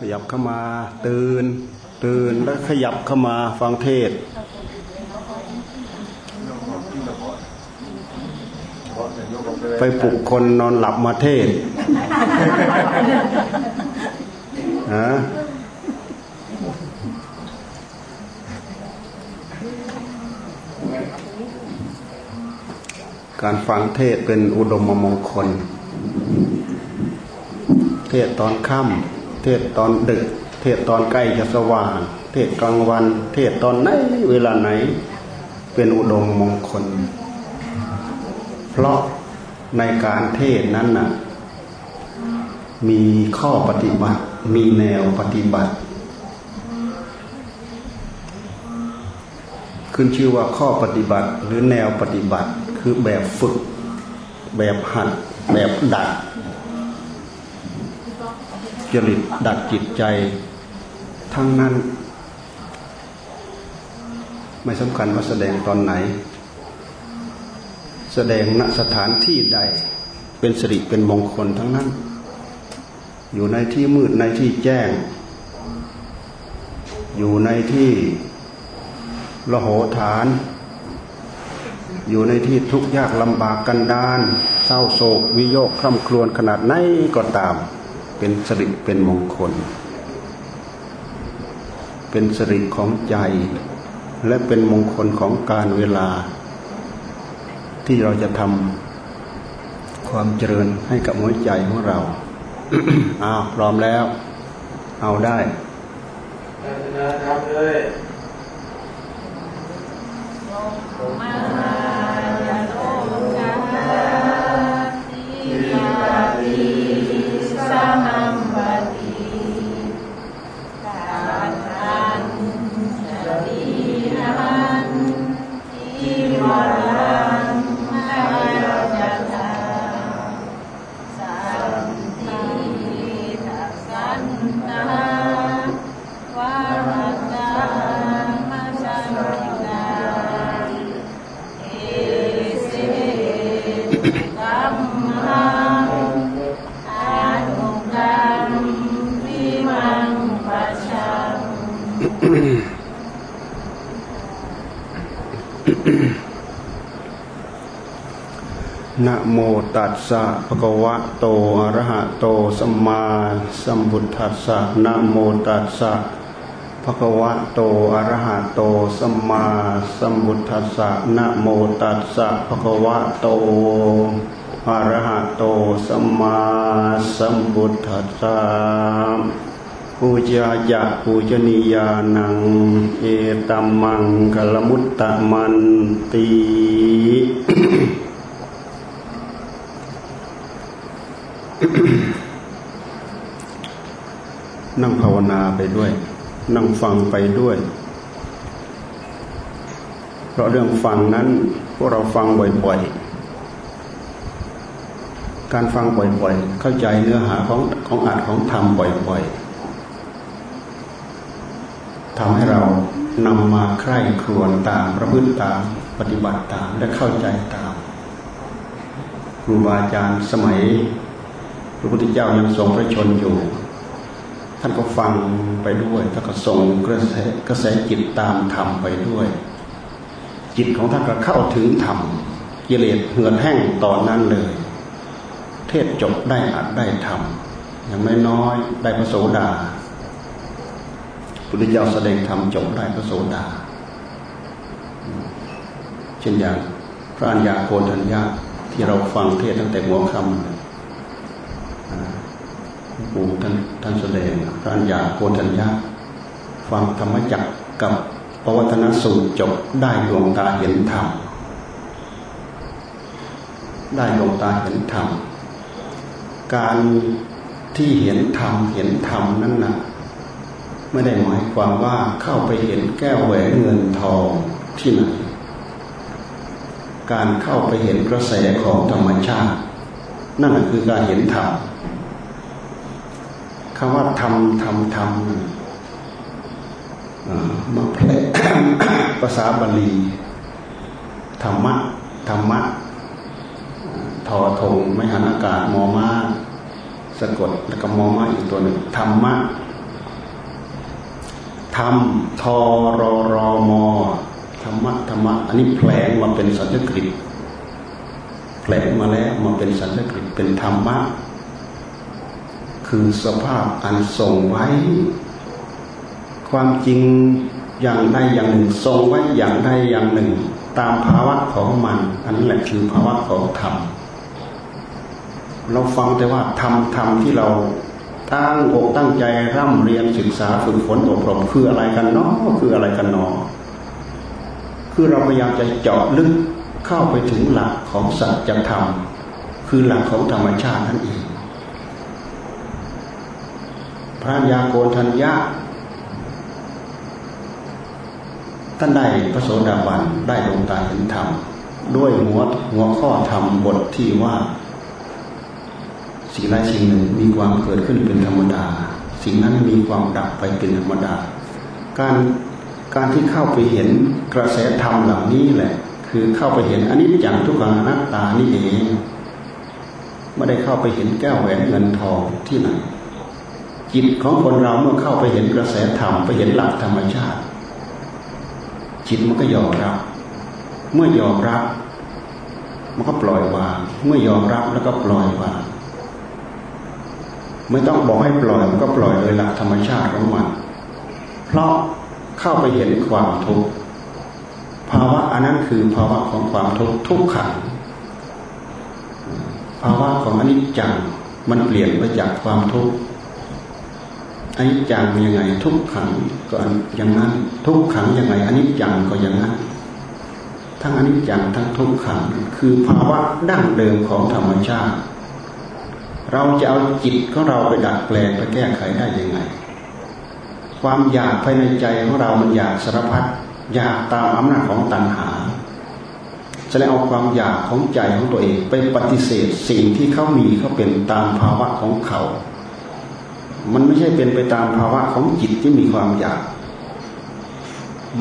ขยับเข้ามา ตื่น ตื่นแล้วขยับเข้ามาฟังเทศไปปลุกคนนอนหลับมาเทศฮะการฟังเทศเป็นอุดมมงคล เทศตอนค่ำ เทศตอนดึก เทศตอนใกล้จะสว่าง เทศกลางวัน เทศตอนไหนเวลาไหน เป็นอุดมมงคล เพราะในการเทศนั้นน่ะมีข้อปฏิบัติ มีแนวปฏิบัติ ขึ้นชื่อว่าข้อปฏิบัติหรือแนวปฏิบัติ คือแบบฝึก แบบหัด แบบดัด จริตดัดจิตใจ ทั้งนั้น ไม่สำคัญว่าแสดงตอนไหน แสดงณสถานที่ใด เป็นสิริเป็นมงคลทั้งนั้น อยู่ในที่มืดในที่แจ้ง อยู่ในที่ละโหฐาน อยู่ในที่ทุกข์ยากลำบากกันดานเศร้าโศกวิโยคคร่ำครวญขนาดไหนก็ตาม เป็นสิริเป็นมงคล เป็นสิริของใจ และเป็นมงคลของการเวลา ที่เราจะทำความเจริญให้กับหัวใจของเราอ้าวพร้อมแล้ว เอาได้ครับเลย นะโมตัสสะภะคะวะโตอะระหะโตสัมมาสัมพุทธัสสะนะโมตัสสะภะคะวะโตอะระหะโตสัมมาสัมพุทธัสสะนะโมตัสสะภะคะวะโตอะระหะโตสัมมาสัมพุทธัสสะปูจายะปูจนียานัง เอตัมมังกลมุตตะมันตี นั่งภาวนาไปด้วย นั่งฟังไปด้วย เพราะเรื่องฟังนั้นพวกเราฟังบ่อยๆ การฟังบ่อยๆ เข้าใจเนื้อหาของของอัดของธรรมบ่อยๆทำให้เรานำมาใคร่ครวญตามประพฤติตามปฏิบัติตามและเข้าใจตาม ครูบาอาจารย์สมัย ระพุทธเจ้ายังทรงพระชนอยู่ ท่านก็ฟังไปด้วยท่านก็ส่งกระแสกระแสจิตตามธรรมไปด้วย จิตของท่านก็เข้าถึงธรรมกิเลสเหือดแห้งตอนนั้นเลย เทศจบได้อัดได้ธรรมอย่างไม่น้อยได้พระโสดาพุทธเจ้าแสดงธรรมจบได้พระโสดา เช่นอย่างพระัญญาโกณทัญญาที่เราฟังเทศตั้งแต่หัวคำ ปู่ท่านท่านแสดงพระัญญาโกฏัญญาฟังธรรมจักกับปวัตนสูตรจบได้ดวงตาเห็นธรรมได้ดวงตาเห็นธรรมการที่เห็นธรรมเห็นธรรมนั้นนะไม่ได้หมายความว่าเข้าไปเห็นแก้วแหวนเงินทองที่ไหนการเข้าไปเห็นกระแสของธรรมชาติ นั่นคือการเห็นธรรม คำว่าทำทำทำมาแพร่ภาษาบาลีธรรมะธรรมะทอทงไม่หันอากาศมอมาสะกดแล้วก็มอมาอีกตัวหนึ่งธรรมะธรรมทอรอรอมอธรรมะธรรมะอันนี้แผลงมาเป็นสันสกฤตแผลงมาแล้วมาเป็นสันสกฤตเป็นธรรมะ คือสภาพอันทรงไว้ ความจริงอย่างใดอย่างหนึ่ง ทรงไว้อย่างใดอย่างหนึ่ง ตามภาวะของมัน อันนี้แหละคือภาวะของธรรมเราฟังแต่ว่าธรรมธรรมที่เราตั้งอกตั้งใจร่ำเรียนศึกษาฝึกฝนอบรมคืออะไรกันเนาะคืออะไรกันเนาะคือเราพยายามจะเจาะลึกเข้าไปถึงหลักของสัจธรรม คือหลักของธรรมชาตินั่นเอง พระยาโกธัญญาท่านได้พระโสดาบันได้ลงตาเห็นธรรม ด้วยหัวหัวข้อธรรมบทที่ว่าสิ่งใดสิ่งหนึ่งมีความเกิดขึ้นเป็นธรรมดา สิ่งนั้นมีความดับไปเป็นธรรมดา การการที่เข้าไปเห็นกระแสธรรมเหล่านี้แหละ คือเข้าไปเห็นอันนี้จังทุกขังนัตตานี่เองไม่ได้เข้าไปเห็นแก้วแหวนเงินทองที่ไหน จิตของคนเราเมื่อเข้าไปเห็นกระแสธรรมไปเห็นหลักธรรมชาติ จิตมันก็ยอมรับ เมื่อยอมรับ มันก็ปล่อยวาง เมื่อยอมรับแล้วก็ปล่อยวางไม่ต้องบอกให้ปล่อยมันก็ปล่อยโดยหลักธรรมชาติของมัน เพราะเข้าไปเห็นความทุกข์ภาวะอันนั้นคือภาวะของความทุกข์ทุกขังภาวะของอนิจจังมันเปลี่ยนไปจากความทุกข์ อนิจจังยังไง ทุกขังก็อย่างนั้น ทุกขังยังไงอนิจจังก็อย่างนั้นทั้งอนิจจังทั้งทุกขังคือภาวะดั้งเดิมของธรรมชาติ เราจะเอาจิตของเราไปดัดแปลงไปแก้ไขได้ยังไง ความอยากภายในใจของเรามันอยากสารพัดอยากตามอำนาจของตัณหาจะได้เอาความอยากของใจของตัวเอง ไปปฏิเสธสิ่งที่เขามีเขาเป็นตามภาวะของเขา มันไม่ใช่เป็นไปตามภาวะของจิตที่มีความอยาก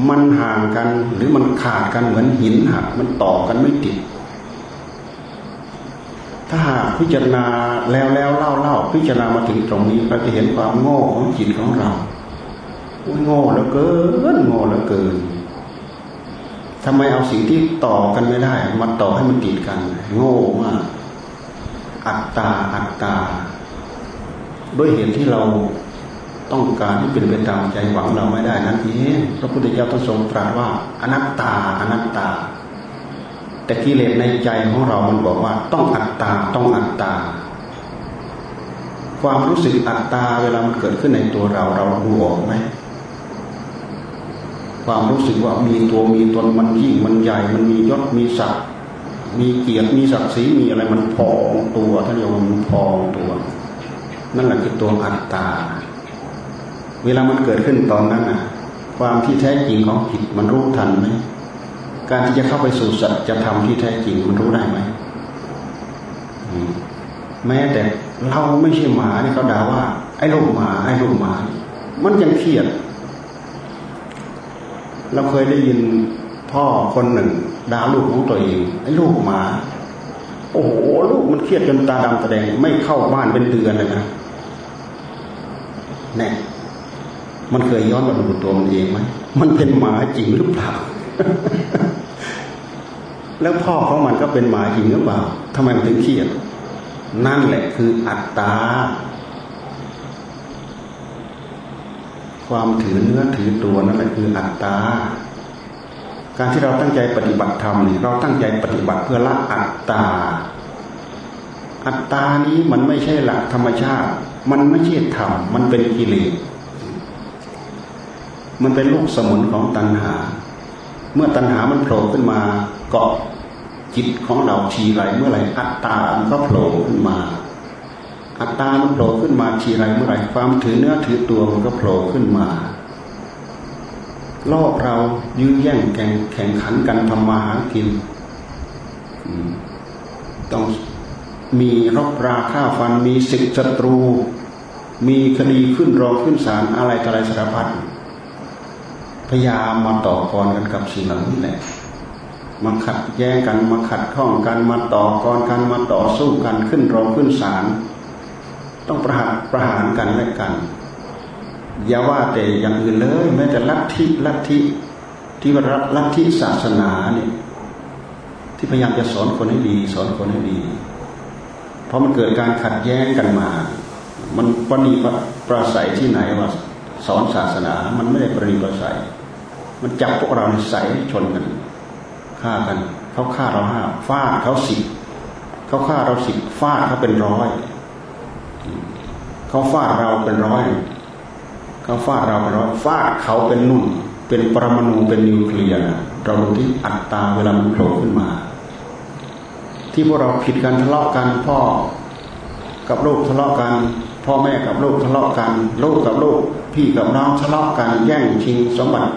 มันห่างกันหรือมันขาดกันเหมือนหินหักมันต่อกันไม่ติด ถ้าหากพิจารณาแล้วแล้วเล่าเล่าพิจารณามาถึงตรงนี้เราจะเห็นความโง่ของจิตของเราโง่เหลือเกินโง่เหลือเกินทำไมเอาสิ่งที่ต่อกันไม่ได้ มาต่อให้มันติดกัน โง่มากอัตตาอัตตา ด้วยเหตุที่เราต้องการที่เป็นไปตามใจหวังเราไม่ได้นั่นเองพระพุทธเจ้าทรงตรัสว่า อนัตตาอนัตตา แต่กิเลสในใจของเรามันบอกว่า ต้องอัตตาต้องอัตตา ความรู้สึกอัตตาเวลามันเกิดขึ้นในตัวเราเราดูออกไหมความรู้สึกว่ามีตัวมีตนมันยิ่งมันใหญ่ มันมียศมีศักดิ์มีเกียรติมีศักดิ์ศรีมีอะไรมันพองตัวท่านเรียกว่ามันพองตัว นั่นแหละคือตัวอัตตา เวลามันเกิดขึ้นตอนนั้นน่ะความที่แท้จริงของจิตมันรู้ทันไหมการที่จะเข้าไปสู่สัจธรรมที่แท้จริงมันรู้ได้ไหมแม้แต่เราไม่ใช่หมาเนี่ยเขาด่าว่า ไอ้ลูกหมาไอ้ลูกหมา มันยังเครียด เราเคยได้ยินพ่อคนหนึ่งด่าลูกของตัวเอง ไอ้ลูกหมา โอ้โห ลูกมันเครียดจนตาดำตาแดง ไม่เข้าบ้านเป็นเดือนเลยนะ แน่มันเคยย้อนมาดูตัวมันเองไหมมันเป็นหมาจริงหรือเปล่า แล้วพ่อของมันก็เป็นหมาจริงหรือเปล่าทำไมมันถึงเครียดนั่นแหละคืออัตตา ความถือเนื้อถือตัวนั่นแหละคืออัตตา การที่เราตั้งใจปฏิบัติธรรมนี่เราตั้งใจปฏิบัติเพื่อละอัตตา อัตตานี้มันไม่ใช่หลักธรรมชาติ มันไม่ใช่ธรรม มันเป็นกิเลส มันเป็นลูกสมุนของตัณหา เมื่อตัณหามันโผล่ขึ้นมาเกาะจิตของเราทีไรเมื่อไรอัตตามันก็โผล่ขึ้นมา อัตตามันโผล่ขึ้นมาทีไรเมื่อไรความถือเนื้อถือตัวมันก็โผล่ขึ้นมาโลกเรายื้อแย่งแข่งแข่งขันกันทำมาหากินต้อง มีรบราฆ่าฟันมีศึกศัตรู มีคดีขึ้นรองขึ้นศาลอะไรต่ออะไรสารพัดพยายามมาต่อกรกันกับสิ่งเหล่านี้แหละมาขัดแย้งกันมาขัดข้องกันมาต่อกรกันมาต่อสู้กันขึ้นรองขึ้นศาลต้องประหารประหารกันและกัน อย่าว่าแต่อย่างอื่นเลย แม้แต่ลัทธิลัทธิที่ว่าลัทธิศาสนาเนี่ยที่พยายามจะสอนคนให้ดี สอนคนให้ดี ราะมันเกิดการขัดแย้งกันมา มันปณีประสัยที่ไหนว่าสอนศาสนา มันไม่ได้ปณีประสัย มันจับพวกเราในใส่ชนกันฆ่ากัน เขาฆ่าเราห้าฟาดเขาสิบเขาฆ่าเราสิบฟาดเขาเป็นร้อยเขาฟาดเราเป็นร้อยเขาฟาดเราเป็นร้อยฟาดเขาเป็นนุ่นเป็นปรมาณูเป็นนิวเคลียร์เราดูที่อัตตาเวลามันโผล่ขึ้นมา ที่พวกเราผิดกันทะเลาะกันพ่อกับลูกทะเลาะกัน พ่อแม่กับลูกทะเลาะกันลูกกับลูกพี่กับน้องทะเลาะกันแย่งชิงสมบัติ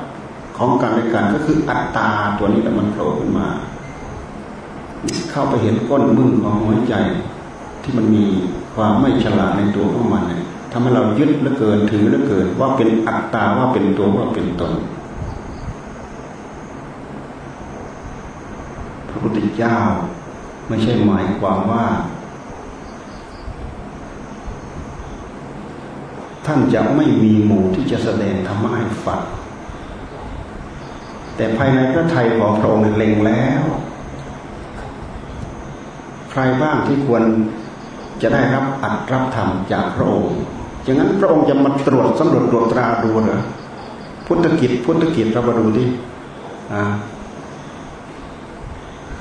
ของกันและกันก็คืออัตตาตัวนี้แหละมันโผล่ขึ้นมา เข้าไปเห็นก้นมึงของหัวใจ ที่มันมีความไม่ฉลาดในตัวของมันเนี่ยทำให้เรายึดเหลือเกินถือเหลือเกิน ว่าเป็นอัตตาว่าเป็นตัวว่าเป็นตนพระพุทธเจ้า ไม่ใช่หมายความว่า ท่านจะไม่มีหมู่ที่จะแสดงธรรมะให้ฟังแต่ภายในพระไทยของพระองค์เล็งแล้ว ใครบ้างที่ควรจะได้รับอัดรับธรรมจากพระองค์อย่างนั้นพระองค์จะมาตรวจสำรวจตรวจตราดูเหรอพุทธกิจ พุทธกิจเรามาดูที่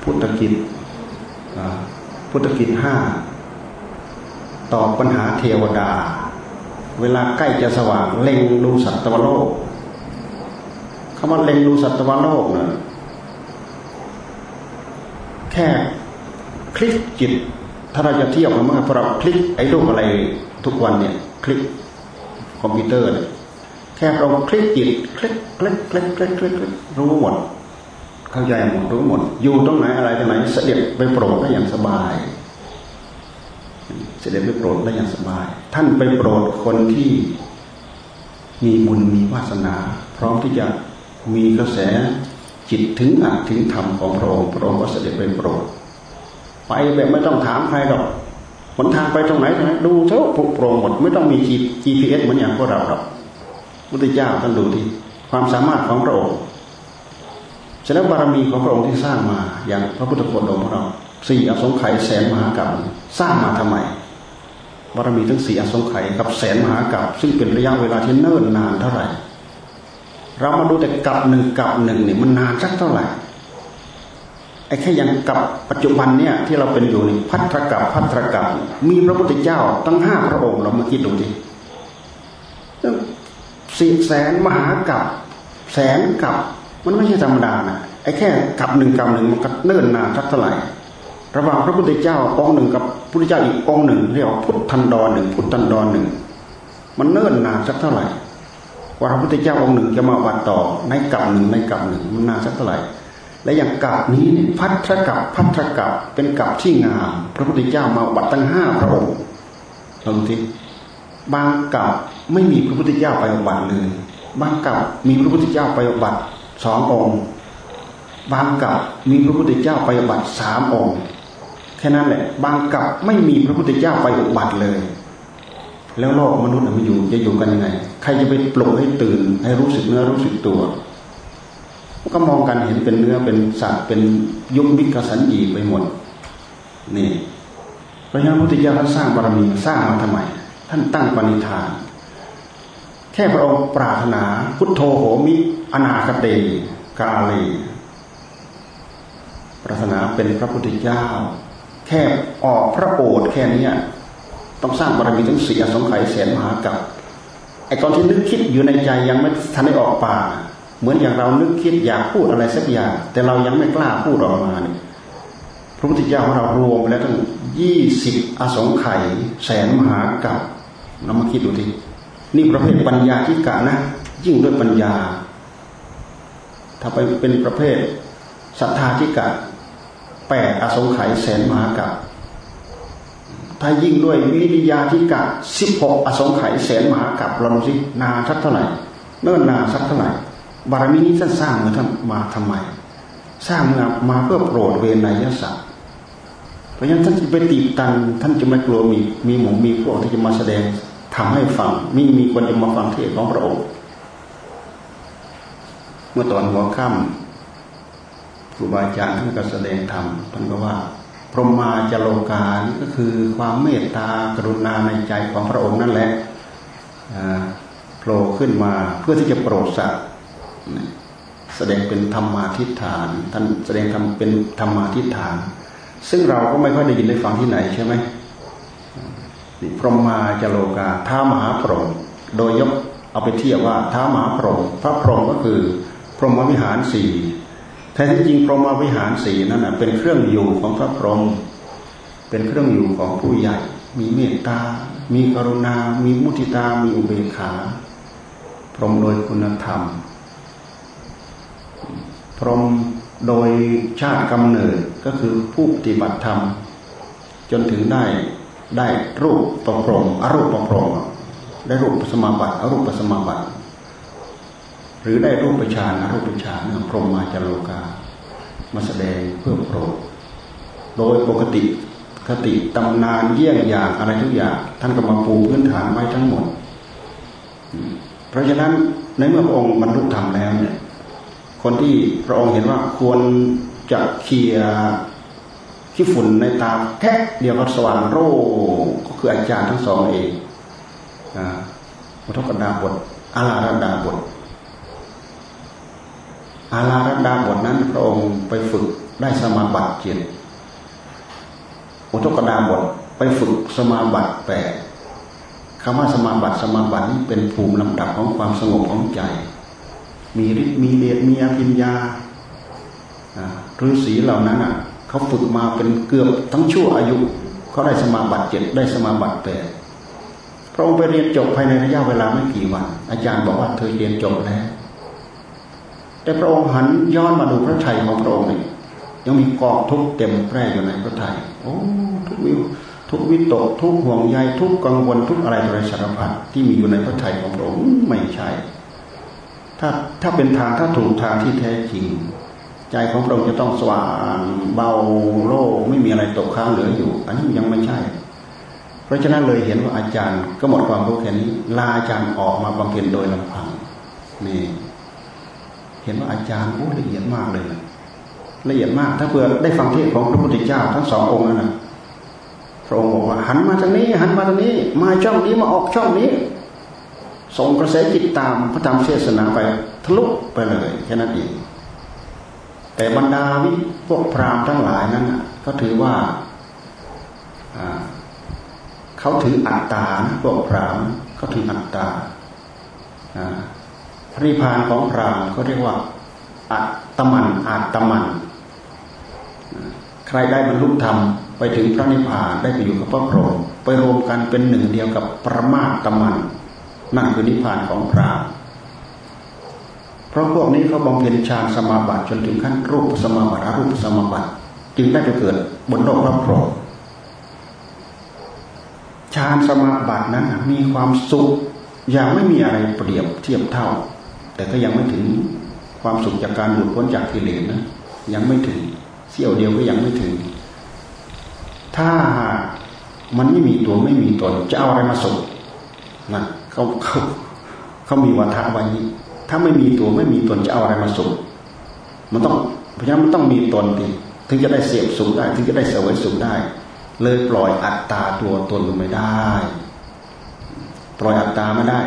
พุทธกิจ พุทธกิจห้าตอบปัญหาเทวดา เวลาใกล้จะสว่างเล็งดูสัตวโลกคำว่าเล็งดูสัตวโลกนะแค่คลิกจิตถ้าเราจะเที่ยบกันมาพอเราคลิกไอ้รูปอะไรทุกวันเนี่ย คลิกคอมพิวเตอร์เนี่ยแค่เราคลิกจิตคลิกคลิกคลิกคลิกคลิกรู้หมด เข้าใจหมดรู้หมด อยู่ตรงไหนอะไรตรงไหนเสด็จไปโปรดได้อย่างสบาย เสด็จไปโปรดได้อย่างสบาย ท่านไปโปรดคนที่มีบุญมีวาสนา พร้อมที่จะมีกระแสจิตถึงอัดถึงธรรมของพระองค์พระองค์ก็เสด็จไปโปรด ไปแบบไม่ต้องถามใครหรอกหนทางไปตรงไหนตรงไหนดูเท่าผูกโปรงหมด ไม่ต้องมี GPS เหมือนอย่างพวกเราหรอกพุทธเจ้าท่านดูที่ความสามารถของพระองค์ ฉะนั้นบารมีของพระองค์ที่สร้างมาอย่างพระพุทธโคดมของเราสี่อสงไขยแสนมหากรัปสร้างมาทำไมบารมีทั้งสี่อสงไขยกับแสนมหากรัปซึ่งเป็นระยะเวลาที่เนิ่นนานเท่าไหร่ เรามาดูแต่กับหนึ่งกับหนึ่งเนี่ยมันนานสักเท่าไหร่ไอ้แค่ยังกับปัจจุบันเนี่ยที่เราเป็นอยู่นี่พัทธกับพัทธกับมีพระพุทธเจ้าตั้งห้าพระองค์เรามาคิดดูดิสี่แสนมหากับแสนกับ มันไม่ใช่ธรรมดานะไอ้แค่กับหนึ่งกับหนึ่งมันก็เนิ่นนานสักเท่าไหร่ระหว่างพระพุทธเจ้าองค์หนึ่งกับพระพุทธเจ้าอีกองค์หนึ่งเรียกว่าพุทธันดรหนึ่งพุทธันดรหนึ่งมันเนิ่นนานสักเท่าไหร่กว่าพระพุทธเจ้าองค์หนึ่งจะมาวัดต่อในกับหนึ่งในกับหนึ่งมันนานสักเท่าไหร่และอย่างกับนี้เนี่ยพัทธกับพัทธกับเป็นกับที่งาม พระพุทธเจ้ามาบัตรตั้งห้าพระองค์ลองทีบางกับไม่มีพระพุทธเจ้าไปบัตรเลยบางกับมีพระพุทธเจ้าไปบัตร สององค์บางกับมีพระพุทธเจ้าไปบัตรสามองค์แค่นั้นแหละ บางกับไม่มีพระพุทธเจ้าไปบัตรเลย แล้วโลกมนุษย์มันอยู่จะอยู่กันยังไง ใครจะไปปลุกให้ตื่น ให้รู้สึกเนื้อรู้สึกตัว ก็มองกันเห็นเป็นเนื้อเป็นสัตว์เป็นยุบมิกสันยีไปหมดนี่พระยาพุทธเจ้าท่านสร้างบารมีสร้างมาทำไม ท่านตั้งปณิธาน แค่พระองค์ปรารถนาพุทโธโหมิ อนาคเตกาลีปรารถนาเป็นพระพุทธเจ้า แค่ออกพระโอษฐ์แค่นี้ต้องสร้างบารมีทั้งสี่อสงไขยแสนมหากับไอตอนที่นึกคิดอยู่ในใจยังไม่ทันได้ออกปากเหมือนอย่างเรานึกคิดอยากพูดอะไรสักอย่าง แต่เรายังไม่กล้าพูดออกมาเนี่ยพระพุทธเจ้าของเรารวมไปแล้วทั้งยี่สิบอสงไขยแสนมหากับเรามาคิดดูทีนี่ประเภทปัญญาที่กะนะ ยิ่งด้วยปัญญา ถ้าไปเป็นประเภทศรัทธาที่กะแปดอสงไขยแสนมหากับถ้ายิ่งด้วยวิริยาที่กะสิบหกอสงไขยแสนมหากับเราดูสินาสักเท่าไหร่เนิ่นนาสักเท่าไหร่บารมีนี้ท่านสร้างมาทำมาทำไม สร้างมามาเพื่อโปรดเวนยสัตว์เพราะฉะนั้นท่านจะไปตีตัน ท่านจะไม่กลัวมีมีหมูมีพวกที่จะมาแสดงทำให้ฟังมีมีคนจะมาฟังเทศของพระองค์ เมื่อตอนหัวค่ำครูบาอาจารย์ท่านก็แสดงธรรมท่านก็ว่า พรหมาจโลกานี่ก็คือความเมตตากรุณาในใจของพระองค์นั่นแหละโผล่ขึ้นมาเพื่อที่จะโปรดสัตว์แสดงเป็นธรรมาทิฏฐาน ท่านแสดงทำเป็นธรรมาทิฏฐาน ซึ่งเราก็ไม่ค่อยได้ยินได้ฟังที่ไหนใช่ไหมพรหมาจโลกาท้ามหาพรหมโดยยกเอาไปเทียบว่าท้ามหาพรหมพระพรหมก็คือ พรหมวิหารสี่แท้ที่จริงพรหมวิหารสี่นั้นเป็นเครื่องอยู่ของพระพรหมเป็นเครื่องอยู่ของผู้ใหญ่ มีเมตตา มีกรุณา มีมุทิตา มีอุเบกขา พรหมโดยคุณธรรม พรหมโดยชาติกำเนิดก็คือผู้ปฏิบัติธรรม จนถึงได้ได้รูปประพรมอรูปประพรมได้รูปสมาบัติอรูปสมาบัติ หรือได้รูปฌานอรูปฌานเนี่ยพรหมมาจโลกา มาแสดงเพื่อโปรดโดยปกติคติตำนานเยี่ยงอย่างอะไรทุกอย่างท่านก็มาปูพื้นฐานไว้ทั้งหมด เพราะฉะนั้นในเมื่อพระองค์บรรลุธรรมแล้วเนี่ยคนที่พระองค์เห็นว่าควรจะเคลียขี้ฝุ่นในตาแค่เดียวก็สว่างโร่ก็คืออาจารย์ทั้งสองเองอุทกดาบทอาลาระดาบท อาลาระดาบทนั้นพระองค์ไปฝึกได้สมาบัติเจ็ดอุทกดาบทไปฝึกสมาบัติแปดคำว่าสมาบัติสมาบัตินี้เป็นภูมิลำดับของความสงบของใจ มีฤทธิ์มีเดชมีอภิญญาฤาษีเหล่านั้นอะเขาฝึกมาเป็นเกือบทั้งชั่วอายุเขาได้สมาบัติเจ็ดได้สมาบัติแปดพระองค์ไปเรียนจบภายในระยะเวลาไม่กี่วัน อาจารย์บอกว่าเธอเรียนจบแล้ว แต่พระองค์หันย้อนมาดูพระไทยของพระองค์นี่ยังมีกองทุกเต็มแปร่อยู่ในพระไทยโอ้ทุกวิวทุกวิตกทุกห่วงใยทุกกังวลทุกอะไรอะไรสารพัดที่มีอยู่ในพระไทยของพระองค์ไม่ใช่ถ้าถ้าเป็นทางถ้าถูกทางที่แท้จริง ใจของพระองค์จะต้องสว่างเบาโล่ไม่มีอะไรตกค้างเหลืออยู่ อันนี้ยังไม่ใช่ เพราะฉะนั้นเลยเห็นว่าอาจารย์ก็หมดความรู้แค่นี้ลาอาจารย์ออกมาบำเพ็ญโดยลำพังนี่ เห็นว่าอาจารย์โอ้ละเอียดมากเลยละเอียดมาก ถ้าเผื่อได้ฟังเทศของพระพุทธเจ้าทั้งสององค์นั้นนะพระองค์บอกว่าหันมาทางนี้ หันมาทางนี้ มาช่องนี้มาออกช่องนี้ส่งกระแสจิตตามพระธรรมเทศนาไปทะลุไปเลยแค่นั้นเองแต่บรรดาวิพวกพราหมณ์ทั้งหลายนั้นเขาถือว่าเขาถืออัตตาพวกพราหมณ์เขาถืออัตตา พระนิพพานของพรามณ์เขาเรียกว่าอัตตมันอัตตมัน ใครได้บรรลุธรรมไปถึงพระนิพพานได้ไปอยู่กับพระพรหมไปรวมกันเป็นหนึ่งเดียวกับประมาตตมัน นั่นคือนิพพานของพรามเพราะพวกนี้เขาบำเพ็ญฌานสมาบัติจนถึงขั้นรูปสมาบัติอรูปสมาบัติ จึงได้ไปเกิดบนโลกพระพรหมฌานสมาบัตินั้นมีความสุขอย่างไม่มีอะไรเปรียบเทียบเท่า แต่ก็ยังไม่ถึงความสุขจากการหลุดพ้นจากกิเลสนะ ยังไม่ถึงเสี้ยวเดียวก็ยังไม่ถึง ถ้ามันไม่มีตัวไม่มีตนจะเอาอะไรมาสุขนะเขาเขาเขามีวัฏฏะไว้นี้ถ้าไม่มีตัวไม่มีตนจะเอาอะไรมาสุขมันต้องเพราะฉะนั้นมันต้องมีตนดิถึงจะได้เสียบสุขได้ ถึงจะได้เสวยสุขได้ เลยปล่อยอัตตาตัวตนไม่ได้ ปล่อยอัตตาไม่ได้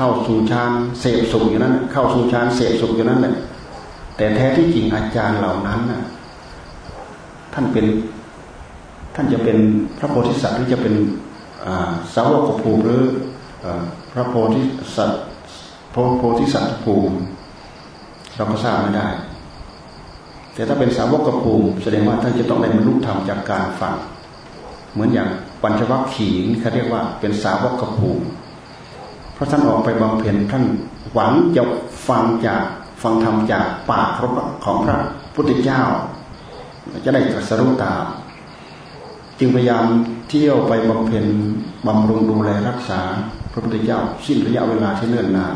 เข้าสู่ฌานเสพสุขอยู่นั้น เข้าสู่ฌานเสพสุขอยู่นั้นแหละแต่แท้ที่จริงอาจารย์เหล่านั้นน่ะท่านเป็นท่านจะเป็นพระโพธิสัตว์หรือจะเป็นสาวกภูมิหรือพระโพธิสัตว์โพธิสัตว์ภูมิเราก็ทราบไม่ได้ แต่ถ้าเป็นสาวกภูมิแสดงว่าท่านจะต้องได้บรรลุธรรมจากการฟังเหมือนอย่างปัญจวัคคีย์เขาเรียกว่าเป็นสาวกภูมิ เพราะท่านออกไปบำเพ็ญท่านหวังจะฟังจากฟังธรรมจากปากของพระพุทธเจ้า จะได้ตรัสรู้ตามจึงพยายามเที่ยวไปบำเพ็ญบำรุงดูแลรักษาพระพุทธเจ้าสิ้นระยะเวลาที่เนิ่นนาน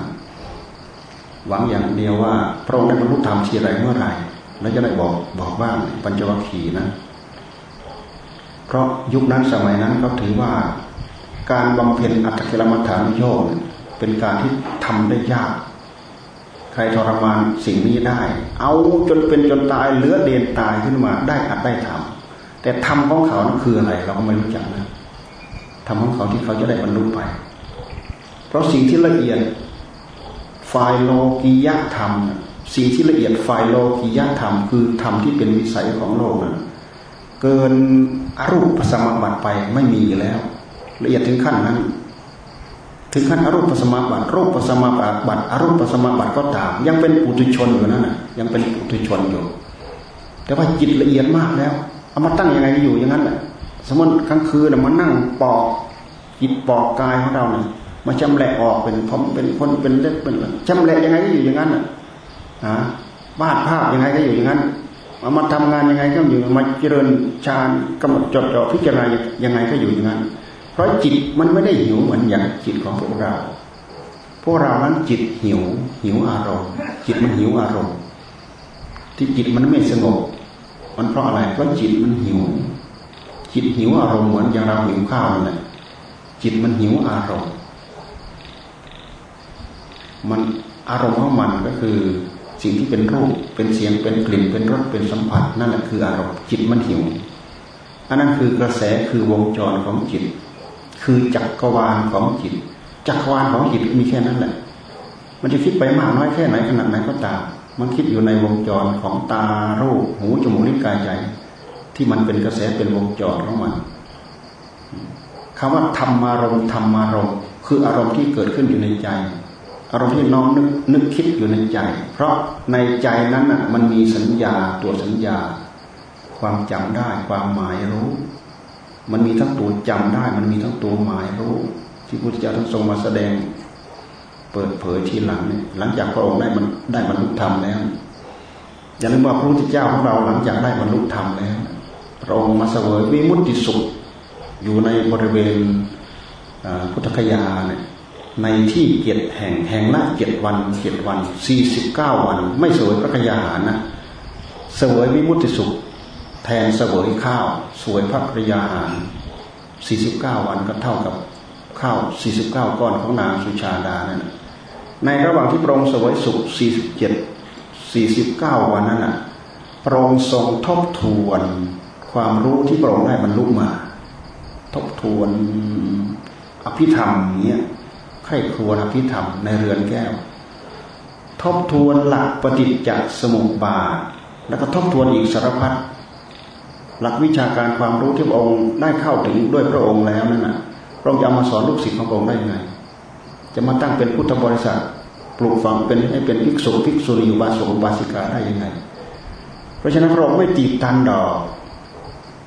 หวังอย่างเดียวว่าพระองค์ได้บรรลุธรรมทีไรเมื่อไหร่แล้วจะได้บอกบอกบ้างปัญจวัคคีย์นะ เพราะยุคนั้นสมัยนั้นเขาถือว่า การบำเพ็ญอัตถกิลมัฏฐานโยก เป็นการที่ทำได้ยาก ใครทรมานสิ่งนี้ได้ เอาจนเป็นจนตายเหลือเดนตายขึ้นมาได้อัดได้ทำแต่ทำของเขานั้นคืออะไร เราก็ไม่รู้จักนะทำของเขาที่เขาจะได้บรรลุไป เพราะสิ่งที่ละเอียดฝ่ายโลกียธรรมสิ่งที่ละเอียดฝ่ายโลกียธรรม คือธรรมที่เป็นวิสัยของโลกนั้นเกินอรูปสมบัติไปไม่มีแล้ว ละเอียดถึงขั้นนั้น ถึงขั้นอรูปสมบัติรูปสมบัติอรูปสมบัติก็ตาม ยังเป็นปุถุชนอยู่นั่นน่ะ ยังเป็นปุถุชนอยู่ แต่ว่าจิตละเอียดมากแล้วเอามาตั้งยังไงอยู่อย่างนั้นแหละสมมติกลางคืนมานั่งปอกจิตปอกกายของเราเนี่ยมาจำแหละออกเป็นผมเป็นคนเป็นเล็กเป็นจำแหละยังไงก็อยู่อย่างนั้นอะนะวาดภาพยังไงก็อยู่อย่างนั้นมามาทำงานยังไงก็อยู่มาเจริญฌานกำหนดจดจ่อพิจารณายังไงก็อยู่อย่างนั้น เพราะจิตมันไม่ได้หิวเหมือนอย่างจิตของพวกเรา พวกเรานั้นจิตหิวหิวอารมณ์ จิตมันหิวอารมณ์ ที่จิตมันไม่สงบ มันเพราะอะไร เพราะจิตมันหิว จิตหิวอารมณ์เหมือนอย่างเราหิวข้าวนั่นแหละจิตมันหิวอารมณ์ มันอารมณ์ของมันก็คือสิ่งที่เป็นรูป เป็นเสียง เป็นกลิ่น เป็นรส เป็นสัมผัส นั่นแหละคืออารมณ์ จิตมันหิว อันนั้นคือกระแสคือวงจรของจิต คือจักรวาลของจิต จักรวาลของจิตมีแค่นั้นแหละ มันจะคิดไปมากน้อยแค่ไหนขนาดไหนก็ตาม มันคิดอยู่ในวงจรของตารูปหูจมูกลิ้นกายใจ ที่มันเป็นกระแสเป็นวงจรของมันคำว่าธรรมารมธรรมารมคืออารมณ์ที่เกิดขึ้นอยู่ในใจ อารมณ์ที่น้องนึกนึกคิดอยู่ในใจ เพราะในใจนั้นน่ะมันมีสัญญาตัวสัญญา ความจำได้ความหมายรู้ มันมีทั้งตัวจำได้ มันมีทั้งตัวหมายรู้ที่พุทธเจ้าท่านทรงมาแสดง เปิดเผยทีหลังเนี่ยหลังจากพระองค์ได้มันได้บรรลุธรรมแล้วอย่าลืมว่าพระพุทธเจ้าของเราหลังจากได้บรรลุธรรมแล้วพระองค์มาเสวยวิมุตติสุขอยู่ในบริเวณพุทธคยาเนี่ยในที่เกียรติแห่งแห่งละเจ็ดวันเจ็ดวันสี่สิบเก้าวัน ไม่สวยพระกยาหานะเสวยวิมุติสุข แทนเสวยข้าวสวยพระกยาหารสี่สิบเก้าวันก็เท่ากับข้าวสี่สิบเก้าก้อนของนางสุชาดานั่นในระหว่างที่พระองค์สวยสุขสี่สิบเจ็ดสี่สิบเก้าวันนั้นน่ะพระองค์ทรงทบทวนความรู้ที่พระองค์ได้บรรลุมา ทบทวนอภิธรรมเนี้ยไข้ครวญอภิธรรมในเรือนแก้ว ทบทวนหลักปฏิจจสมุปบาทแล้วก็ทบทวนอีกสารพัด หลักวิชาการความรู้ที่พระองค์ได้เข้าถึงด้วยพระองค์แล้วนั่นนะพระองค์จะมาสอนลูกศิษย์ของพระองค์ได้ยังไง จะมาตั้งเป็นพุทธบริษัทปลูกฝังเป็นให้เป็นภิกษุภิกษุณีบาสุบาสิกาได้ยังไง เพราะฉะนั้นพระองค์ไม่ตีตันดอก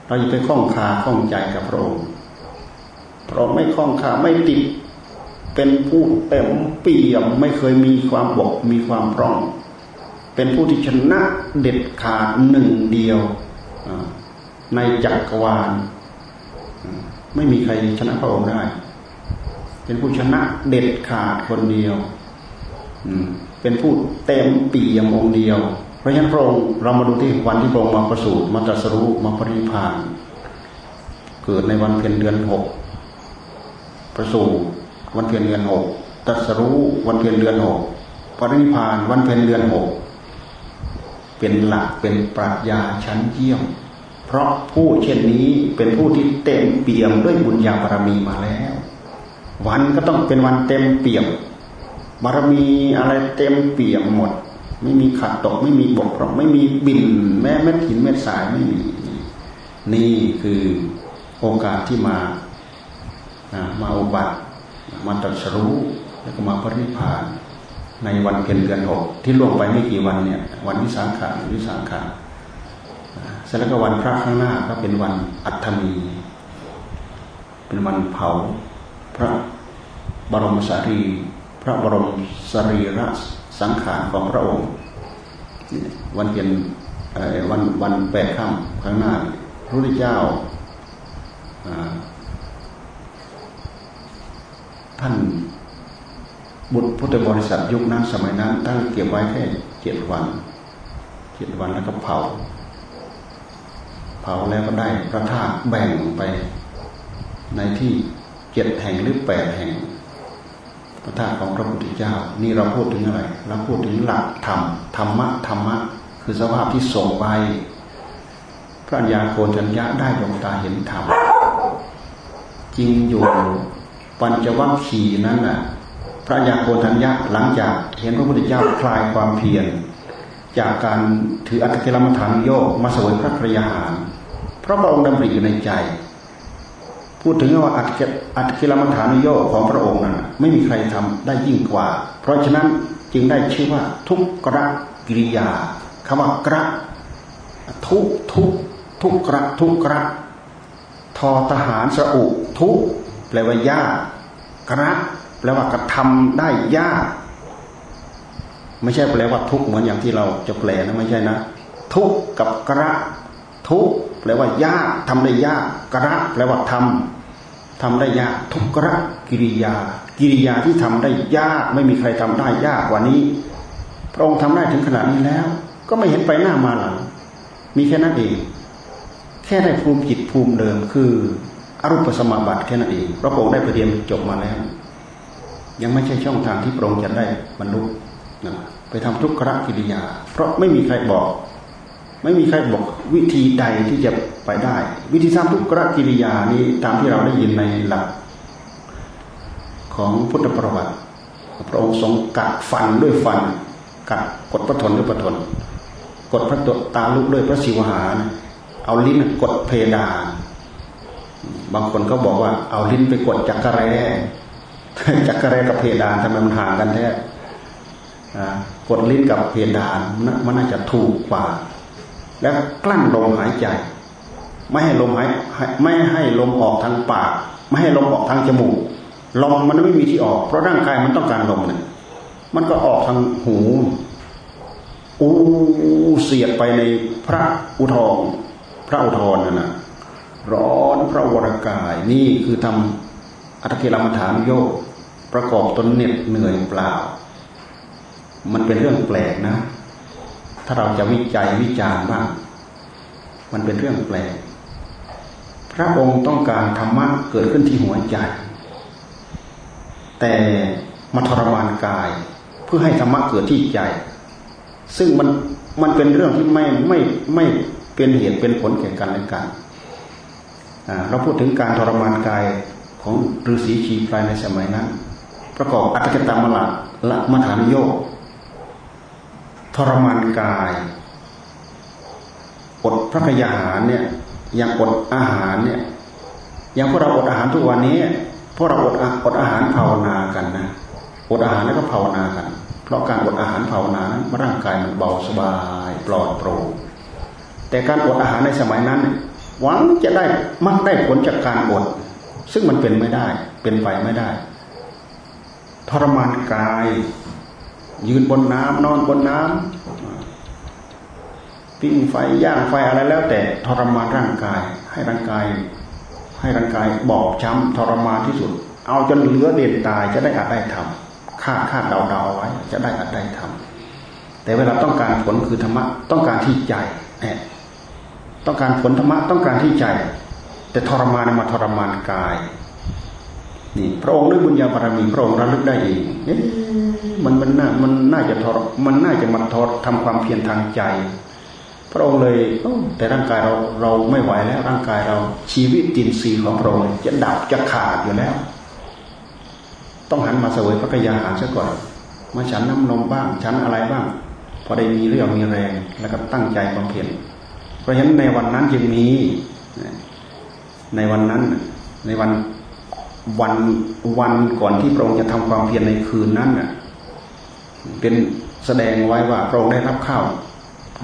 เราอย่าไปคล้องคาคล้องใจกับพระองค์พระองค์ไม่คล้องคาไม่ติดเป็นผู้เต็มเปี่ยมไม่เคยมีความบกมีความพร่อง เป็นผู้ที่ชนะเด็ดขาดหนึ่งเดียว ในจักรวาล ไม่มีใครชนะพระองค์ได้ เป็นผู้ชนะเด็ดขาดคนเดียวเป็นผู้เต็มปี่ยมองเดียว เพราะฉะนั้นพระองค์เรามาดูที่วันที่พระองค์มาประสูติมาตรัสรู้มาปริพานเกิดในวันเพ็ญเดือนหกประสูติวันเพ็ญเดือนหกตรัสรู้วันเพ็ญเดือนหกปรินิพานวันเพ็ญเดือนหกเป็นหลักเป็นปรัชญาชั้นเยี่ยม เพราะผู้เช่นนี้เป็นผู้ที่เต็มเปี่ยมด้วยบุญญาบารมีมาแล้ว วันก็ต้องเป็นวันเต็มเปี่ยมบารมีอะไรเต็มเปี่ยมหมด ไม่มีขัดตกไม่มีบกพร่องไม่มีบินแม้เม็ดหินเม็ดสายไม่มี นี่คือโอกาสที่มามาอุบัติมาตรัสรู้ แล้วก็มาปริพานในวันเพ็ญเดือนหกที่ล่วงไปไม่กี่วันเนี่ย วันวิสาขะวิสาขะ ร็จแล้วก็วันพระข้างหน้าก็เป็นวันอัฐมี เป็นวันเผา พระบรมสารี พระบรมสรีระสังขารของพระองค์ วันเพ็ญวันวันแปดค่ำข้างหน้าพระพุทธเจ้าท่านบุตรพุทธบริษัทยุคนั้นสมัยนั้นตั้งเก็บไว้แค่เจ็ดวันเจ็ดวันแล้วก็เผา เผาแล้วก็ได้พระธาตุแบ่งไป ในที่เจ็ดแห่งหรือแปดแห่ง พระธาตุของพระพุทธเจ้า นี่เราพูดถึงอะไรเราพูดถึงหลักธรรมธรรมะธรรมะคือสภาพที่ส่งไป พระญาโกนัญญาได้ดวงตาเห็นธรรมจริงอยู่ปัญจวัคคีย์นั้นน่ะ พระญาโกนัญญาหลังจากเห็นพระพุทธเจ้าคลายความเพียรจากการถืออัตกิลมัฐานโยกมาสวยพระพรยาหาร เพราะพระองค์ดำริอยู่ในใจ พูดถึงว่าอัตอัตกิลมัฐานุโยกของพระองค์นั้นไม่มีใครทำได้ยิ่งกว่า เพราะฉะนั้นจึงได้ชื่อว่าทุกกระกิริยาคำว่ากระ ทุกทุกทุกกระทุกกระทอทหารสอุ ทุกแปลว่ายากกระแปลว่ากระทำได้ยากไม่ใช่แปลว่าทุกเหมือนอย่างที่เราจะแปลนะไม่ใช่นะ ทุกกับกระทุก แปลว่ายากทำได้ยากกระแปลว่าทำทำได้ยากทุกกระกิริยา กิริยาที่ทำได้ยากไม่มีใครทำได้ยากกว่านี้ พระองค์ทำได้ถึงขนาดนี้แล้ว ก็ไม่เห็นไปหน้ามาหลัง มีแค่นั้นเอง แค่ได้ภูมิจิตภูมิเดิมคืออรูปสมาบัติแค่นั้นเองพระองค์ได้ปเรียนจบมาแล้ว ยังไม่ใช่ช่องทางที่พระองค์จะได้บรรลุนะไปทำทุกขกิริยา เพราะไม่มีใครบอก ไม่มีใครบอกวิธีใดที่จะไปได้ วิธีทำทุกขกิริยานี้ตามที่เราได้ยินในหลัก ของพุทธประวัติ พระองค์ทรงกัดฟันด้วยฟัน กัดกดพระทนด้วยพระทนกดพระตตาลุกด้วยพระศิวหานะเอาลิ้นกดเพดานบางคนก็บอกว่าเอาลิ้นไปกดจักรแร้จักรแร้กับเพดานทำไมมันห่างกันแท้กดลิ้นกับเพดานมันน่าจะถูกกว่า แล้วกลั้นลมหายใจ ไม่ให้ลมหายไม่ให้ลมออกทางปาก ไม่ให้ลมออกทางจมูกลมมันไม่มีที่ออก เพราะร่างกายมันต้องการลมเนี่ยมันก็ออกทางหูอู้เสียดไปในพระอุทองพระอุทธรนั่นนะร้อนพระวรกายนี่คือทำอัตถิลมฐานโยกประกอบตนเหน็ดเหนื่อยเปล่า มันเป็นเรื่องแปลกนะ ถ้าเราจะวิจัยวิจารณ์บ้ามันเป็นเรื่องแปลก พระองค์ต้องการธรรมะเกิดขึ้นที่หัวใจ แต่มาทรมานกาย เพื่อให้ธรรมะเกิดที่ใจ ซึ่งมันมันเป็นเรื่องที่ไม่ไม่ไม่เป็นเหตุเป็นผลแก่กันและกันเราพูดถึงการทรมานกายของฤาษีชีพรายในสมัยนั้น ประกอบอัตถกตามละละมัฐานโยก ทรมานกายอดพระกยาหารเนี่ยอย่างอดอาหารเนี่ยอย่างพวกเราอดอาหารทุกวันนี้พวกเราอดอดอาหารภาวนากันนะอดอาหารแล้วก็ภาวนากัน เพราะการอดอาหารภาวนานั้นร่างกายมันเบาสบายปลอดโปร่งแต่การอดอาหารในสมัยนั้นหวังจะได้มักได้ผลจากการอด ซึ่งมันเป็นไม่ได้ เป็นไปไม่ได้ทรมานกาย ยืนบนน้ำนอนบนน้ำปิ้งไฟย่างไฟอะไรแล้ว แต่ทรมานร่างกาย ให้ร่างกาย ให้ร่างกายบอบช้ำทรมานที่สุด เอาจนเหลือเด่นตายจะได้อาจได้ทำคาดคาดเดาเดาไว้ จะได้อาจได้ทำแต่เวลาต้องการผลคือธรรมะต้องการที่ใจเนี่ยต้องการผลธรรมะต้องการที่ใจ แต่ทรมานมาทรมานกาย นี่พระองค์ด้วยบุญญาบารมีพระองค์ระลึกได้เองเอ๊ะมันมันน่ามันน่าจะทรมันน่าจะมาทรทำความเพียรทางใจ พระองค์เลยแต่ร่างกายเราเราไม่ไหวแล้วร่างกายเราชีวิตตินซีของพระองค์จะดับจะขาดอยู่แล้ว ต้องหันมาเสวยพระกยาหารซะก่อนมาฉันน้ำนมบ้างฉันอะไรบ้าง พอได้มีเรื่องมีแรงแล้วก็ตั้งใจความเพียรเพราะฉะนั้นในวันนั้นจึงมีในวันนั้นในวัน วันวันก่อนที่พระองค์จะทำความเพียรในคืนนั้นน่ะเป็นแสดงไว้ว่าพระองค์ได้รับข้าว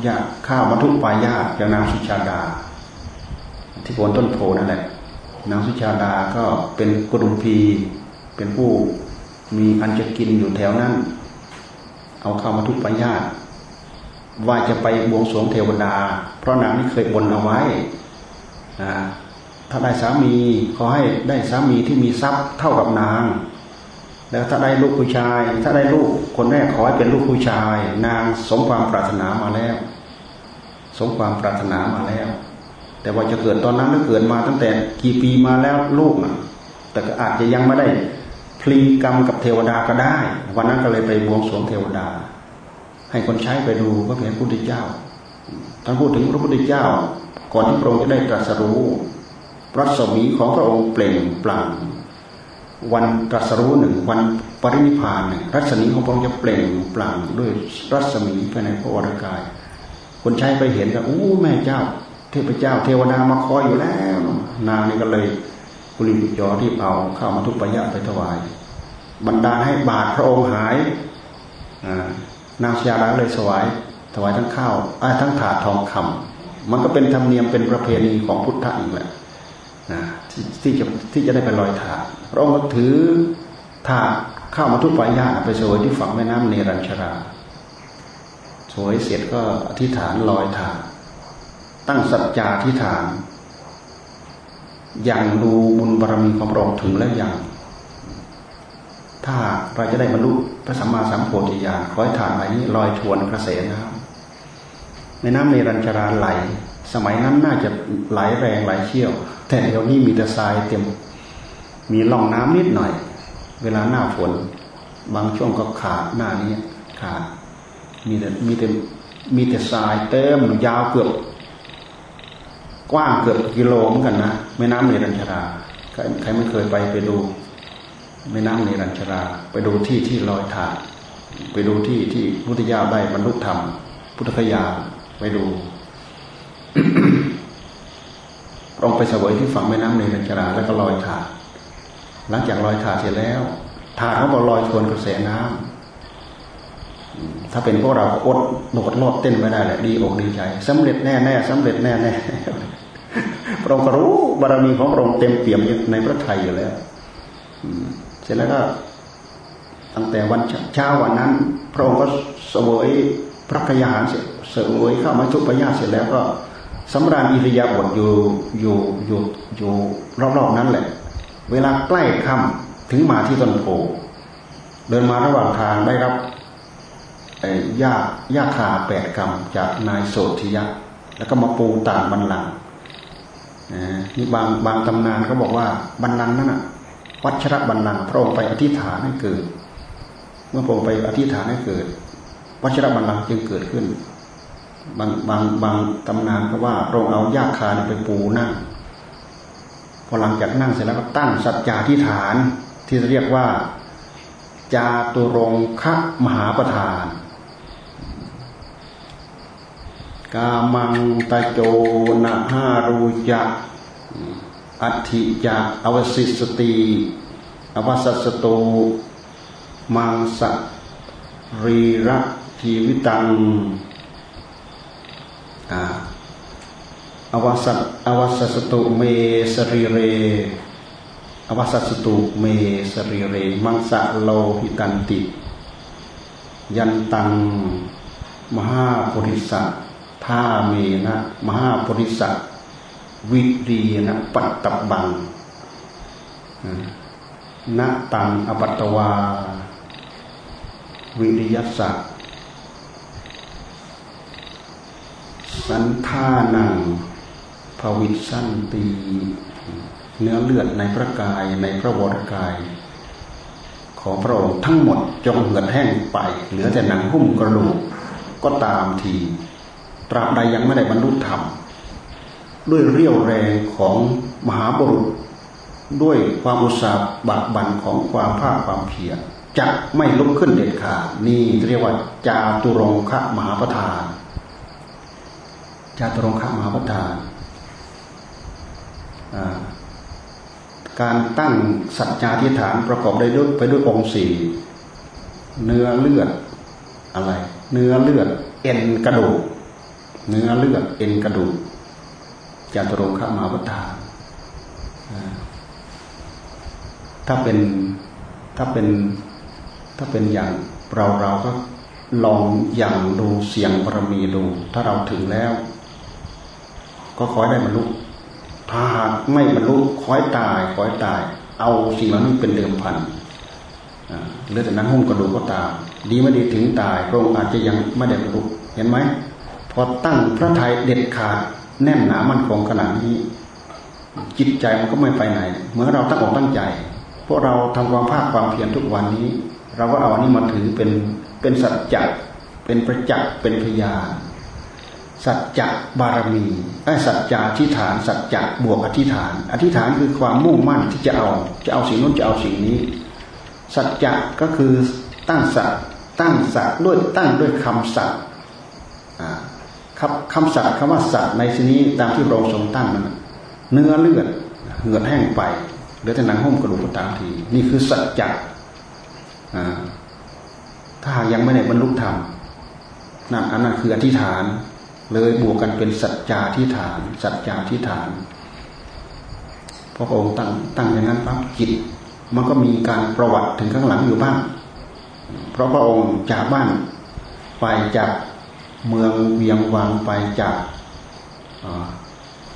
ยาข้าวมาทุกปายาจากนางสุชาดา ที่โคนต้นโพนั่นแหละนางสุชาดาก็เป็นกุดุมพีเป็นผู้มีอันจะกินอยู่แถวนั้น เอาข้าวมาทุกปายาว่าจะไปบวงสรวงเทวดา เพราะนางนี่เคยบนเอาไว้ ถ้าได้สามีขอให้ได้สามีที่มีทรัพย์เท่ากับนาง แล้วถ้าได้ลูกผู้ชาย ถ้าได้ลูกคนแรกขอให้เป็นลูกผู้ชาย นางสมความปรารถนามาแล้ว สมความปรารถนามาแล้ว แต่ว่าจะเกิดตอนนั้นหรือเกิดมาตั้งแต่กี่ปีมาแล้วลูกนะแต่ก็อาจจะยังไม่ได้พลีกรรมกับเทวดาก็ได้ วันนั้นก็เลยไปบวงสรวงเทวดา ให้คนใช้ไปดูก็เห็นพระพุทธเจ้าท่านพูดถึงพระพุทธเจ้า ก่อนที่พระองค์จะได้ตรัสรู้ รัศมีของพระองค์เปล่งปลั่งวันตรัสรู้หนึ่งวันปรินิพานหนึ่งรัศมีของพระองค์จะเปล่งปลั่งด้วยรัศมีภายในพระวรกาย คนใช้ไปเห็นก็อู้แม่เจ้า เทพเจ้า เทวดามาคอยอยู่แล้ว นางนี่ก็เลยกุลิบุจอที่เอาเข้ามาทุกปยะไปถวาย บรรดาให้บาทพระองค์หายนางชยาดาเลยสวายถวายทั้งข้าวทั้งถาดทองคำมันก็เป็นธรรมเนียมเป็นประเพณีของพุทธะอีกแหละ นะที่จะที่จะได้ไปลอยถาดพระองค์ถือถาดข้าวมาทุกปายาไปสวยที่ฝั่งแม่น้ำเนรัญชราสวยเสร็จก็อธิษฐานลอยถาดตั้งสัจจาธิษฐานอย่างดูบุญบารมีของพระองค์ถึงแล้วอย่างถ้าเราจะได้บรรลุพระสัมมาสัมโพธิญาณขอให้ฐานใบนี้ลอยทวนกระแสน้ำในน้ำในรัญชราไหล สมัยนั้นน่าจะไหลแรงไหลเชี่ยว แต่เดี๋ยวนี้มีแต่ทรายเต็ม มีล่องน้ำนิดหน่อย เวลาหน้าฝน บางช่วงก็ขาดหน้านี้ขาดมีแต่มีแต่มีแต่ทรายเต็มยาวเกือบกว้างเกือบกิโลเหมือนกันนะแม่น้ำในรัญชราใครใครไม่เคยไปไปดูแม่น้ำในรัญชรา ไปดูที่ที่ลอยถาดไปดูที่ที่พุทธยาได้บรรลุธรรม พุทธคยาไปดู ลองไปเสวยที่ฝั่งแม่น้ำในรัญชราแล้วก็ลอยถาดหลังจากลอยถาดเสร็จแล้วถาดเขาบอกลอยทวนกระแสน้ำถ้าเป็นพวกเราอดโดดโลดเต้นไม่ได้แหละดีอกดีใจสำเร็จแน่แน่สำเร็จแน่แน่พระองค์ก็รู้บารมีของพระองค์เต็มเปี่ยมในพระไทยอยู่แล้วเสร็จแล้วก็ ตั้งแต่วันเช้าวันนั้น พระองค์ก็เสวยพระกยาหารเสร็จเสวยเข้ามาชุปยาเสร็จแล้วก็ สำราญอิริยาบถอยู่อยู่อยู่อยู่รอบๆนั้นแหละ เวลาใกล้ค่ำถึงมาที่ต้นโพเดินมาระหว่างทางได้รับหญ้าหญ้าคาแปดกรรมจากนายโสธิยะ แล้วก็มาปูต่างบันลังนี่บางบางตำนานเขาบอกว่าบันลังนั้นอะ วัชระบันลังพระองค์ไปอธิษฐานให้เกิด เมื่อพระองค์ไปอธิษฐานให้เกิด วัชระบันลังจึงเกิดขึ้น บางบางบางตำนานก็ว่าพระองค์เอาหญ้าคาไปปูนั่งพอหลังจากนั่งเสร็จแล้วก็ตั้งสัจจาธิฐาน ที่เรียกว่า จาตุรงคะมหาประธาน กามังตะโจนะหารูจักอัติจักอวสิสติอวสัสตูมังสรีระชีวิตัง อวสัตอวสัสตุเมสรีเร อวสัสตุเมสรีเร มังสะโลหิตันติ ยันตัง มหาปุริสัทาเมนะ มหาปุริสัวิรีนะปัตตบังนะตังอปัตตวา วิริยัสสะ สันทานังภวิสันตีเนื้อเลือดในพระกายในพระวรกาย ของพระองค์ทั้งหมดจงเหือดแห้งไป เหลือแต่หนังหุ้มกระดูกก็ตามที ตราบใดยังไม่ได้บรรลุธรรม ด้วยเรี่ยวแรงของมหาบุรุษ ด้วยความอุตสาห์บากบั่นของความภาคความเพียรจะไม่ลุกขึ้นเด็ดขาดนี่เรียกว่าจาตุรงคะมหาประธาน จาตุรงคมหาประธานการตั้งสัจจาธิฐานประกอบได้ด้วยไปด้วยองค์สี่เนื้อเลือดอะไร เนื้อเลือด เอ็นกระดูกเนื้อเลือดเอ็นกระดูกจาตุรงคมหาวัฏานถ้าเป็นถ้าเป็นถ้าเป็นอย่างเราเราก็ลองอย่างดูเสียงบารมีดู ถ้าเราถึงแล้ว ก็ขอให้ได้บรรลุถ้าหากไม่บรรลุคอยตายคอยตาย เอาสิ่งเหล่านี้เป็นเดิมพันเหลือแต่นั้นหุ้มกระดูกก็ตาม ดีไม่ดีถึงตายพระองค์อาจจะยังไม่ได้บรรลุเห็นไหมพอตั้งพระทัยเด็ดขาดแน่นหนามั่นคงขนาดนี้ จิตใจมันก็ไม่ไปไหนเมื่อเราตั้งอกตั้งใจพวกเราทำความภาคความเพียรทุกวันนี้ เราก็เอาอันนี้มาถือเป็นเป็นสัจจะเป็นประจักษ์เป็นพยาน สัจจะบารมีไอ้สัจจะอธิษฐาน สัจจะบวกอธิษฐาน อธิษฐานคือความมุ่งมั่นที่จะเอา จะเอาสิ่งนู้นจะเอาสิ่งนี้ สัจจะก็คือตั้งสัตตั้งสัตด้วยตั้งด้วยคำสัตครับคำสัตคำว่าสัตในที่นี้ตามที่พระองค์ทรงตั้งนั้นเนื้อเลือดเหือดแห้งไปเหลือแต่หนังหุ้มกระดูกตามที นี่คือสัจจะถ้าหากยังไม่ได้บรรลุธรรมนั่นอันนั้นคืออธิษฐาน เลยบวกกันเป็นสัจจาทิฐาน สัจจาทิฐานพระองค์ตั้งตั้งอย่างนั้นปั๊บจิต มันก็มีการประวัติถึงข้างหลังอยู่บ้าง เพราะพระองค์จากบ้านไปจากเมืองเวียงวังไปจาก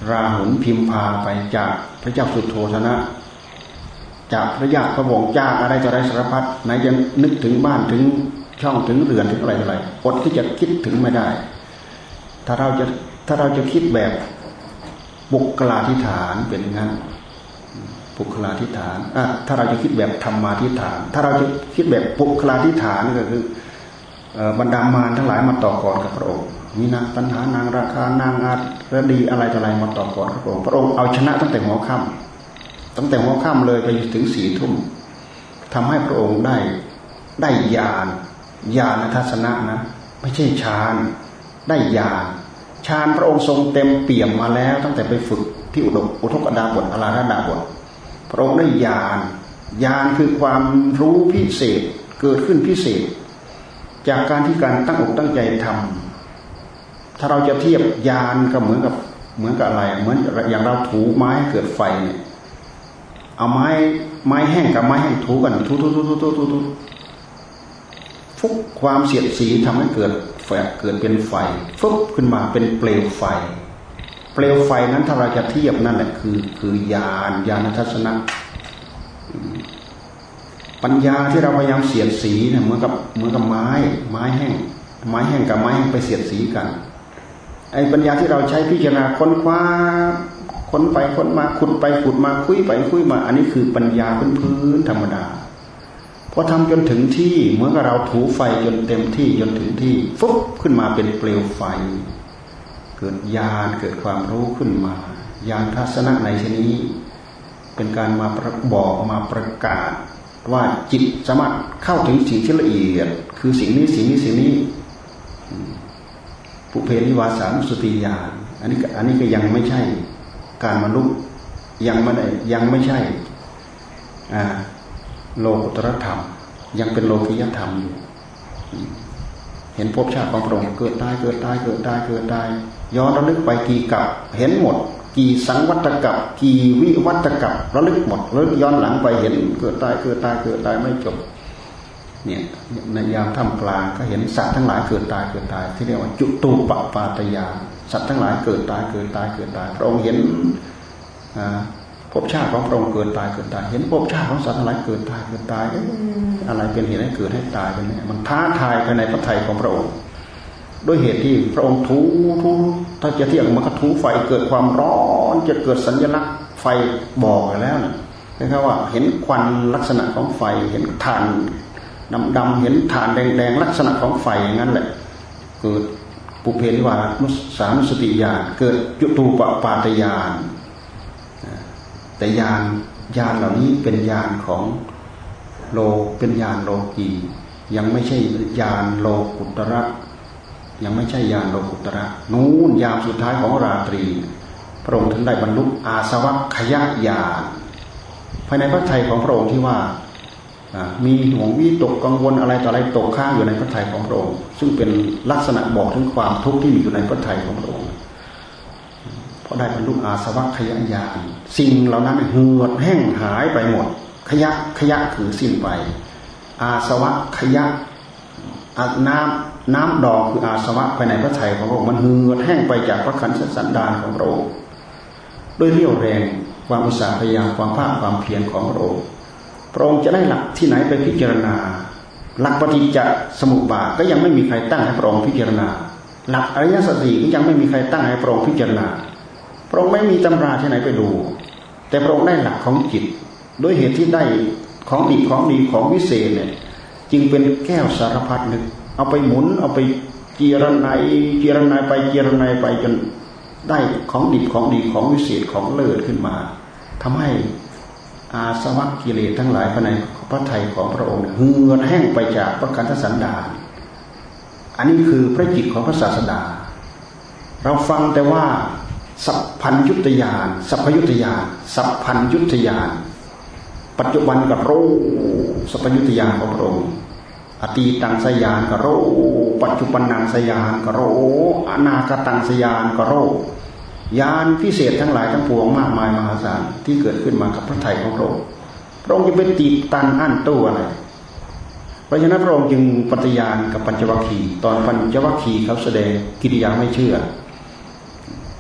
ราหุลพิมพาไปจากพระเจ้าสุโธธนะ จากพระญาติพระวงศ์จากอะไรต่ออะไรสารพัดไหนจะนึกถึงบ้านถึงช่องถึงเรือนถึงอะไรอะไรอดที่จะคิดถึงไม่ได้ ถ้าเราจะถ้าเราจะคิดแบบบุคลาธิฐานเป็นงั้นบุคลาธิฐานอะถ้าเราจะคิดแบบธรรมาธิฐาน ถ้าเราจะคิดแบบบุคลาธิฐานก็คือบรรดามารทั้งหลายมาต่อกรกับพระองค์มีนางตัณหานางราคานางอาระดีอะไรต่ออะไรมาต่อกรกับพระองค์พระองค์เอาชนะตั้งแต่หัวค่ำตั้งแต่หัวค่ำเลยไปถึงสี่ทุ่มทำให้พระองค์ได้ได้ญาณญาณทัศนะนะ ไม่ใช่ฌาน ได้ญาณฌานพระองค์ทรงเต็มเปี่ยมมาแล้ว ตั้งแต่ไปฝึกที่อุดมอุทกดาบทอลาธดาบทพระองค์ได้ญาณญาณคือความรู้พิเศษเกิดขึ้นพิเศษ จากการที่การตั้งอกตั้งใจทำถ้าเราจะเทียบญาณก็เหมือนกับเหมือนกับอะไร เหมือนอย่างเราถูไม้เกิดไฟเนี่ยเอาไม้ไม้แห้งกับไม้แห้งถูกันถูถูถูถูถูถูฟุกความเสียดสีทำให้เกิด แฝงเกิดเป็นไฟฟึบขึ้นมาเป็นเปลวไฟ เปลวไฟนั้นถ้าเราจะเทียบนั่นแหละคือ คือยานยานทัศนะ ปัญญาที่เราพยายามเสียดสีเนี่ยเหมือนกับเหมือนกับไม้ ไม้แห้ง ไม้แห้งกับไม้แห้งไปเสียดสีกันไอ้ปัญญาที่เราใช้พิจารณาค้นคว้าค้นไปค้นมาขุดไปขุดมาคุยไปคุยมา อันนี้คือปัญญาพื้นพื้นธรรมดา พอทำจนถึงที่เหมือนกับเราถูไฟจนเต็มที่จนถึงที่ฟุบขึ้นมาเป็นเปลวไฟ เกิดญาณเกิดความรู้ขึ้นมาญาณทัศนะในชนี้ เป็นการมาประบอกมาประกาศ ว่าจิตสามารถเข้าถึงสิ่งที่ละเอียด คือสิ่งนี้สิ่งนี้สิ่งนี้ปุเพนิวาสานุสติญาณอันนี้อันนี้ก็ยังไม่ใช่ การมนุษย์ยังไม่ได้ยังไม่ใช่อ่า โลกุตรธรรม ยังเป็นโลกิยธรรมอยู่ เห็นภพชาติของพระองค์เกิดตายเกิดตายเกิดตายเกิดตายย้อนระลึกไปกี่กับเห็นหมด กี่สังวัตกับกี่วิวัตกับระลึกหมดระลึกย้อนหลังไปเห็นเกิดตายเกิดตายเกิดตายไม่จบเนี่ยในยามท่ามกลางก็เห็นสัตว์ทั้งหลายเกิดตายเกิดตาย ที่เรียกว่าจุตูปปาตยาสัตว์ทั้งหลายเกิดตายเกิดตายเกิดตายพระองค์เห็น ภพชาติของพระองค์เกิดตายเกิดตาย เห็นภพชาติของสัตว์อะไรเกิดตายเกิดตายอะไรเป็นเหตุให้เกิดให้ตายกันเนี่ยมันท้าทายภายในพระทัยของพระองค์ด้วยเหตุที่พระองค์ทูทูถ้าจะเที่ยงมันก็ทูไฟเกิดความร้อนจะเกิดสัญลักษณ์ไฟบอกแล้วนะนะครับว่าเห็นควันลักษณะของไฟเห็นฐานดำดำเห็นฐานแดงแดงลักษณะของไฟอย่างนั้นแหละเกิดปุเพนิวานุสานุสติญาณเกิดจุตูปปาตญาณ แต่ยานยานเหล่านี้เป็นยานของโลเป็นยานโลกียังไม่ใช่ยานโลกุตระยังไม่ใช่ยานโลกุตระนู้นยามสุดท้ายของราตรี พระองค์ถึงได้บรรลุอาสวัคยญาณภายในพระทัยของพระองค์ที่ว่ามีห่วงวิตกกังวลอะไรต่ออะไรตกข้างอยู่ในพระทัยของพระองค์ซึ่งเป็นลักษณะบอกถึงความทุกข์ที่มีอยู่ในพระทัยของพระองค์ ได้บรรลุอาสวัคยญาณสิ่งเหล่านั้นเหือดแห้งหายไปหมด ขยะขยะคือสิ้นไป อาสวะขยะน้ำน้ำดอกคืออาสวะภายในพระไถ่ของพระองค์มันเหือดแห้งไปจากพระขันสันดานของพระองค์ด้วยเรี่ยวแรงความอุตสาหพยายามความภาคความเพียรของพระองค์พระองค์จะได้หลักที่ไหนไปพิจารณา หลักปฏิจจสมุปบาทก็ยังไม่มีใครตั้งให้พระองค์พิจารณา หลักอริยสัจสี่ก็ยังไม่มีใครตั้งให้พระองค์พิจารณา พระองค์ไม่มีตำราที่ไหนไปดู แต่พระองค์ได้หลักของจิตด้วยเหตุที่ได้ของดีของดีของวิเศษเนี่ยจึงเป็นแก้วสารพัดนึกเอาไปหมุน เอาไปเจียรนายเจียรนายไปเจียรนายไปจนได้ของดีของดีของวิเศษของเลิศขึ้นมาทำให้อาสวะกิเลสทั้งหลายภายในพระไทยของพระองค์เหือดแห้งไปจากพระคันธสันดานอันนี้คือพระจิตของพระศาสดา เราฟังแต่ว่า สัพพัญยุตยานสัพพยุตยานสัพพัญยุตยานปัจจุบันก็รู้สัพยุตยานของพระองค์อตีตังสยานก็รู้ปัจจุบันนังสยานก็รู้อนาคตังสยานก็รู้ยานพิเศษทั้งหลายทั้งปวงมากมายมหาศาลที่เกิดขึ้นมากับพระไถ่ของพระองค์พระองค์จะเป็นตีตันอั้นตู้อะไรเพราะฉะนั้นพระองค์จึงปฏิญาณกับปัญจวัคคีย์ตอนปัญจวัคคีย์เขาแสดงกิริยาไม่เชื่อ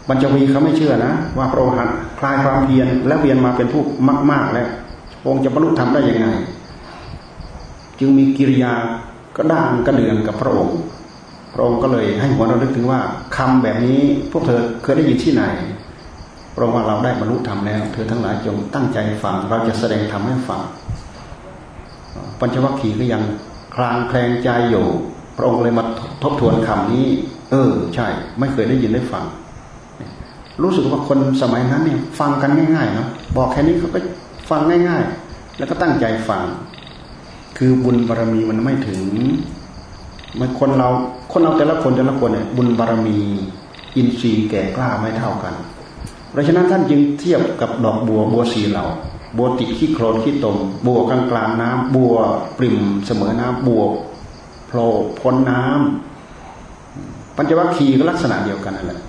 ปัญจวีเขาไม่เชื่อนะ ว่าพระองค์หันคลายความเพียรและเพียรมาเป็นผู้มาก ๆ แล้วองค์จะบรรลุธรรมได้ยังไง จึงมีกิริยากระด้างกระเดืองกับพระองค์ พระองค์ก็เลยให้หัวเราลึกถึงว่าคำแบบนี้พวกเธอเคยได้ยินที่ไหนพระองค์ว่าเราได้บรรลุธรรมแล้ว เธอทั้งหลายจงตั้งใจฟัง เราจะแสดงธรรมให้ฟัง ปัญจวัคคีย์ก็ยังคลางแคลงใจอยู่ พระองค์เลยมาทบทวนคำนี้ เออ ใช่ ไม่เคยได้ยินได้ฟัง รู้สึกว่าคนสมัยนั้นเนี่ยฟังกันง่ายๆเนาะบอกแค่นี้เขาก็ฟังง่าย ๆ แล้วก็ตั้งใจฟัง คือบุญบารรมีมันไม่ถึงมันคนเราคนเราแต่ละคนแต่ละคนเนี่ยบุญบารรมี อินทรีย์แก่กล้าไม่เท่ากัน เพราะฉะนั้นท่านจึงเทียบกับดอกบัวบัวสีเหล่าบัวติดขี้โคลนขี้ตม บัวกลางกลางน้ำบัวปริ่มเสมอน้ำบัวโผล่พ้นน้ำปัญจวัคคีย์ก็ลักษณะเดียวกันนั่นแหละ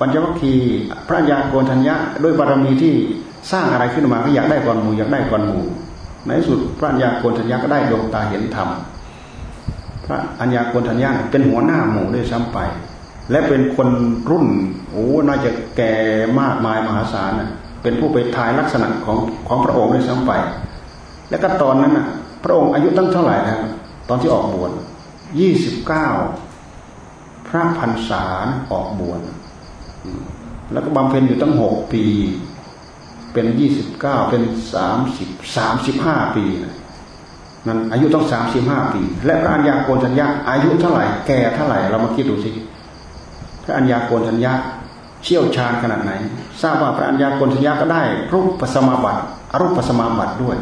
ปัญจวัคคีย์พระยาโกนทัญญะด้วยบารมีที่สร้างอะไรขึ้นมาก็อยากได้ก่อนหมู่อยากได้ก่อนหมู่ในสุดพระัญญาโกนทัญญาก็ได้ดวงตาเห็นธรรมพระอัญญาโกนทัญญาเป็นหัวหน้าหมู่ด้วยซ้ำไป และเป็นคนรุ่นโอ้น่าจะแก่มากมายมหาศาลเป็นผู้ไปทายลักษณะของของพระองค์ด้วยซ้ำไป และก็ตอนนั้นนะพระองค์อายุตั้งเท่าไหร่แล้วตอนที่ออกบวชยี่สิบเก้าพระพันษาออกบวช แล้วก็บำเพ็ญอยู่ตั้งหกปี เป็นยี่สิบเก้าเป็นสามสิบสามสิบห้าปีนั่นอายุต้องสามสิบห้าปี และพระัญญาโกณทัญญาอายุเท่าไหร่แก่เท่าไหร่เรามาคิดดูสิพระัญญาโกณทัญญาเชี่ยวชาญขนาดไหน ทราบว่าพระัญญาโกณทัญญาก็ได้ รูปปัสมาบัติอรูปปัสมาบัติด้วย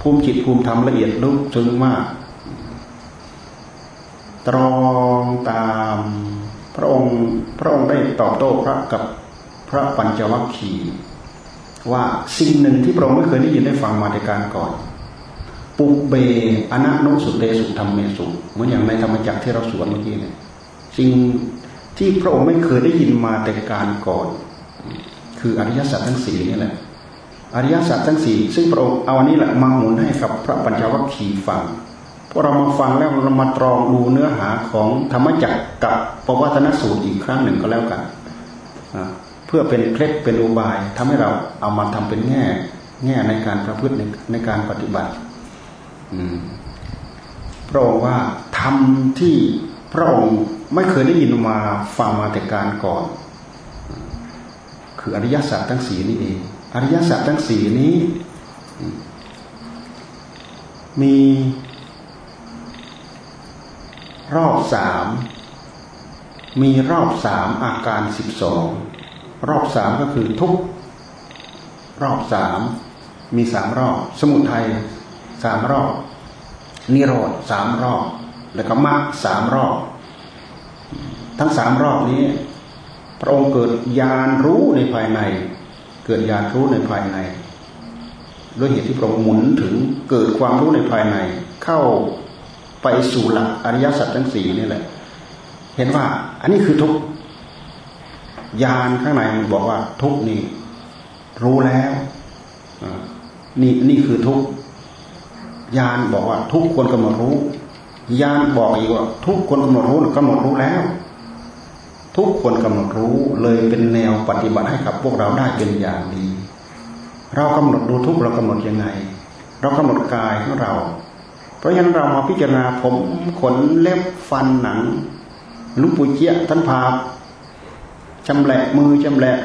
ภูมิจิตภูมิธรรมละเอียดลึกซึ้งมาก ตรองตาม พระองค์พระองค์ได้ตอบโต้พระกับพระปัญจวัคคีย์ว่าสิ่งหนึ่งที่พระองค์ไม่เคยได้ยินได้ฟังมาในการก่อน ปุเบอนันุสุเตสุธรรมเมสุเหมือนอย่างในธรรมจักรที่เราสวดเมื่อกี้เนี่ยสิ่งที่พระองค์ไม่เคยได้ยินมาแต่การก่อน คืออริยสัจทั้งสี่นี่แหละอริยสัจทั้งสี่ซึ่งพระองค์เอาอันนี้แหละมาหมุนให้กับพระปัญจวัคคีย์ฟัง วกเรามาฟังแล้วเรามาตรองดูเนื้อหาของธรรมจักรกับปวัตนสูตรอีกครั้งหนึ่งก็แล้วกันเพื่อเป็นเคล็ดเป็นอุบายทำให้เราเอามาทำเป็นแง่แง่ในการประพฤติในในการปฏิบัติพระองค์ว่าทำที่พระองค์ไม่เคยได้ยินมาฟังมาแต่การก่อน คืออริยสัจทั้งสีนี่เองอริยสัจทั้งสีนี้ มี รอบสามมีรอบสามอาการสิบสองรอบสามก็คือทุกรอบสามมีสามรอบ สมุทัยสามรอบ นิโรธสามรอบ แล้วก็มรรคสามรอบ ทั้งสามรอบนี้ พระองค์เกิดญาณรู้ในภายใน เกิดญาณรู้ในภายในด้วยเหตุที่พระองค์หมุนถึงเกิดความรู้ในภายใน เข้า ไปสู่หลักอริยสัจทั้งสี่นี่แหละ เห็นว่า อันนี้คือทุกยานข้างในบอกว่าทุกนี่รู้แล้วนี่นี่คือทุกยานบอกว่า ทุกคนกำหนดรู้ยานบอกอีกว่า ทุกคนกำหนดรู้กำหนดรู้แล้ว ทุกคนกำหนดรู้เลยเป็นแนวปฏิบัติให้กับพวกเราได้เป็นอย่างดี เรากำหนดดูทุกเรากำหนดยังไง เรากำหนดกายของเรา เพราะฉะนั้นเรามาพิจารณาผมขนเล็บฟันหนังลุงปู่เจี๊ยท่านพาชำแหละมือชำแหละ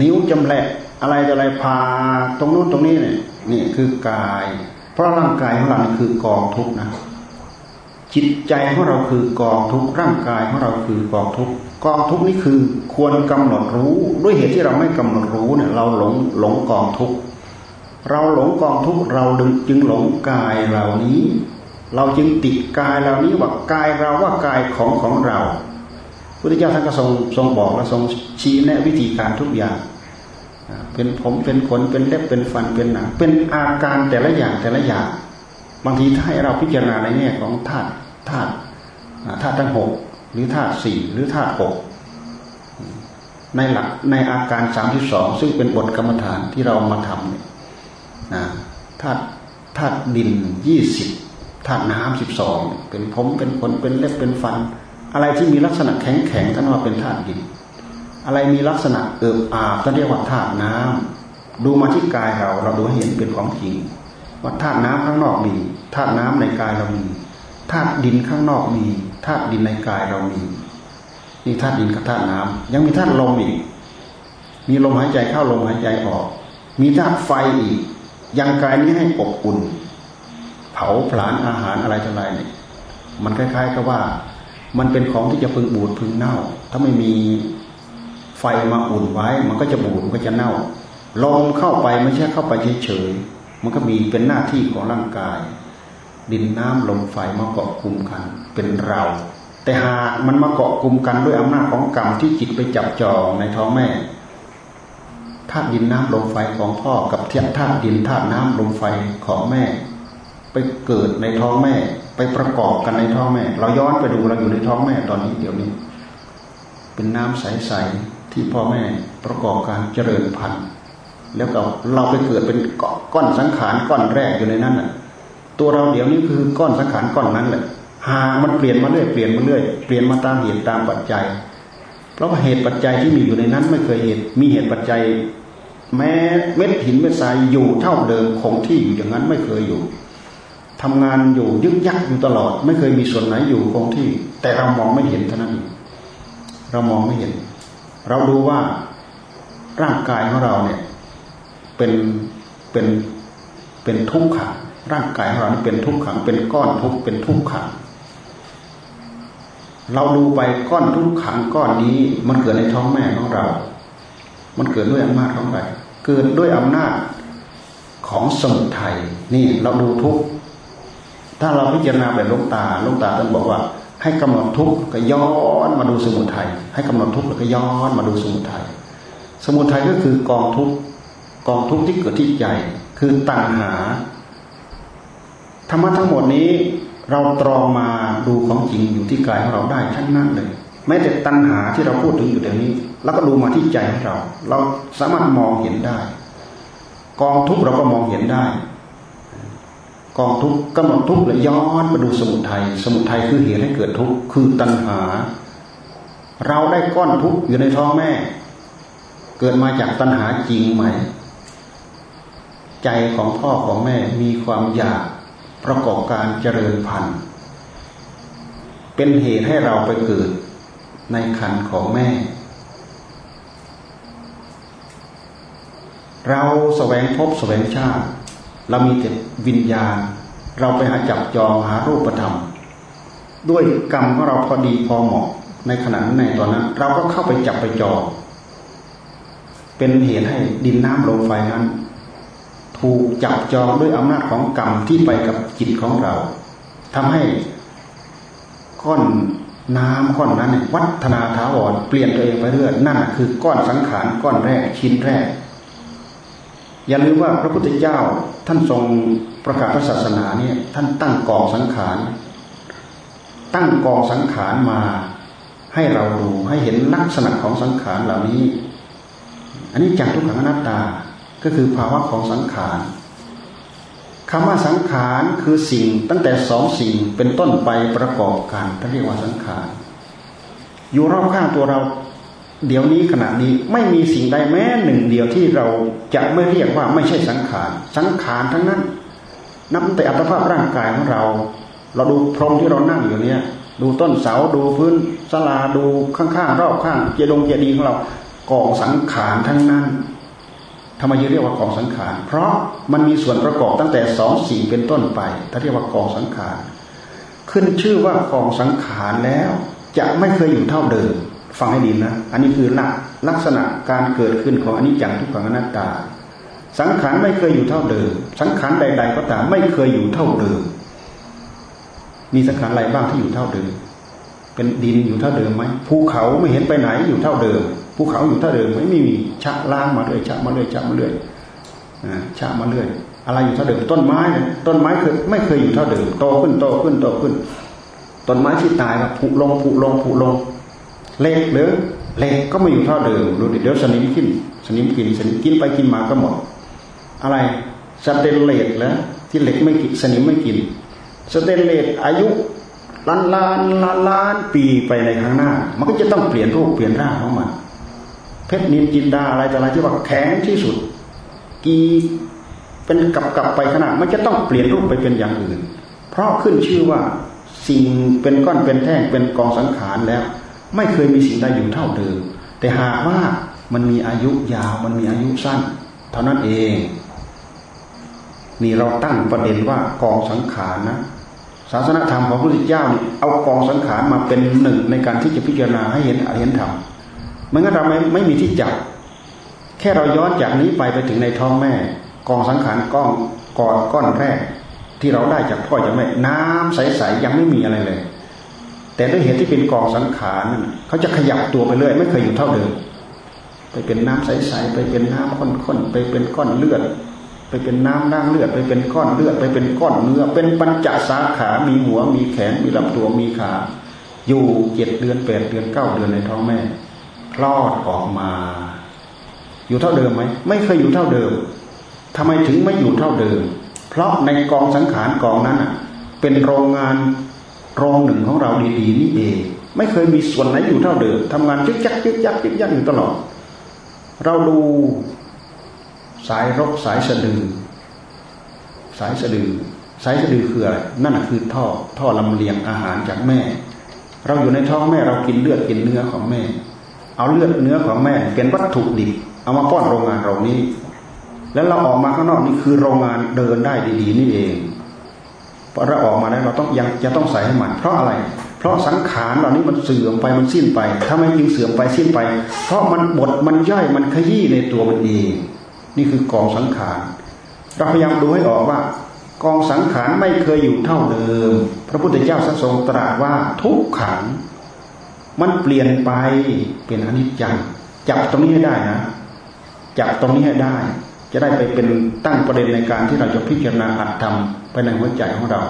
นิ้วจำแหละอะไรต่ออะไรพาตรงนู้นตรงนี้เนี่ยนี่คือกาย เพราะร่างกายของเราคือกองทุกนะ จิตใจของเราคือกองทุกร่างกายของเราคือกองทุกกองทุกนี้คือควรกำหนดรู้ ด้วยเหตุที่เราไม่กำหนดรู้เนี่ย เราหลงหลงกองทุก เราหลงกองทุกเราดึงจึงหลงกายเหล่านี้ เราจึงติดกายเหล่านี้ว่ากายเราว่ากายของของเราพุทธเจ้าท่านก็ทรงทรงบอกและทรงชี้แนะวิธีการทุกอย่าง เป็นผมเป็นขนเป็นเล็บเป็นฟันเป็นหนังเป็นอาการแต่ละอย่างแต่ละอย่าง บางทีถ้าให้เราพิจารณาในแง่ของธาตุธาตุธาตุทั้งหกหรือธาตุสี่หรือธาตุหกในหลักในอาการสามที่สองซึ่งเป็นบทกรรมฐานที่เรามาทำเนี่ย ธาตุธาตุดินยี่สิบธาตุน้ำสิบสองเป็นผมเป็นขนเป็นเล็บเป็นฟัน อะไรที่มีลักษณะแข็งแข็งท่านว่าเป็นธาตุดิน อะไรมีลักษณะเอิบอาบท่านเรียกว่าธาตุน้ำดูมาที่กายเราเราดูเห็นเป็นของจริงว่าธาตุน้ำข้างนอกมีธาตุน้ำในกายเรามีธาตุดินข้างนอกมีธาตุดินในกายเรามีนี่ธาตุดินกับธาตุน้ำยังมีธาตุลมอีก มีลมหายใจเข้าลมหายใจออก มีธาตุไฟอีก ยังกายนี้ให้อบอุ่น เผาผลาญอาหารอะไรต่ออะไรเนี่ยมันคล้ายๆกับว่า มันเป็นของที่จะพึงบูดพึงเน่า ถ้าไม่มีไฟมาอุ่นไว้ มันก็จะบูดมันก็จะเน่าลมเข้าไปไม่ใช่เข้าไปเฉยๆมันก็มีเป็นหน้าที่ของร่างกาย ดินน้ำลมไฟมาเกาะกลุ่มกัน เป็นเรา แต่หากมันมาเกาะกลุ่มกันด้วยอำนาจของกรรมที่จิตไปจับจองในท้องแม่ ธาตุดินน้ำลมไฟของพ่อกับเทียธาตุดินธาตุน้ำลมไฟของแม่ ไปเกิดในท้องแม่ ไปประกอบกันในท้องแม่ เราย้อนไปดูเราอยู่ในท้องแม่ตอนนี้เดี๋ยวนี้ เป็นน้ำใสๆที่พ่อแม่ประกอบการเจริญพันธุ์แล้วก็เราไปเกิดเป็นก้อนสังขารก้อนแรกอยู่ในนั้นน่ะ ตัวเราเดี๋ยวนี้คือก้อนสังขารก้อนนั้นแหละหามันเปลี่ยนมาเรื่อยเปลี่ยนมาเรื่อยเปลี่ยนมาตามเหตุตามปัจจัย เพราะเหตุปัจจัยที่มีอยู่ในนั้นไม่เคยเหตุมีเหตุปัจจัย แม้เม็ดหินเม็ดทรายอยู่เท่าเดิมคงที่อยู่อย่างนั้นไม่เคยอยู่ทำงานอยู่ยึกยักอยู่ตลอด ไม่เคยมีส่วนไหนอยู่คงที่ แต่เรามองไม่เห็นเท่านั้นเรามองไม่เห็น เราดูว่าร่างกายของเราเนี่ย เป็นเป็นเป็นทุกข์ขังร่างกายของเราเป็นทุกข์ขัง เป็นก้อนทุกเป็นทุกข์ขังเราดูไปก้อนทุกข์ขังก้อนนี้ มันเกิดในท้องแม่ของเรา มันเกิดด้วยอำนาจของอะไร เกิดด้วยอำนาจของสมุทัยนี่เราดูทุกถ้าเราพิจารณาแบบลงตาลงตาท่านบอกว่า ให้กำหนดทุกข์ก็ย้อนมาดูสมุทัยให้กำหนดทุกข์แล้วก็ย้อนมาดูสมุทัยสมุทัยก็คือกองทุกกองทุกที่เกิดที่ใจคือตัณหาธรรมะทั้งหมดนี้เราตรองมาดูของจริงอยู่ที่กายของเราได้ทั้งนั้นเลยแม้แต่ตัณหาที่เราพูดถึงอยู่เดี๋ยวนี้ แล้วก็ดูมาที่ใจของเรา เราสามารถมองเห็นได้ กองทุกข์เราก็มองเห็นได้ กองทุกข์กำหนดทุกข์และย้อนมาดูสมุทัยสมุทัยคือเหตุให้เกิดทุกข์คือตัณหา เราได้ก้อนทุกข์อยู่ในท้องแม่ เกิดมาจากตัณหาจริงไหม ใจของพ่อของแม่มีความอยากประกอบการเจริญพันธุ์เป็นเหตุให้เราไปเกิดในคันของแม่ เราแสวงพบแสวงชาติ เรามีแต่วิญญาณ เราไปหาจับจองหารูปธรรม ด้วยกรรมของเราพอดีพอเหมาะในขณะนั้นในตอนนั้น เราก็เข้าไปจับไปจองเป็นเหตุให้ดินน้ำลมไฟนั้น ถูกจับจองด้วยอำนาจของกรรมที่ไปกับจิตของเราทำให้ก้อนน้ำก้อนนั้นวัฒนาถาวรเปลี่ยนตัวเองไปเรื่อยนั่นคือก้อนสังขารก้อนแรกชิ้นแรก อย่าลืมว่าพระพุทธเจ้าท่านทรงประกาศศาสนาเนี่ยท่านตั้งกองสังขาร ตั้งกองสังขารมาให้เราดูให้เห็นลักษณะของสังขารเหล่านี้ อันนี้จากทุกขังอนัตตาก็คือภาวะของสังขารคำว่าสังขารคือสิ่งตั้งแต่สองสิ่งเป็นต้นไปประกอบกันท่านเรียกว่าสังขารอยู่รอบข้างตัวเรา เดี๋ยวนี้ขณะนี้ไม่มีสิ่งใดแม้หนึ่งเดียวที่เราจะไม่เรียกว่าไม่ใช่สังขารสังขารทั้งนั้น นับแต่อัตภาพร่างกายของเรา เราดูพรมที่เรานั่งอยู่เนี่ย ดูต้นเสาดูพื้นสลาดูข้างๆรอบข้างเจดงเจดีของเรากองสังขารทั้งนั้นทำไมเรียกว่ากองสังขารเพราะมันมีส่วนประกอบตั้งแต่สองสี่เป็นต้นไปถ้าเรียกว่ากองสังขารขึ้นชื่อว่ากองสังขารแล้ว จะไม่เคยอยู่เท่าเดิม ฟังให้ดีนะ อันนี้คือลักลักษณะการเกิดขึ้นของอนิจจังทุกขังอนัตตา สังขารไม่เคยอยู่เท่าเดิม สังขารใด ๆ ก็ตามไม่เคยอยู่เท่าเดิม มีสังขารอะไรบ้างที่อยู่เท่าเดิม เป็นดินอยู่เท่าเดิมไหมภูเขาไม่เห็นไปไหนอยู่เท่าเดิม ภูเขาอยู่เท่าเดิมไม่มีชักล้างมาเรื่อยชักมาเรื่อยชักมาเรื่อยชักมาเรื่อยอะไรอยู่เท่าเดิมต้นไม้ต้นไม้เคยไม่เคยอยู่เท่าเดิมโตขึ้นโตขึ้นโตขึ้นต้นไม้ที่ตายก็ผุลงผุลงผุลง เล็กหรือเล็กก็ไม่อยู่เท่าเดิมดูดิเดี๋ยวสนิมขึ้น สนิมกินสนิมกินไปกินมาก็หมด อะไรสเตนเลสแล้วที่เหล็กไม่กินสนิมไม่กิน สเตนเลสอายุล้านล้านล้านล้านปีไปในข้างหน้า มันก็จะต้องเปลี่ยนรูปเปลี่ยนร่างของมันเพชรนินจินดาอะไรแต่อะไรที่ว่าแข็งที่สุด กีเป็นกับกับไปขนาดมันจะต้องเปลี่ยนรูปไปเป็นอย่างอื่น เพราะขึ้นชื่อว่าสิ่งเป็นก้อนเป็นแท่งเป็นกองสังขารแล้ว ไม่เคยมีสิ่งใดอยู่เท่าเดิม แต่หากว่ามันมีอายุยาวมันมีอายุสั้น เท่านั้นเอง นี่เราตั้งประเด็นว่ากองสังขารนะศาสนธรรมของพระพุทธเจ้านี่เอากองสังขารมาเป็นหนึ่งในการที่จะพิจารณาให้เห็นอริยธรรมมันก็เราไม่ไม่มีที่จับแค่เราย้อนจากนี้ไปไปถึงในท้องแม่ กองสังขารก้อนก่อนก้อนแรก ที่เราได้จากพ่อจากแม่ น้ำใสๆยังไม่มีอะไรเลย แต่ด้วยเหตุที่เป็นกองสังขารนั่นเขาจะขยับตัวไปเรื่อยไม่เคยอยู่เท่าเดิมไปเป็นน้ำใสๆไปเป็นน้ำข้นๆไปเป็นก้อนเลือด ไปเป็นน้ำด่างเลือด ไปเป็นก้อนเลือด ไปเป็นก้อนเนื้อ เป็นปัญจสาขา มีหัว มีแขน มีลำตัว มีขา อยู่เจ็ดเดือนแปดเดือนเก้าเดือนในท้องแม่ คลอดออกมา อยู่เท่าเดิมไหม ไม่เคยอยู่เท่าเดิมทำไมถึงไม่อยู่เท่าเดิม เพราะในกองสังขารกองนั้นอะเป็นโรงงาน โรงหนึ่งของเราดีๆนี่เอง ไม่เคยมีส่วนไหนอยู่เท่าเดิมทำงานยึกยักยึกยักยึกยักอยู่ตลอด เราดูสายรกสายสะดือ สายสะดือ สายสะดือคืออะไรนั่นคือท่อท่อลำเลียงอาหารจากแม่ เราอยู่ในท้องแม่เรากินเลือดกินเนื้อของแม่ เอาเลือดเนื้อของแม่เป็นวัตถุดิบเอามาป้อนโรงงานเรานี้ แล้วเราออกมาข้างนอกนี่คือโรงงานเดินได้ดีๆนี่เอง พอเราออกมาแล้วเราต้องยังจะต้องใส่ให้มัน เพราะอะไร เพราะสังขารเหล่านี้มันเสื่อมไปมันสิ้นไป ถ้าไม่จริงเสื่อมไปสิ้นไป เพราะมันบดมันย่อยมันขยี้ในตัวมันเอง นี่คือกองสังขารเราพยายามดูให้ออกว่า กองสังขารไม่เคยอยู่เท่าเดิม พระพุทธเจ้าทรงตรัสว่าทุกขังมันเปลี่ยนไปเป็นอนิจจังจับตรงนี้ให้ได้นะจับตรงนี้ให้ได้ จะได้ไปเป็นตั้งประเด็นในการที่เราจะพิจารณาอัตธรรมไปในหัวใจของเรา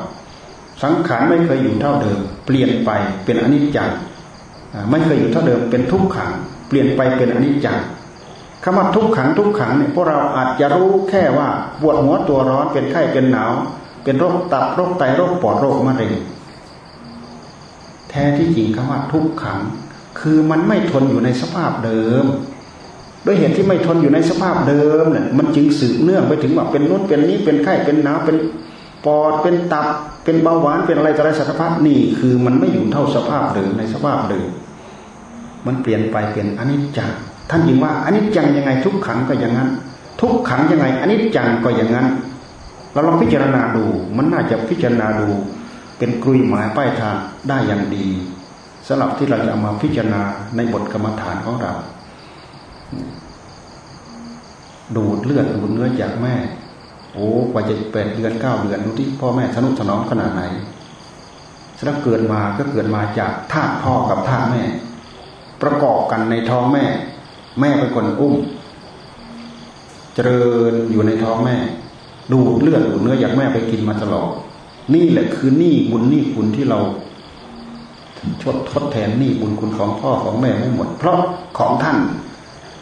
สังขารไม่เคยอยู่เท่าเดิม เปลี่ยนไปเป็นอนิจจังไม่เคยอยู่เท่าเดิมเป็นทุกขัง เปลี่ยนไปเป็นอนิจจังคำว่าทุกขังทุกขังเนี่ยพวกเราอาจจะรู้แค่ว่าปวดหัวตัวร้อนเป็นไข้เป็นหนาว เป็นโรคตับโรคไตโรคปอดโรคมะเร็งแท้ที่จริงคำว่าทุกขัง คือมันไม่ทนอยู่ในสภาพเดิม ด้วยเหตุที่ไม่ทนอยู่ในสภาพเดิมเนี่ยมันจึงสืบเนื่องไปถึงว่าเป็นนู้นเป็นนี้เป็นไข้เป็นหนาวเป็นปอดเป็นตับเป็นเบาหวานเป็นอะไรต่ออะไรสารพัดนี่คือมันไม่อยู่เท่าสภาพเดิมในสภาพเดิมมันเปลี่ยนไปเป็นอนิจจังท่านยิงว่าอนิจจังยังไงทุกขังก็อย่างนั้น ทุกขังยังไงอนิจจังก็อย่างนั้น เราลองพิจารณาดู มันน่าจะพิจารณาดู เป็นกลุยหมายป้ายทางได้อย่างดีสำหรับที่เราจะามาพิจารณาในบทกรรมฐานของเรา ดูดเลือดดูดเนื้อจากแม่ โอ้กว่าจะแปดเดือนเก้าเดือนดูที่พ่อแม่สนุถนอมขนาดไหนสำหรับเกิดมาก็เกิดมาจากธาตุพ่อกับธาตุแม่ ประกอบกันในท้องแม่ แม่เป็นคนอุ้ม เจริญอยู่ในท้องแม่ ดูดเลือดดูดเนื้อจากแม่ไปกินมาตลอดนี่แหละคือหนี้บุญหนี้คุณที่เราชดทดแทนหนี้บุญคุณของพ่อของแม่ไม่หมด เพราะของท่าน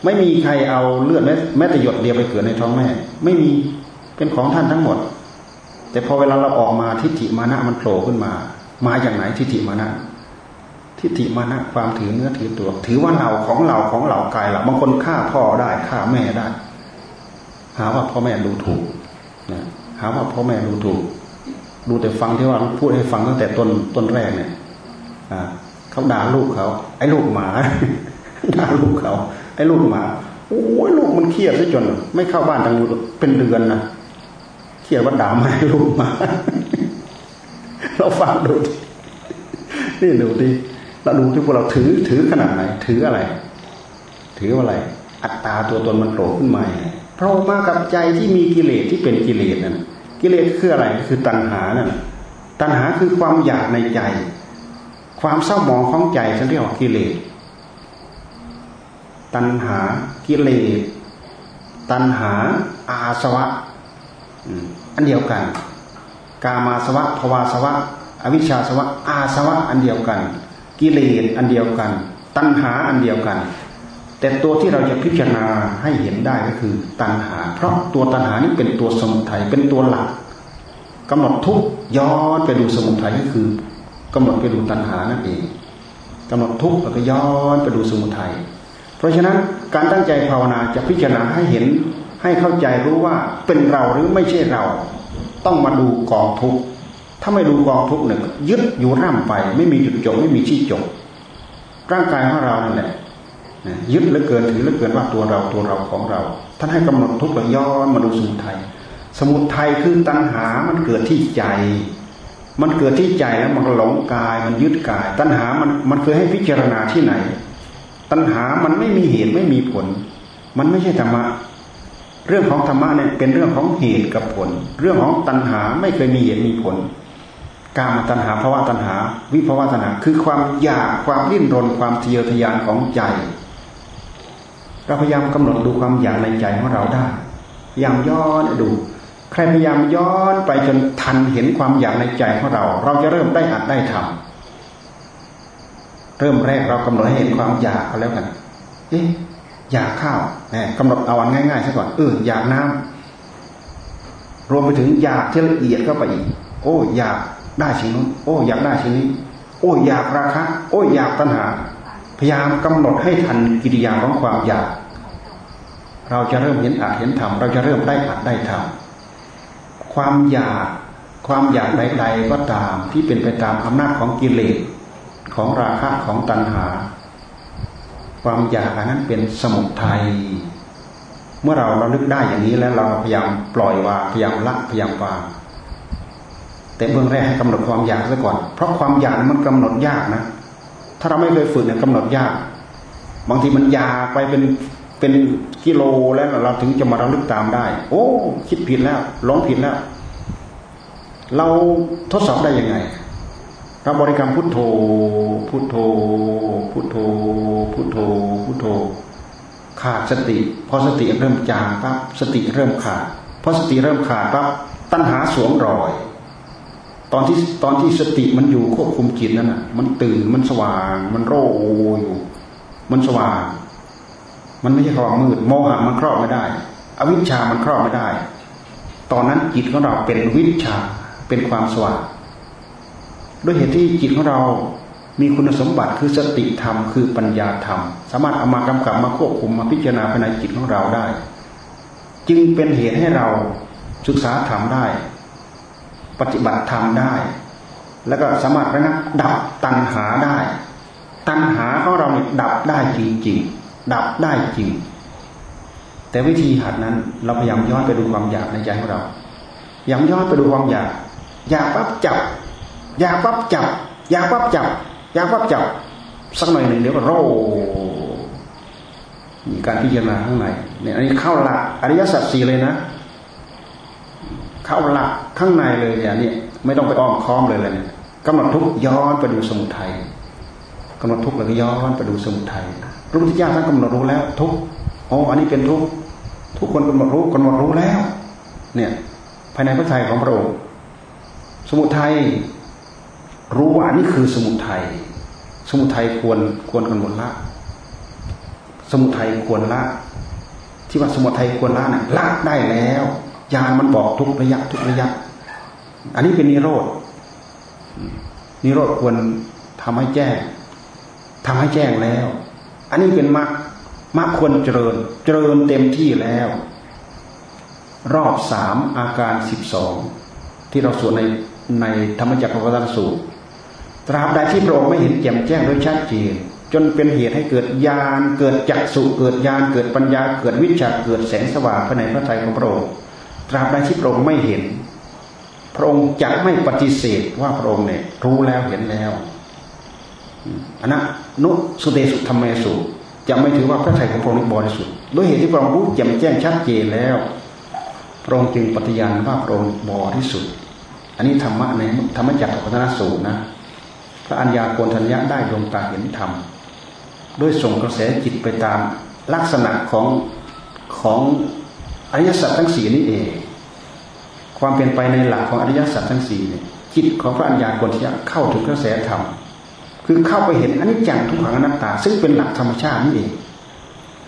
ไม่มีใครเอาเลือดแม้แม้แต่หยดเดียวไปเกิดในท้องแม่ ไม่มีเป็นของท่านทั้งหมด แต่พอเวลาเราออกมาทิฏฐิมานะมันโผล่ขึ้นมา มาอย่างไหนทิฏฐิมานะทิฏฐิมานะความถือเนื้อถือตัว ถือว่าเราของเราของเรากายเราบางคนฆ่าพ่อได้ฆ่าแม่ได้ หาว่าพ่อแม่ดูถูกนะหาว่าพ่อแม่ดูถูก ดูแต่ฟังที่ว่าพูดให้ฟังตั้งแต่ต้นต้นแรกเนี่ยเขาด่าลูกเขา ไอ้ลูกหมาด่าลูกเขา ไอ้ลูกหมาโอ้ยลูกมันเครียดซะจน ไม่เข้าบ้านทั้งเป็นเดือนนะเครียดว่าด่าไม่ลูกมาเราฟังดูนี่ดูดิเราดูที่พวกเราถือถือขนาดไหน ถืออะไร ถืออะไร อัตตาตัวตนมันโผล่ขึ้นมาเพราะมากับใจที่มีกิเลสที่เป็นกิเลสนั่นกิเลสคืออะไรคือตัณหานั่นตัณหาคือความอยากในใจ ความเศร้าหมองของใจฉันเรียกว่ากิเลส ตัณหากิเลสตัณหาอาสวะอันเดียวกัน กามาสวะภวาสวะ อวิชชาสวะ อาสวะ อันเดียวกัน กิเลสอันเดียวกัน ตัณหาอันเดียวกัน แต่ตัวที่เราจะพิจารณาให้เห็นได้ก็คือ ตัณหา เพราะตัวตัณหานี้เป็นตัวสมุทัยเป็นตัวหลักกำหนดทุกย้อนไปดูสมุทัยก็คือกำหนดไปดูตัณหานั่นเองกำหนดทุกแล้วก็ย้อนไปดูสมุทัย เพราะฉะนั้นการตั้งใจภาวนาจะพิจารณาให้เห็นให้เข้าใจรู้ว่าเป็นเราหรือไม่ใช่เรา ต้องมาดูกองทุกข์ถ้าไม่ดูกองทุกข์หนึ่งยึดอยู่ร่ำไป ไม่มีจุดจบไม่มีที่จบ ร่างกายของเรานั่นแหละยึดเหลือเกินถือเหลือเกินว่าตัวเราตัวเราของเรา ท่านให้กำหนดทุกข์แล้วย้อนมาดูสมุทัยสมุทัยคือตัณหามันเกิดที่ใจ มันเกิดที่ใจแล้วมันหลงกายมันยึดกาย ตัณหามันมันเคยให้พิจารณาที่ไหน ตัณหามันไม่มีเหตุไม่มีผล มันไม่ใช่ธรรมะ เรื่องของธรรมะเนี่ยเป็นเรื่องของเหตุกับผล เรื่องของตัณหาไม่เคยมีเหตุมีผล การมาตัณหาภาวะตัณหา วิภาวะตัณหา คือความอยากความดิ้นรนความทะเยอทะยานของใจ เราพยายามกำหนดดูความอยากในใจของเราได้พยายามย้อนดู ใครพยายามย้อนไปจนทันเห็นความอยากในใจของเรา เราจะเริ่มได้อัดได้ทำ เริ่มแรกเรากำหนดให้เห็นความอยากกันแล้วกัน เอ๊ะอยากข้าวแหมกำหนดเอาอันง่ายๆซะก่อนเอออยากน้ำรวมไปถึงอยากที่ละเอียดเข้าไปอีก โอ้ อยากได้ชิ้นนู้นโอ้ อยากได้ชิ้นนี้ โอ้อยากราคะ โอ้อยากปัญหา พยายามกำหนดให้ทันกิริยาของความอยาก เราจะเริ่มเห็นอาจเห็นธรรมเราจะเริ่มได้อัดได้ทำความอยากความอยากใดๆก็ตามที่เป็นไปตามอำนาจของกิเลส ของราคะของตัณหา ความอยากนั้นเป็นสมุทัยเมื่อเราเราลึกได้อย่างนี้แล้วเราพยายามปล่อยวางพยายามละพยายามวางแต่เบื้องแรกให้กำหนดความอยากซะก่อน เพราะความอยากมันกำหนดยากนะ ถ้าเราไม่เคยฝึกเนี่ยกำหนดยาก บางทีมันยากไปเป็นเป็นกิโลแล้วเราถึงจะมาระลึกตามได้ โอ้ คิดผิดแล้วหลงผิดแล้ว เราทดสอบได้ยังไง เราบริกรรมพุทโธ พุทโธ พุทโธ พุทโธ พุทโธ ขาดสติ พอสติเริ่มจางปั๊บสติเริ่มขาด พอสติเริ่มขาดปั๊บตัณหาสวมรอย ตอนที่ตอนที่สติมันอยู่ควบคุมจิตนั่นน่ะ มันตื่น มันสว่าง มันโรอยู่ มันสว่าง มันไม่ใช่ความมืด โมหะมันครอบไม่ได้ อวิชชามันครอบไม่ได้ ตอนนั้นจิตของเราเป็นวิชา เป็นความสว่าง ด้วยเหตุที่จิตของเรามีคุณสมบัติคือสติธรรมคือปัญญาธรรม สามารถเอามากำกับมาควบคุมมาพิจารณาภายในจิตของเราได้ จึงเป็นเหตุให้เราศึกษาธรรมได้ ปฏิบัติธรรมได้ แล้วก็สามารถระงับดับตัณหาได้ ตัณหาของเราเนี่ยดับได้จริงๆดับได้จริง แต่วิธีหัดนั้นเราพยายามย้อนไปดูความอยากในใจของเราพยายามย้อนไปดูความอยาก อยากปั๊บจับ อยากปั๊บจับ อยากปั๊บจับ อยากปั๊บจับ สักหน่อยหนึ่งเดี๋ยวก็โรมีการพิจารณาข้างในเนี่ยอันนี้เข้าหลักอริยสัจสี่เลยนะ เข้าหลักข้างในเลยอย่างนี้ไม่ต้องไปอ้อมค้อมเลยเลยเนี่ยกำหนดทุกย้อนไปดูสมุทัยกำหนดทุกแล้วก็ย้อนไปดูสมุทัยพระพุทธเจ้าท่านกำหนดรู้แล้ว ทุกอ๋ออันนี้เป็นทุกทุกคนกำหนดรู้กำหนดรู้แล้ว เนี่ย ภายในพระทัยของพระองค์สมุทัย รู้ว่านี่คือสมุทัยสมุทัยควรควรกันหมดละ สมุทัยควรละ ที่ว่าสมุทัยควรละนี่ยละได้แล้วยานมันบอกทุกระยะทุกระยะ อันนี้เป็นนิโรธนิโรธควรทำให้แจ้งทำให้แจ้งแล้ว อันนี้เป็นมรรคมรรคควรเจริญ เจริญเต็มที่แล้ว รอบสามอาการสิบสองที่เราสวดในในธรรมจักรวัฏสูตร ตราบใดที่พระองค์ไม่เห็นแจ่มแจ้งโดยชัดเจนจนเป็นเหตุให้เกิดญาณเกิดจักสุเกิดญาณเกิดปัญญาเกิดวิชาเกิดแสงสว่างภายในพระทัยของพระองค์ตราบใดที่พระองค์ไม่เห็น พระองค์จะไม่ปฏิเสธว่าพระองค์เนี่ยรู้แล้วเห็นแล้วอันนั้นนุสุเตสุธรรมเมสุจะไม่ถือว่าพระทัยของพระองค์บริสุทธิ์ด้วยเหตุที่พระองค์รู้แจ่มแจ้งชัดเจนแล้ว พระองค์จึงปฏิญาณว่าพระองค์บริสุทธิ์อันนี้ธรรมะในธรรมจักรพัฒนสูตรนะ พระอัญญาโกณทัญญะได้ดวงตาเห็นธรรมด้วยส่งกระแสจิตไปตามลักษณะของของอริยสัจทั้งสี่นี้เอง ความเปลี่ยนไปในหลักของอริยสัจทั้งสี่เนี่ยจิตของพระอัญญาโกณทัญญะเข้าถึงกระแสธรรมคือเข้าไปเห็นอนิจจังทุกขังอนัตตา ซึ่งเป็นหลักธรรมชาตินี่เอง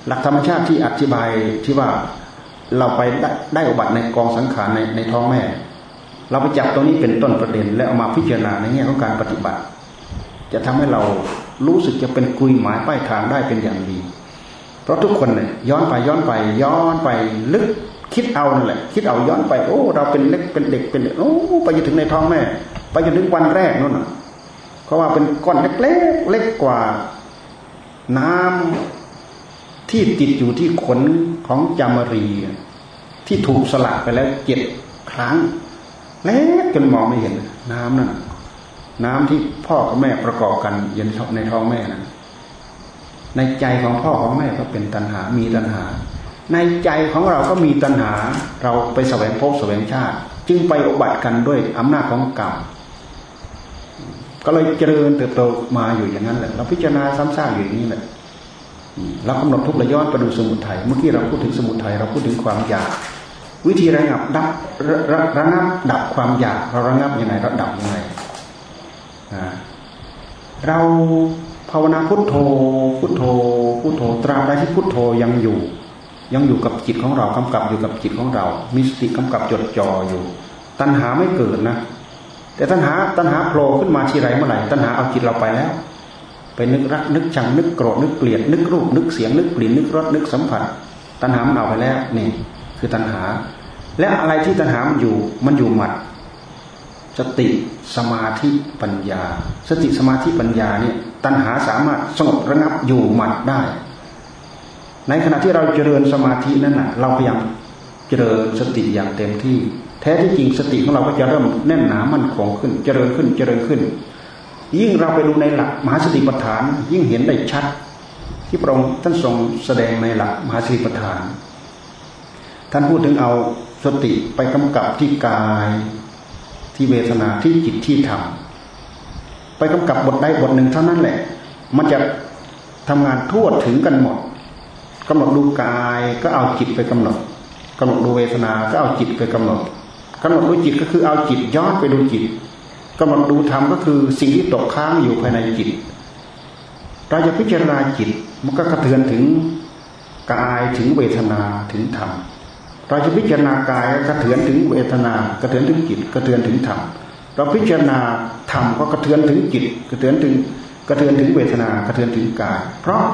หลักธรรมชาติที่อธิบายที่ว่าเราไปได้ได้อุบัติในกองสังขารในในท้องแม่ เราไปจับตรงนี้เป็นต้นประเด็น และเอามาพิจารณาในแง่ของการปฏิบัติ จะทำให้เรารู้สึกจะเป็นกุยหมายป้ายทางได้เป็นอย่างดี เพราะทุกคนเนี่ยย้อนไปย้อนไป ย้อนไปลึกคิดเอานั่นแหละ คิดเอาย้อนไปโอ้ เราเป็นเล็กเป็นเด็กเป็นโอ้ไปจนถึงในท้องแม่ ไปจนถึงวันแรกนั่นน่ะเพราะว่าเป็นก้อนเล็กๆเล็กกว่าน้ำที่ติดอยู่ที่ขนของจามรี ที่ถูกสลักไปแล้วเจ็ดครั้ง เล็กจนมองไม่เห็น น้ำนั่น น้ำที่พ่อกับแม่ประกอบกันย็นในท้องแม่นั้นในใจของพ่อของแม่ก็เป็นตัณหา มีตัณหา ในใจของเราก็มีตัณหา เราไปแสวงพบแสวงชาติ จึงไปอบัติกันด้วยอำนาจของกรรมก็เลยเจริญเติบโตมาอยู่อย่างนั้นแหละเราพิจารณาซ้ำซากอยู่อย่างนี้แหละเรากำหนดทุกระย้อนไปดูสมุทัยเมื่อกี้เราพูดถึงสมุทัยเราพูดถึงความอยาก วิธีระงับดับระระงับดับความอยากเราระงับยังไงเราดับยังไง เราภาวนาพุทโธ พุทโธ พุทโธ ตราบใดที่พุทโธยังอยู่ ยังอยู่กับจิตของเรากำกับอยู่กับจิตของเรา มีสติกำกับจดจ่ออยู่ ตัณหาไม่เกิดนะ แต่ตัณหาตัณหาโผล่ขึ้นมาทีไรเมื่อไหร่ตัณหาเอาจิตเราไปแล้วไปนึกรักนึกชังนึกโกรธนึกเกลียดนึกรูป นึกเสียงนึกกลิ่นนึกรสนึกสัมผัส ตัณหามันเอาไปแล้วนี่คือตัณหา และอะไรที่ตัณหามันอยู่มันอยู่หมัด สติสมาธิปัญญา สติสมาธิปัญญาเนี่ยตัณหาสามารถสงบระงับอยู่หมัดได้ ในขณะที่เราเจริญสมาธินั่นนะเราพยายามเจริญสติอย่างเต็มที่ แท้ที่จริงสติของเราก็จะเริ่มแน่นหนามั่นคงขึ้น เจริญขึ้นเจริญขึ้น ยิ่งเราไปดูในหลักมหาสติปัฏฐาน ยิ่งเห็นได้ชัด ที่พระองค์ท่านทรงแสดงในหลักมหาสติปัฏฐาน ท่านพูดถึงเอาสติไปกำกับที่กาย ที่เวทนาที่จิตที่ธรรมไปกำกับบทใดบทหนึ่งเท่านั้นแหละ มันจะทำงานทั่วถึงกันหมดกำหนดดูกายก็เอาจิตไปกำหนดกำหนดดูเวทนาก็เอาจิตไปกำหนดกำหนดดูจิตก็คือเอาจิตย้อนไปดูจิตกำหนดดูธรรมก็คือสิ่งที่ตกค้างอยู่ภายในจิต เราจะพิจารณาจิตมันก็กระเทือนถึงกายถึงเวทนาถึงธรรม เราจะพิจารณากายกระเทือนถึงเวทนากระเทือนถึงจิตกระเทือนถึงธรรมเราพิจารณาธรรมก็กระเทือนถึงจิตกระเทือนถึงกระเทือนถึงเวทนากระเทือนถึงกาย เพราะ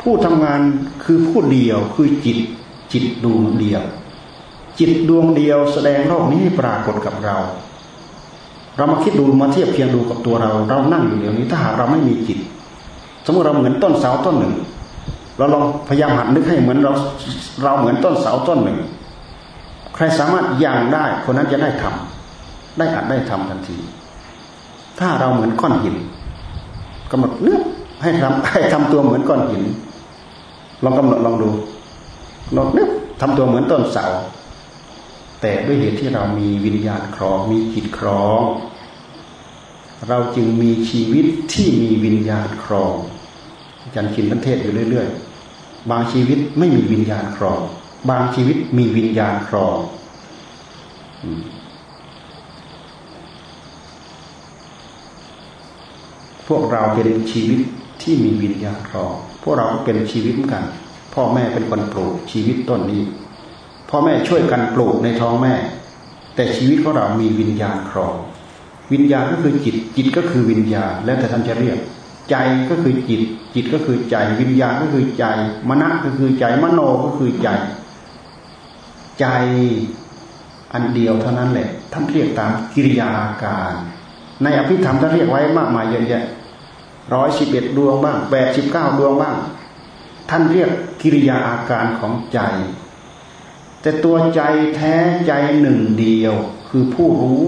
ผู้ทำงานคือผู้เดียวคือจิตจิตดวงเดียว จิตดวงเดียวแสดงโลกนี้ให้ปรากฏกับเรา เรามาคิดดูมาเทียบเคียงดูกับตัวเรา เรานั่งอยู่เดี๋ยวนี้ถ้าหากเราไม่มีจิต สมมติเราเหมือนต้นเสาต้นหนึ่ง เราลองพยายามหัดนึกให้เหมือนเราเราเหมือนต้นเสาต้นหนึ่ง ใครสามารถย่างได้คนนั้นจะได้ทำได้อัดได้ทำทันที ถ้าเราเหมือนก้อนหินกำหนดเลือกให้ทำให้ทำตัวเหมือนก้อนหิน ลองกำหนดลองดูกำหนดเลือกทำตัวเหมือนต้นเสา แต่ด้วยเหตุที่เรามีวิญญาณครองมีจิตครอง เราจึงมีชีวิตที่มีวิญญาณครองอาจารย์ชินท่านเทศอยู่เรื่อย ๆ บางชีวิตไม่มีวิญญาณครอง บางชีวิตมีวิญญาณครองพวกเราเป็นชีวิตที่มีวิญญาณครอง พวกเราก็เป็นชีวิตเหมือนกัน พ่อแม่เป็นคนปลูกชีวิตต้นนี้ พ่อแม่ช่วยกันปลูกในท้องแม่ แต่ชีวิตของเรามีวิญญาณครอง วิญญาณก็คือจิต จิตก็คือวิญญาณ แล้วแต่ท่านจะเรียก ใจก็คือจิต จิตก็คือใจ วิญญาณก็คือใจ มณะก็คือใจ มโนก็คือใจ ใจอันเดียวเท่านั้นแหละท่านเรียกตามกิริยาการ ในอภิธรรมท่านเรียกไว้มากมายเยอะแยะร้อยสิบเอ็ดดวงบ้างแปดสิบเก้าดวงบ้าง ท่านเรียกกิริยาอาการของใจ แต่ตัวใจแท้ใจหนึ่งเดียวคือผู้รู้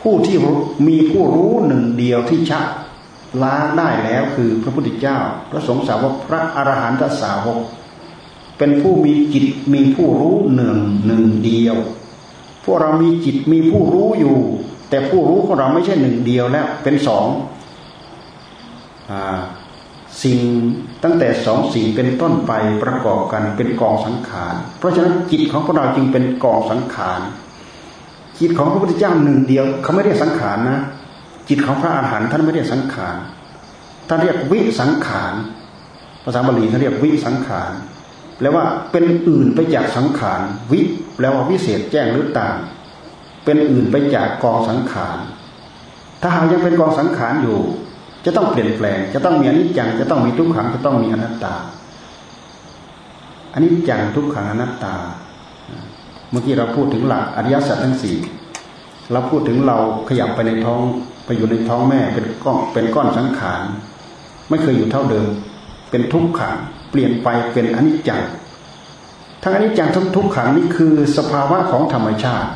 ผู้ที่มีผู้รู้หนึ่งเดียวที่ชัก ล้างได้แล้วคือพระพุทธเจ้า พระสงฆ์สาวกพระอรหันตสาวก เป็นผู้มีจิตมีผู้รู้หนึ่งหนึ่งเดียว พวกเรามีจิตมีผู้รู้อยู่ แต่ผู้รู้ของเราไม่ใช่หนึ่งเดียวแล้วเป็นสองสิ่งตั้งแต่สองสิ่งเป็นต้นไปประกอบกันเป็นกองสังขาร เพราะฉะนั้นจิตของพวกเราจึงเป็นกองสังขารจิตของพระพุทธเจ้าหนึ่งเดียวเขาไม่เรียกสังขารนะ จิตของพระอาหารท่านไม่เรียกสังขารท่านเรียกวิสังขารภาษาบาลีเขาเรียกวิสังขารแปลว่าเป็นอื่นไปจากสังขารวิแปลว่าวิเศษแจ้งหรือต่าง เป็นอื่นไปจากกองสังขารถ้าหากยังเป็นกองสังขารอยู่ จะต้องเปลี่ยนแปลง จะต้องมีอนิจจังจะต้องมีทุกขังจะต้องมีอนัตตาอนนี้จังทุกขังอนัตตา เมื่อกี้เราพูดถึงหลักอริยสัจทั้งสี่เราพูดถึงเราขยับไปในท้อง ไปอยู่ในท้องแม่เป็นก้อนเป็นก้อนสังขารไม่เคยอยู่เท่าเดิม เป็นทุกขังเปลี่ยนไปเป็นอนิจจังทั้งอนิจจังทั้งทุกขังนี่คือสภาวะของธรรมชาติ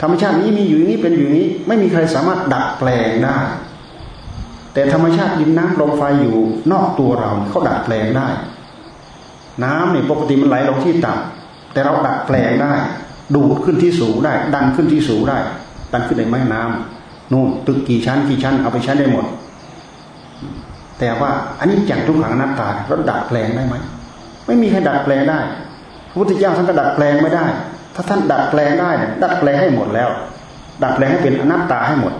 ธรรมชาตินี้มีอยู่นี้เป็นอยู่นี้ ไม่มีใครสามารถดัดแปลงได้ แต่ธรรมชาติดินน้ำลมไฟอยู่นอกตัวเราเขาดัดแปลงได้ น้ำเนี่ยปกติมันไหลลงที่ต่ำแต่เราดัดแปลงได้ ดูดขึ้นที่สูงได้ ดันขึ้นที่สูงได้ ดันขึ้นในแม่น้ำ นู่นตึกกี่ชั้นกี่ชั้นเอาไปใช้ได้หมด แต่ว่าอันนี้จังทุกขังนัตตาเราดัดแปลงได้ไหมไม่มีใครดัดแปลงได้พระพุทธเจ้าท่านก็ดัดแปลงไม่ได้ ถ้าท่านดัดแปลงได้ดัดแปลงให้หมดแล้ว ดัดแปลงให้เป็นอนัตตาให้หมด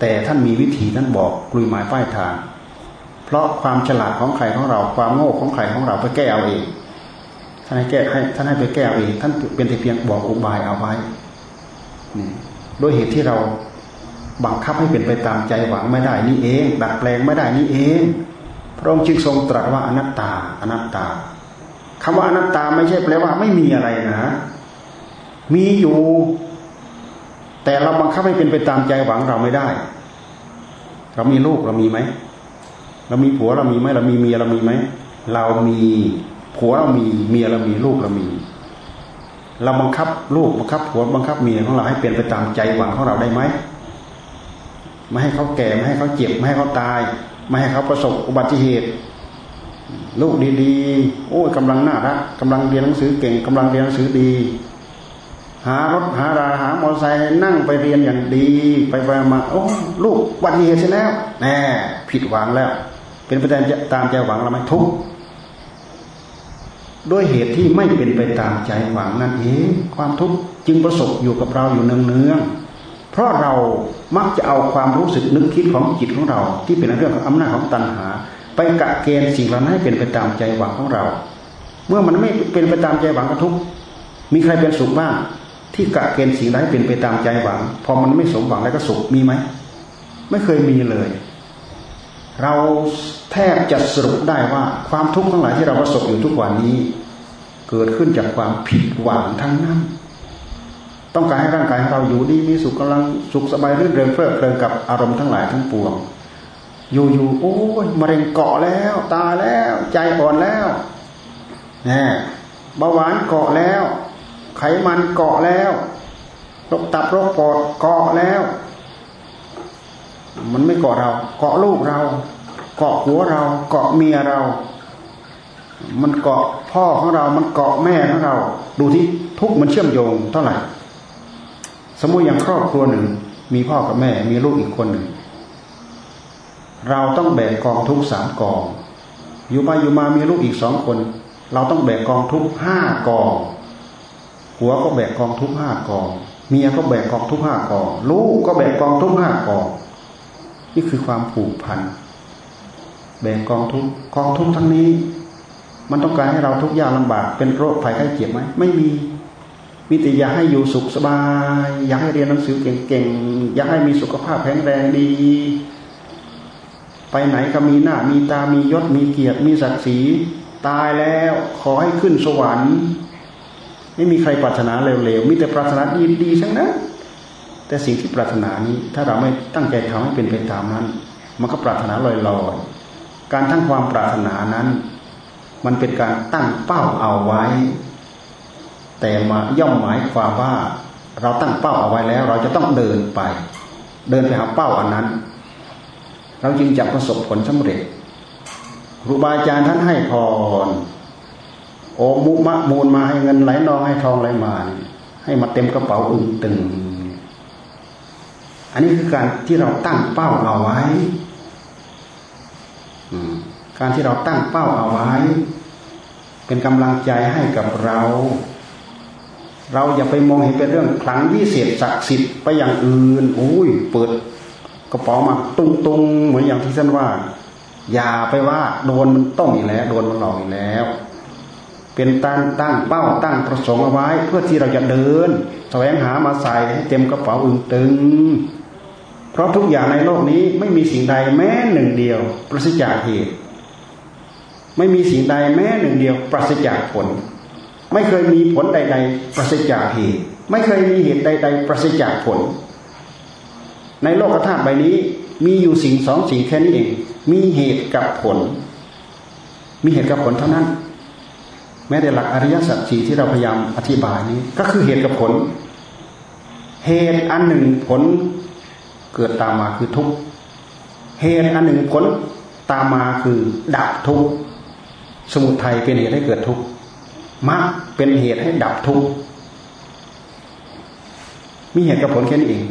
แต่ท่านมีวิธีท่านบอกกลุยหมายป้ายทาง เพราะความฉลาดของใครของเรา ความโง่ของใครของเราไปแก้เอาเองท่านให้แก้ให้ท่านให้ไปแก้เอาเองท่านเป็นแต่เพียงบอกอุบายเอาไว้นี่โดยเหตุที่เรา บังคับให้เป็นไปตามใจหวังไม่ได้นี่เอง ดัดแปลงไม่ได้นี่เอง พระองค์จึงทรงตรัสว่าอนัตตา อนัตตาคำว่าอนัตตาไม่ใช่แปลว่าไม่มีอะไรนะ มีอยู่ แต่เราบังคับให้เป็นไปตามใจหวังเราไม่ได้ เรามีลูกเรามีไหมเรามีผัวเรามีไหมเรามีเมียเรามีไหมเรามีผัวเรามีเมียเรามีลูกเรามี เราบังคับลูกบังคับผัวบังคับเมียของเราให้เปลี่ยนไปตามใจหวังของเราได้ไหม ไม่ให้เขาแก่ไม่ให้เขาเจ็บไม่ให้เขาตาย ไม่ให้เขาประสบอุบัติเหตุ ลูกดีๆ โอ้ยกำลังน่ารักกำลังเรียนหนังสือเก่งกำลังเรียนหนังสือดี หารถหาราหามอเตอร์ไซค์นั่งไปเรียนอย่างดี ไปไปมาโอ้ลูกอุบัติเหตุใช่แล้วแน่ผิดหวังแล้ว เป็นไปตามตามใจหวังเราไหมทุกด้วยเหตุที่ไม่เป็นไปตามใจหวังนั่นเองความทุกข์จึงประสบอยู่กับเราอยู่เนืองๆเพ ราะเรามักจะเอาความรู้สึกนึกคิดของจิตของเรา ที่เป็นเรื่องของอำนาจของตัณหา ไปกะเกณฑ์สิ่งเหล่านั้นให้เป็นไปตามใจหวังของเรา เมื่อมันไม่เป็นไปตามใจหวังก็ทุกมีใครเป็นสุขบ้างที่กะเกณฑ์สิ่งใดเป็นไปตามใจหวัง พอมันไม่สมหวังแล้วก็สุขมีไหมไม่เคยมีเลย เราแทบจะสรุปได้ว่าความทุกข์ทั้งหลายที่เราประสบอยู่ทุกวันนี้ เกิดขึ้นจากความผิดหวังทั้งนั้น ต้องการให้ร่างกายของเราอยู่ดีมีสุขกำลังสุขสบายรื่นเริงเพลิดเพลินกับอารมณ์ทั้งหลายทั้งปวง อยู่อยู่โอ้ยมะเร็งเกาะแล้ว ตาแล้ว ใจอ่อนแล้วนี่เบาหวานเกาะแล้ว ไขมันเกาะแล้วโรคตับโรคปอดเกาะแล้ว มันไม่เกาะเรา เกาะลูกเรา เกาะหัวเรา เกาะเมียเรา มันเกาะพ่อของเรา มันเกาะแม่ของเรา ดูที่ทุกมันเชื่อมโยงเท่าไหร่ สมมติอย่างครอบครัวหนึ่ง มีพ่อกับแม่ มีลูกอีกคนหนึ่ง เราต้องแบกกองทุกสามกอง อยู่ไปอยู่มามีลูกอีกสองคน เราต้องแบกกองทุกห้ากองหัวก็แบกกองทุกห้ากอง เมียก็แบกกองทุกห้ากอง ลูกก็แบกกองทุกห้ากอง นี่คือความผูกพัน แบกกองทุกกองทุกทั้งนี้ มันต้องการให้เราทุกยากลำบากเป็นโรคภัยไข้เจ็บไหมไม่มี มิติอยากให้อยู่สุขสบาย อยากให้เรียนหนังสือเก่งๆ อยากให้มีสุขภาพแข็งแรงดี ไปไหนก็มีหน้า มีตา มียศ มีเกียรติ มีศักดิ์ศรี ตายแล้วขอให้ขึ้นสวรรค์ ไม่มีใครปรารถนาเร็วๆ มีแต่ปรารถนาดีๆทั้งนั้น แต่สิ่งที่ปรารถนานี้ ถ้าเราไม่ตั้งใจทำให้เป็นไปตามนั้น มันก็ปรารถนาลอยๆ การทั้งความปรารถนานั้น มันเป็นการตั้งเป้าเอาไว้ แต่มาย่อมหมายความว่าเราตั้งเป้าเอาไว้แล้ว เราจะต้องเดินไป เดินไปหาเป้าอันนั้น เราจึงจะประสบผลสำเร็จครูบาอาจารย์ท่านให้พรโอมุมะมูลมาให้เงินไหลนองให้ทองไหลมาให้มาเต็มกระเป๋าอึงตึง อันนี้คือการที่เราตั้งเป้าเอาไว้การที่เราตั้งเป้าเอาไว้ เป็นกำลังใจให้กับเรา เราอย่าไปมองเห็นเป็นเรื่องคลังวิเศษศักดิ์สิทธิ์ไปอย่างอื่นอุ้ยเปิดกระเป๋ามาตุงๆเหมือนอย่างที่ท่านว่า อย่าไปว่าโดนมันต้องอีกแล้ว โดนมันหลอกอีกแล้ว เป็นตั้งตั้งเป้าตั้งประสงค์เอาไว้ เพื่อที่เราจะเดินแสวงหามาใส่ให้เต็มกระเป๋าอึงตึง เพราะทุกอย่างในโลกนี้ไม่มีสิ่งใดแม้หนึ่งเดียวประสิจากเหตุไม่มีสิ่งใดแม้หนึ่งเดียวปราศจากผล ไม่เคยมีผลใด ๆ ปราศจากเหตุ ไม่เคยมีเหตุใด ๆ ปราศจากผล ในโลกธาตุใบนี้ มีอยู่สิ่งสองสิ่งแค่นี้เอง มีเหตุกับผล มีเหตุกับผลเท่านั้น แม้แต่หลักอริยสัจสี่ที่เราพยายามอธิบายนี้ ก็คือเหตุกับผล เหตุอันหนึ่งผลเกิดตามมาคือทุกเหตุอันหนึ่งผลตามมาคือดับทุกสมุทัยเป็นเหตุให้เกิดทุก มรรคเป็นเหตุให้ดับทุกข์มีเหตุกับผลแค่นี้เอง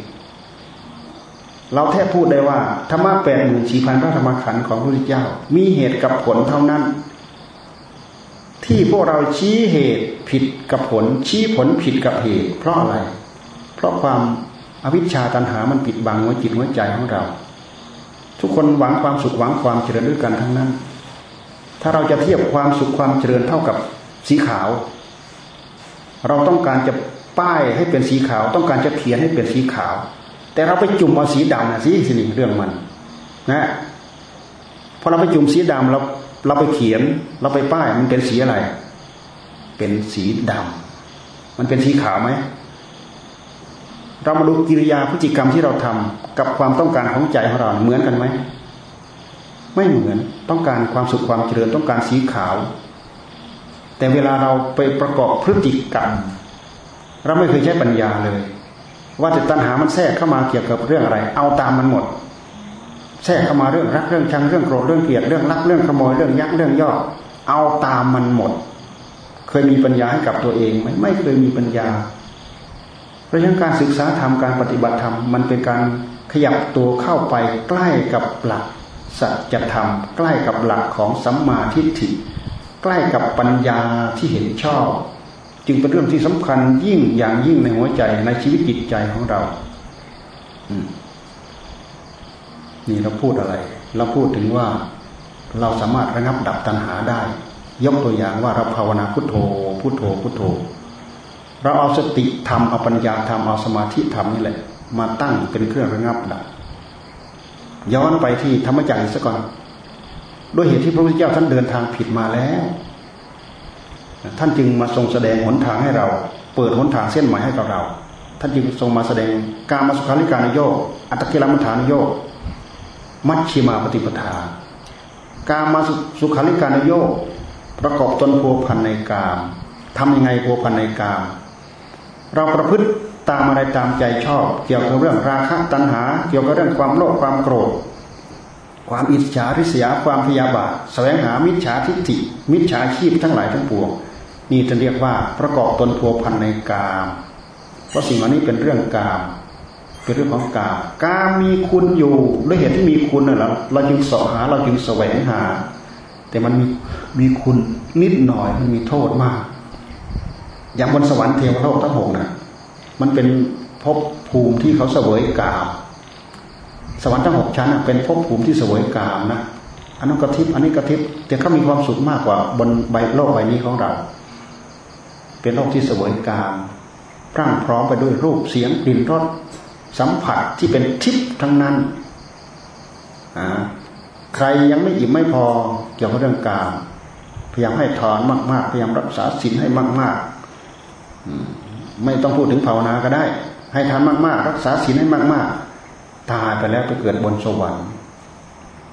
เราแทบพูดได้ว่าธรรมะแปดหมื่นสี่พันพระธรรมขันธ์ของพระพุทธเจ้า มีเหตุกับผลเท่านั้น ที่พวกเราชี้เหตุผิดกับผล ชี้ผลผิดกับเหตุ เพราะอะไร เพราะความอวิชชาตันหามันปิดบังหัวจิตหัวใจของเรา ทุกคนหวังความสุขหวังความเจริญด้วยกันทั้งนั้น ถ้าเราจะเทียบความสุขความเจริญเท่ากับ สีขาว เราต้องการจะป้ายให้เป็นสีขาว ต้องการจะเขียนให้เป็นสีขาว แต่เราไปจุ่มเอาสีดำนะสิสิเรื่องมันนะพอเราไปจุ่มสีดำเราเราไปเขียน เราไปป้ายมันเป็นสีอะไร เป็นสีดำมันเป็นสีขาวไหมเรามาดูกิริยาพฤติกรรมที่เราทำกับความต้องการของใจของเราเหมือนกันไหมไม่เหมือนต้องการความสุขความเจริญต้องการสีขาว แต่เวลาเราไปประกอบพฤติกรรม เราไม่เคยใช้ปัญญาเลย ว่าแต่ตัณหามันแทรกเข้ามาเกี่ยวกับเรื่องอะไร เอาตามมันหมด แทรกเข้ามาเรื่องรักเรื่องชังเรื่องโกรธเรื่องเกลียดเรื่องรักเรื่องขโมยเรื่องยักเรื่องย่อเอาตามมันหมด เคยมีปัญญาให้กับตัวเองไหมไม่เคยมีปัญญา เพราะฉะนั้นการศึกษาธรรมการปฏิบัติธรรมมันเป็นการขยับตัวเข้าไปใกล้กับหลักสัจธรรม ใกล้กับหลักของสัมมาทิฏฐิ ใกล้กับปัญญาที่เห็นชอบ จึงเป็นเรื่องที่สำคัญยิ่งอย่างยิ่งในหัวใจในชีวิตจิตใจของเรานี่เราพูดอะไร เราพูดถึงว่าเราสามารถระงับดับตัณหาได้ ยกตัวอย่างว่าเราภาวนาพุทโธ พุทโธ พุทโธ เราเอาสติธรรมเอาปัญญาธรรมเอาสมาธิธรรมนี่แหละ มาตั้งเป็นเครื่องระงับดับย้อนไปที่ธรรมจักรสักก่อน ด้วยเหตุที่พระพุทธเจ้าท่านเดินทางผิดมาแล้ว ท่านจึงมาทรงแสดงหนทางให้เรา เปิดหนทางเส้นใหม่ให้กับเรา ท่านจึงทรงมาแสดงการมาสุขาริการโยกอัตกิลมัฐานโยกมัชชิมาปฏิปทา การมาสุขาริการโยกประกอบตนโพพันในกามทำยังไงโพพันในกาม เราประพฤติตามอะไรตามใจชอบ เกี่ยวกับเรื่องราคะตัณหา เกี่ยวกับเรื่องความโลภความโกรธ ความอิจฉาริษยาความพยาบาทแสวงหามิจฉาทิฏฐิ มิจฉาชีพทั้งหลายทั้งปวงนี่จะเรียกว่าประกอบตนพัวพันในกามเพราะสิ่งเหล่านี้เป็นเรื่องกามเป็นเรื่องของกามกามมีคุณอยู่ด้วยเหตุที่มีคุณน่ะเราเราจึงสอหาเราจึงแสวงหา แต่มันมีมีคุณนิดหน่อยมันมีโทษมาก อย่างบนสวรรค์เทวโลกทั้งหกนะมันเป็นภพภูมิที่เขาเสวยกาม สวรรค์ทั้งหกชั้นเป็นภพภูมิที่สวยกามนะอันนั้นกระทิบอันนี้กระทิบแต่เขามีความสุขมากกว่าบนใบโลกใบนี้ของเรา เป็นโลกที่สวยกามพรั่งพร้อมไปด้วยรูปเสียงกลิ่นรสสัมผัสที่เป็นทิพย์ทั้งนั้นใครยังไม่อิ่มไม่พอเกี่ยวกับเรื่องกามพยายามให้ถอนมาก ๆ พยายามรักษาศีลให้มากๆไม่ต้องพูดถึงภาวนาก็ได้ ให้ทานมาก ๆ รักษาศีลให้มาก ๆ ตายไปแล้วไปเกิดบนสวรรค์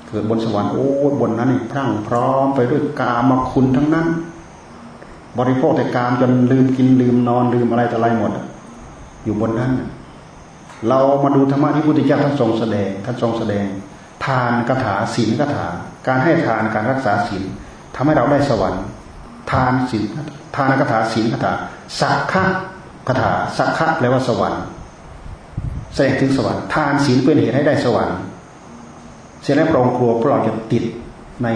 เกิดบนสวรรค์โอ้บนนั้นนี่พรั่งพร้อมไปด้วยกามคุณทั้งนั้น บริโภคแต่กามจนลืมกินลืมนอนลืมอะไรต่ออะไรหมด อยู่บนนั้น เรามาดูธรรมะที่พุทธเจ้าท่านทรงแสดงท่านทรงแสดง ทานคาถาศีลคาถา การให้ทานการรักษาศีลทำให้เราได้สวรรค์ ทานศีลทานคาถาศีลคาถาสักขะคาถาสักขะแปลว่าสวรรค์ แสดงถึงสวรรค์ทานศีลเป็นเหตุให้ได้สวรรค์เสร็จแล้วพระองค์กลัวพวกเราจะติดใน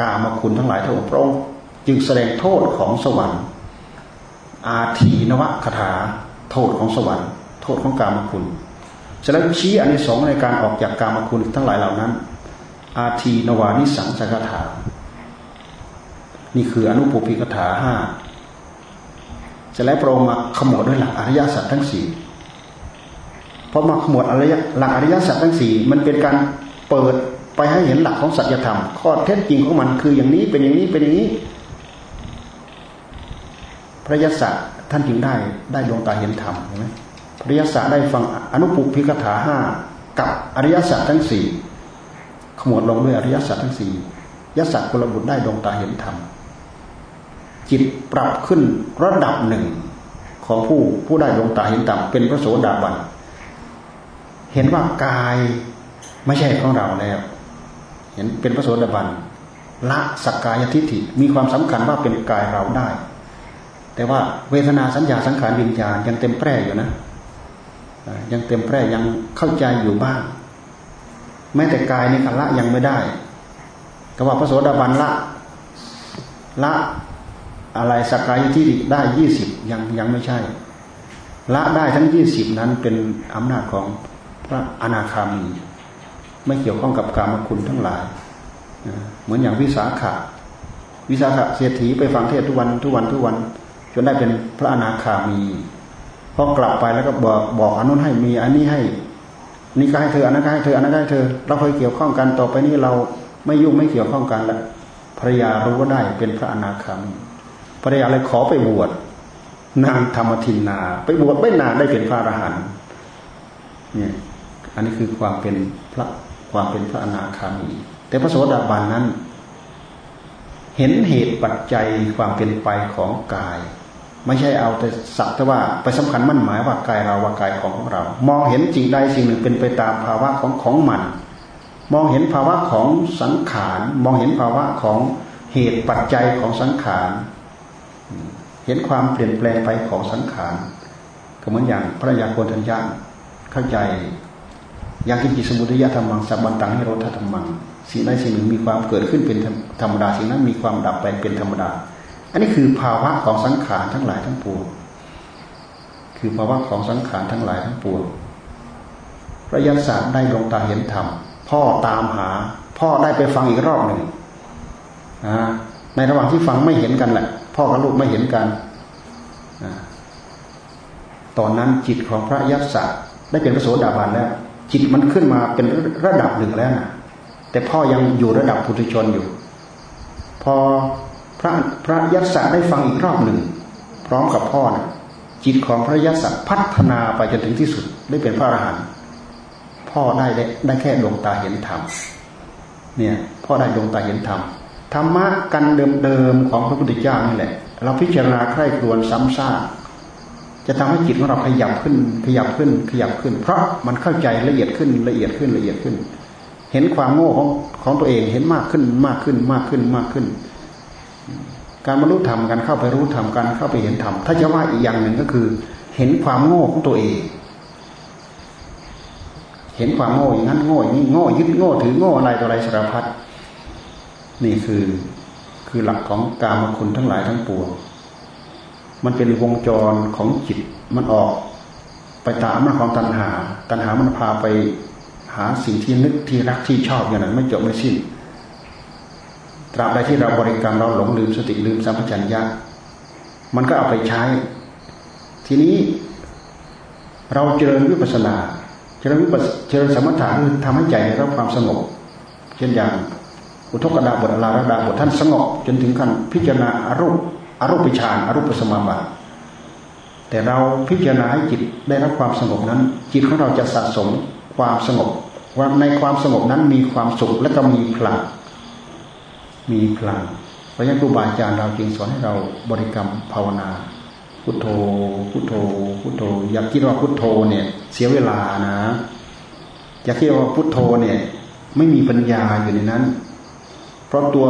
กามคุณทั้งหลายทั้งองค์พระองค์จึงแสดงโทษของสวรรค์ อาทีนวคาถาโทษของสวรรค์ โทษของกามคุณเสร็จแล้วชี้อันที่สองในการออกจากกามคุณทั้งหลายเหล่านั้น อาทีนวานิสังสกถา นี่คืออนุปุพิกถาห้าจะแล้วพระองค์มาขมวดด้วยหลักอริยสัจทั้งสี่ อมาขมวดอริยหลักอริยสัจทั้งสี่มันเป็นการเปิดไปให้เห็นหลักของสัจธรรม ข้อเท็จจริงของมันคืออย่างนี้เป็นอย่างนี้เป็นอย่างนี้ พระยศท่านจึงได้ได้ดวงตาเห็นธรรมเห็นไหมพระยศได้ฟังอนุปุพิกถาห้ากับอริยสัจทั้งสี่ขมวดลงด้วยอริยสัจทั้งสี่ยศกุลบุตรได้ดวงตาเห็นธรรมจิตปรับขึ้นระดับหนึ่งของผู้ผู้ได้ดวงตาเห็นธรรมเป็นพระโสดาบัน เห็นว่ากายไม่ใช่ของเราแล้ว เห็นเป็นพระโสดาบันละสักกายทิฏฐิมีความสำคัญว่าเป็นกายเราได้ แต่ว่าเวทนาสัญญาสังขารวิญญาณยังเต็มแพร่อยู่นะ ยังเต็มแพร่ยังเข้าใจอยู่บ้าง แม้แต่กายนี่กละยังไม่ได้แต่ว่าพระโสดาบันละละอะไรสกายที่ได้ยี่สิบยังยังไม่ใช่ ละได้ทั้งยี่สิบนั้นเป็นอำนาจของ พระอนาคามี ไม่เกี่ยวข้องกับกรรมคุณทั้งหลายเหมือนอย่างวิสาขะวิสาขะเศรษฐีไปฟังเทศทุกวันทุกวันทุกวัน จนได้เป็นพระอนาคามีพอกลับไปแล้วก็บอกบอกอนุนให้มีอันนี้ให้นี่ก็ให้เธออันนั้นก็ให้เธออันนั้นก็ให้เธอ เราเคยเกี่ยวข้องกันต่อไปนี้เราไม่ยุ่งไม่เกี่ยวข้องกันแล้วภรรยารู้ว่าได้เป็นพระอนาคามีภรรยาเลยขอไปบวชนางธรรมทินนา ไปบวชไม่นานได้เป็นพระอรหันต์เนี่ย อันนี้คือความเป็นพระความเป็นพระอนาคามี แต่พระโสดาบันนั้น เห็นเหตุปัจจัยความเป็นไปของกาย ไม่ใช่เอาแต่สักแต่ว่าไปสำคัญมั่นหมายว่ากายเราว่ากายของของเรา มองเห็นสิ่งใดสิ่งหนึ่งเป็นไปตามภาวะของของมัน มองเห็นภาวะของสังขารมองเห็นภาวะของเหตุปัจจัยของสังขารเห็นความเปลี่ยนแปลงไปของสังขารก็เหมือนอย่างพระยาโกณทัญญาเข้าใจ ย่างกินจิสมุทยธรรมังสับบันตังให้รถธรรมังสิ่งใดสิ่งหนึ่งมีความเกิดขึ้นเป็นธรรมดาสิ่งนั้นมีความดับไปเป็นธรรมดา อันนี้คือภาวะของสังขารทั้งหลายทั้งปวงคือภาวะของสังขารทั้งหลายทั้งปวงพระยศาสตร์ได้ลงตาเห็นธรรมพ่อตามหา พ่อได้ไปฟังอีกรอบหนึ่งในระหว่างที่ฟังไม่เห็นกันแหละ พ่อกับลูกไม่เห็นกันตอนนั้นจิตของพระยักษ์ได้เป็นพระโสดาบันแล้ว จิตมันขึ้นมาเป็นระดับหนึ่งแล้วนะแต่พ่อยังอยู่ระดับพุทุชนอยู่ พอพระพระยักษ์ได้ฟังอีกรอบหนึ่ง พร้อมกับพ่อนะจิตของพระยักษ์พัฒนาไปจนถึงที่สุดได้เป็นพระอรหันต์พ่อได้ได้ได้แค่ดวงตาเห็นธรรมเนี่ยพ่อได้ดวงตาเห็นธรรมธรรมะกันเดิมๆของพระพุทธเจ้านี่แหละ เราพิจารณาใคร่ครวญซ้ำซาก จะทำให้จิตของเราขยับขึ้น ขยับขึ้น ขยับขึ้น เพราะมันเข้าใจละเอียดขึ้นละเอียดขึ้นละเอียดขึ้น เห็นความโง่ของของตัวเองเห็นมากขึ้นมากขึ้นมากขึ้นมากขึ้น การบรรลุธรรมการเข้าไปรู้ธรรมการเข้าไปเห็นธรรมถ้าจะว่าอีกอย่างหนึ่งก็คือ เห็นความโง่ของตัวเอง เห็นความโง่อย่างนั้นโง่อย่างนี้โง่ยึดโง่ถือโง่อะไรต่ออะไรสารพัดนี่คือคือหลักของกามคุณทั้งหลายทั้งปวง มันเป็นวงจรของจิตมันออกไปตามมันของตัณหา ตัณหามันพาไปหาสิ่งที่นึกที่รักที่ชอบอย่างนั้น ไม่จบไม่สิ้น ตราบใดที่เราบริกรรมเราหลงลืมสติลืมสัมปชัญญะมันก็เอาไปใช้ ทีนี้ เราเจริญวิปัสนา เจริญวิปัสเจริญสมถะคือทำให้ใจได้รับความสงบ เช่นอย่างอุทกดาบทอลาระดาบทท่านสงบจนถึงขั้นพิจารณาอารูป อรูปฌานอรูปสมาบัติแต่เราพิจารณาให้จิตได้รับความสงบนั้น จิตของเราจะสะสมความสงบคว่าในความสงบนั้นมีความสุขและก็มีพลังมีพลังเพราะฉะนั้นครูบาอาจารย์เราจึงสอนให้เราบริกรรมภาวนา พุทโธ พุทโธ พุทโธ อย่าคิดว่าพุทโธเนี่ย เสียเวลานะ อย่าคิดว่าพุทโธเนี่ย ไม่มีปัญญาอยู่ในนั้น เพราะตัว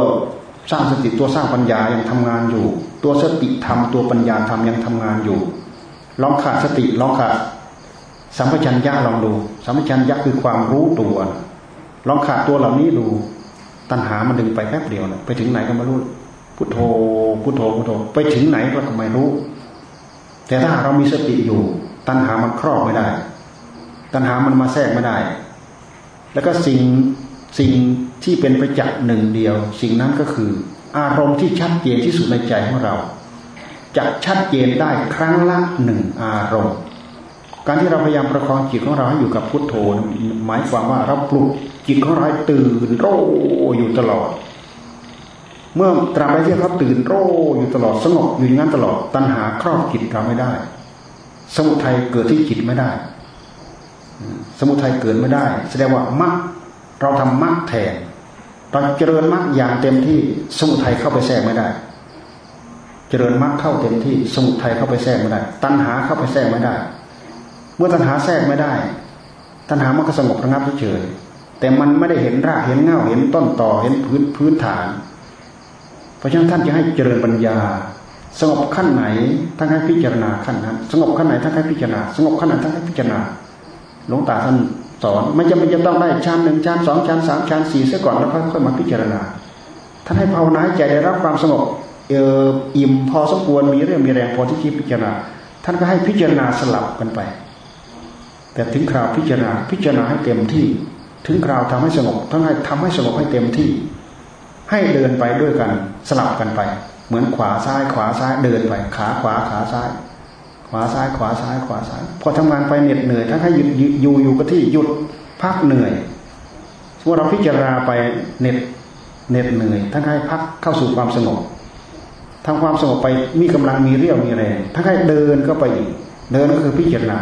สร้างสติตัวสร้างปัญญายังทำงานอยู่ ตัวสติธรรมตัวปัญญาธรรมยังทำงานอยู่ลองขาดสติลองขาดสัมปชัญญะลองดูสัมปชัญญะคือความรู้ตัวลองขาดตัวเหล่านี้ดู ตัณหามันดึงไปแป๊บเดียวนะไปถึงไหนก็ไม่รู้พุทโธพุทโธพุทโธไปถึงไหนก็ไม่รู้ แต่ถ้าเรามีสติอยู่ ตัณหามันครอบไม่ได้ ตัณหามันมาแทรกไม่ได้ แล้วก็สิ่งสิ่งที่เป็นประจักษ์หนึ่งเดียว สิ่งนั้นก็คือ อารมณ์ที่ชัดเจนที่สุดในใจของเราจะชัดเจนได้ครั้งละหนึ่งอารมณ์ การที่เราพยายามประคองจิตของเราให้อยู่กับพุทโธหมายความว่าเราปลุกจิตของเราตื่นโรอยู่ตลอด เมื่อตราบใดที่เขาตื่นโรอยู่ตลอดสงบอยู่อย่างนั้นตลอดตัณหาครอบจิตเราไม่ได้ สมุทัยเกิดที่จิตไม่ได้ สมุทัยเกิดไม่ได้ แสดงว่ามรรคเราทำมรรคแทน เราเจริญมรรคอย่างเต็มที่สมุทัยเข้าไปแทรกไม่ได้ เจริญมรรคเข้าเต็มที่สมุทัยเข้าไปแทรกไม่ได้ ตัณหาเข้าไปแทรกไม่ได้ เมื่อตัณหาแทรกไม่ได้ ตัณหามันก็สงบระงับเฉยแต่มันไม่ได้เห็นรากเห็นเงาเห็นต้นต่อเห็นพื้นพื้นฐาน เพราะฉะนั้นท่านจะให้เจริญปัญญา สงบขั้นไหนท่านให้พิจารณาขั้นนั้น สงบขั้นไหนท่านให้พิจารณา สงบขั้นไหนท่านให้พิจารณาหลวงตาท่าน สอนไม่จำเป็นจะต้องได้ชั้นหนึ่งชั้นสองชั้นสามชั้นสี่เสียก่อนแล้วค่อยมาพิจารณาท่านให้ภาวนาใจได้รับความสงบเอออิ่มพอสมควรมีเรื่องมีแรงพอที่จะพิจารณาท่านก็ให้พิจารณาสลับกันไป แต่ถึงคราวพิจารณาพิจารณาให้เต็มที่ ถึงคราวทำให้สงบทั้งให้ทำให้สงบให้เต็มที่ ให้เดินไปด้วยกันสลับกันไป เหมือนขวาซ้ายขวาซ้ายเดินไป ขาขวาขาซ้าย ขวาซ้ายขวาซ้ายขวาซ้ายพอทำงานไปเหน็ดเหนื่อยทั้งให้หยุดอยู่อยู่กับที่หยุดพักเหนื่อยสมมติเราพิจารณาไปเหน็ดเหน็ดเหนื่อยทั้งให้พักเข้าสู่ความสงบทำความสงบไปมีกำลังมีเรี่ยวมีแรงทั้งให้เดินก็ไปอีกเดินก็คือพิจารณา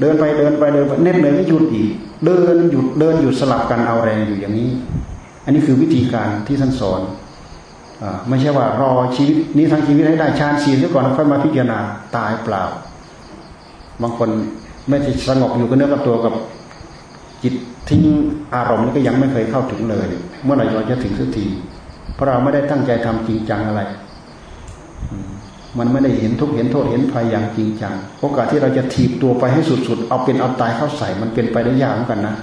เดินไปเดินไปเดินไปเน็ตเลยก็หยุดอีก เดินหยุดเดินหยุดสลับกันเอาแรงอยู่อย่างนี้ อันนี้คือวิธีการที่ท่านสอน ไม่ใช่ว่ารอชีวิตนี้ทั้งชีวิตให้ได้ฌานสี่ซะก่อนแล้วค่อยมาพิจารณาตายเปล่า บางคนไม่ได้สงบอยู่กับเนื้อกับตัวกับจิตทิ้งอารมณ์นี่ก็ยังไม่เคยเข้าถึงเลย เมื่อไหร่เราจะถึงสักทีเพราะเราไม่ได้ตั้งใจทำจริงจังอะไร มันไม่ได้เห็นทุกเห็นโทษเห็นภัยอย่างจริงจังโอกาสที่เราจะถีบตัวไปให้สุดๆเอาเป็นเอาตายเข้าใส่มันเป็นไปได้ยากเหมือนกันนะ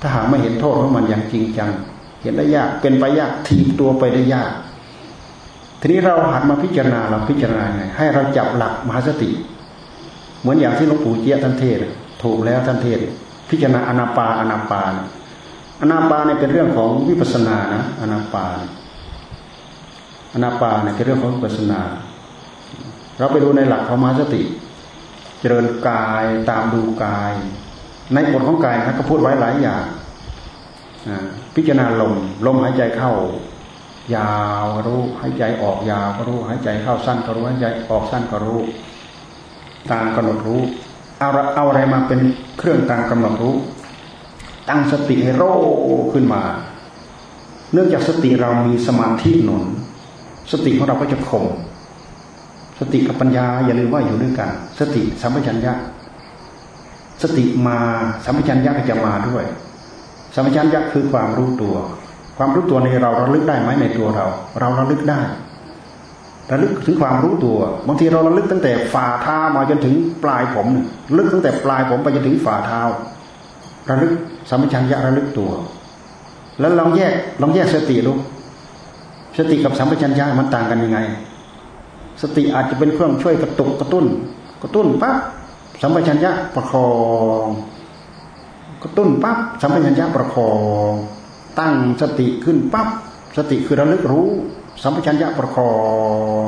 ถ้าหากไม่เห็นโทษของมันอย่างจริงจัง เห็นได้ยากเป็นไปยากถีบตัวไปได้ยาก ทีนี้เราหันมาพิจารณาเราพิจารณาไงให้เราจับหลักมหาสติ เหมือนอย่างที่หลวงปู่เจียท่านเทศถูกแล้วท่านเทศ พิจารณาอนาปาอนาปาอนาปาเนี่ยเป็นเรื่องของวิปัสสนานะอนาปาอนาปาเนี่ยเป็นเรื่องของวิปัสสนา เราไปดูในหลักของมหาสติ เจริญกายตามดูกาย ในบทของกายนะก็พูดไว้หลายอย่างพิจารณาลมลมหายใจเข้า ยาวรู้หายใจออกยาวก็รู้หายใจเข้าสั้นก็รู้หายใจออกสั้นก็รู้ตามกำหนดรู้เอาเอาอะไรมาเป็นเครื่องตามกำหนดรู้ ตั้งสติให้โรขึ้นมา เนื่องจากสติเรามีสมาธิหนุน สติของเราก็จะคงสติกับปัญญาอย่าลืมว่าอยู่ด้วยกัน สติสัมปชัญญะสติมาสัมปชัญญะก็จะมาด้วย สัมปชัญญะคือความรู้ตัว ความรู้ตัวในเราระลึกได้ไหมในตัวเรา เราระลึกได้ระลึกถึงความรู้ตัวบางทีเราระลึกตั้งแต่ฝ่าเท้ามาจนถึงปลายผมลึกตั้งแต่ปลายผมไปจนถึงฝ่าเท้าระลึกสัมปชัญญะระลึกตัว แล้วลองแยกลองแยกสติดูกสติกับสัมปชัญญะมันต่างกันยังไง สติอาจจะเป็นเครื่องช่วยกระตุกกระตุ้น กระตุ้นปั๊บสัมปชัญญะประคอง กระตุ้นปั๊บสัมปชัญญะประคอง ตั้งสติขึ้นปั๊บสติคือระลึกรู้ สัมปชัญญะประคอ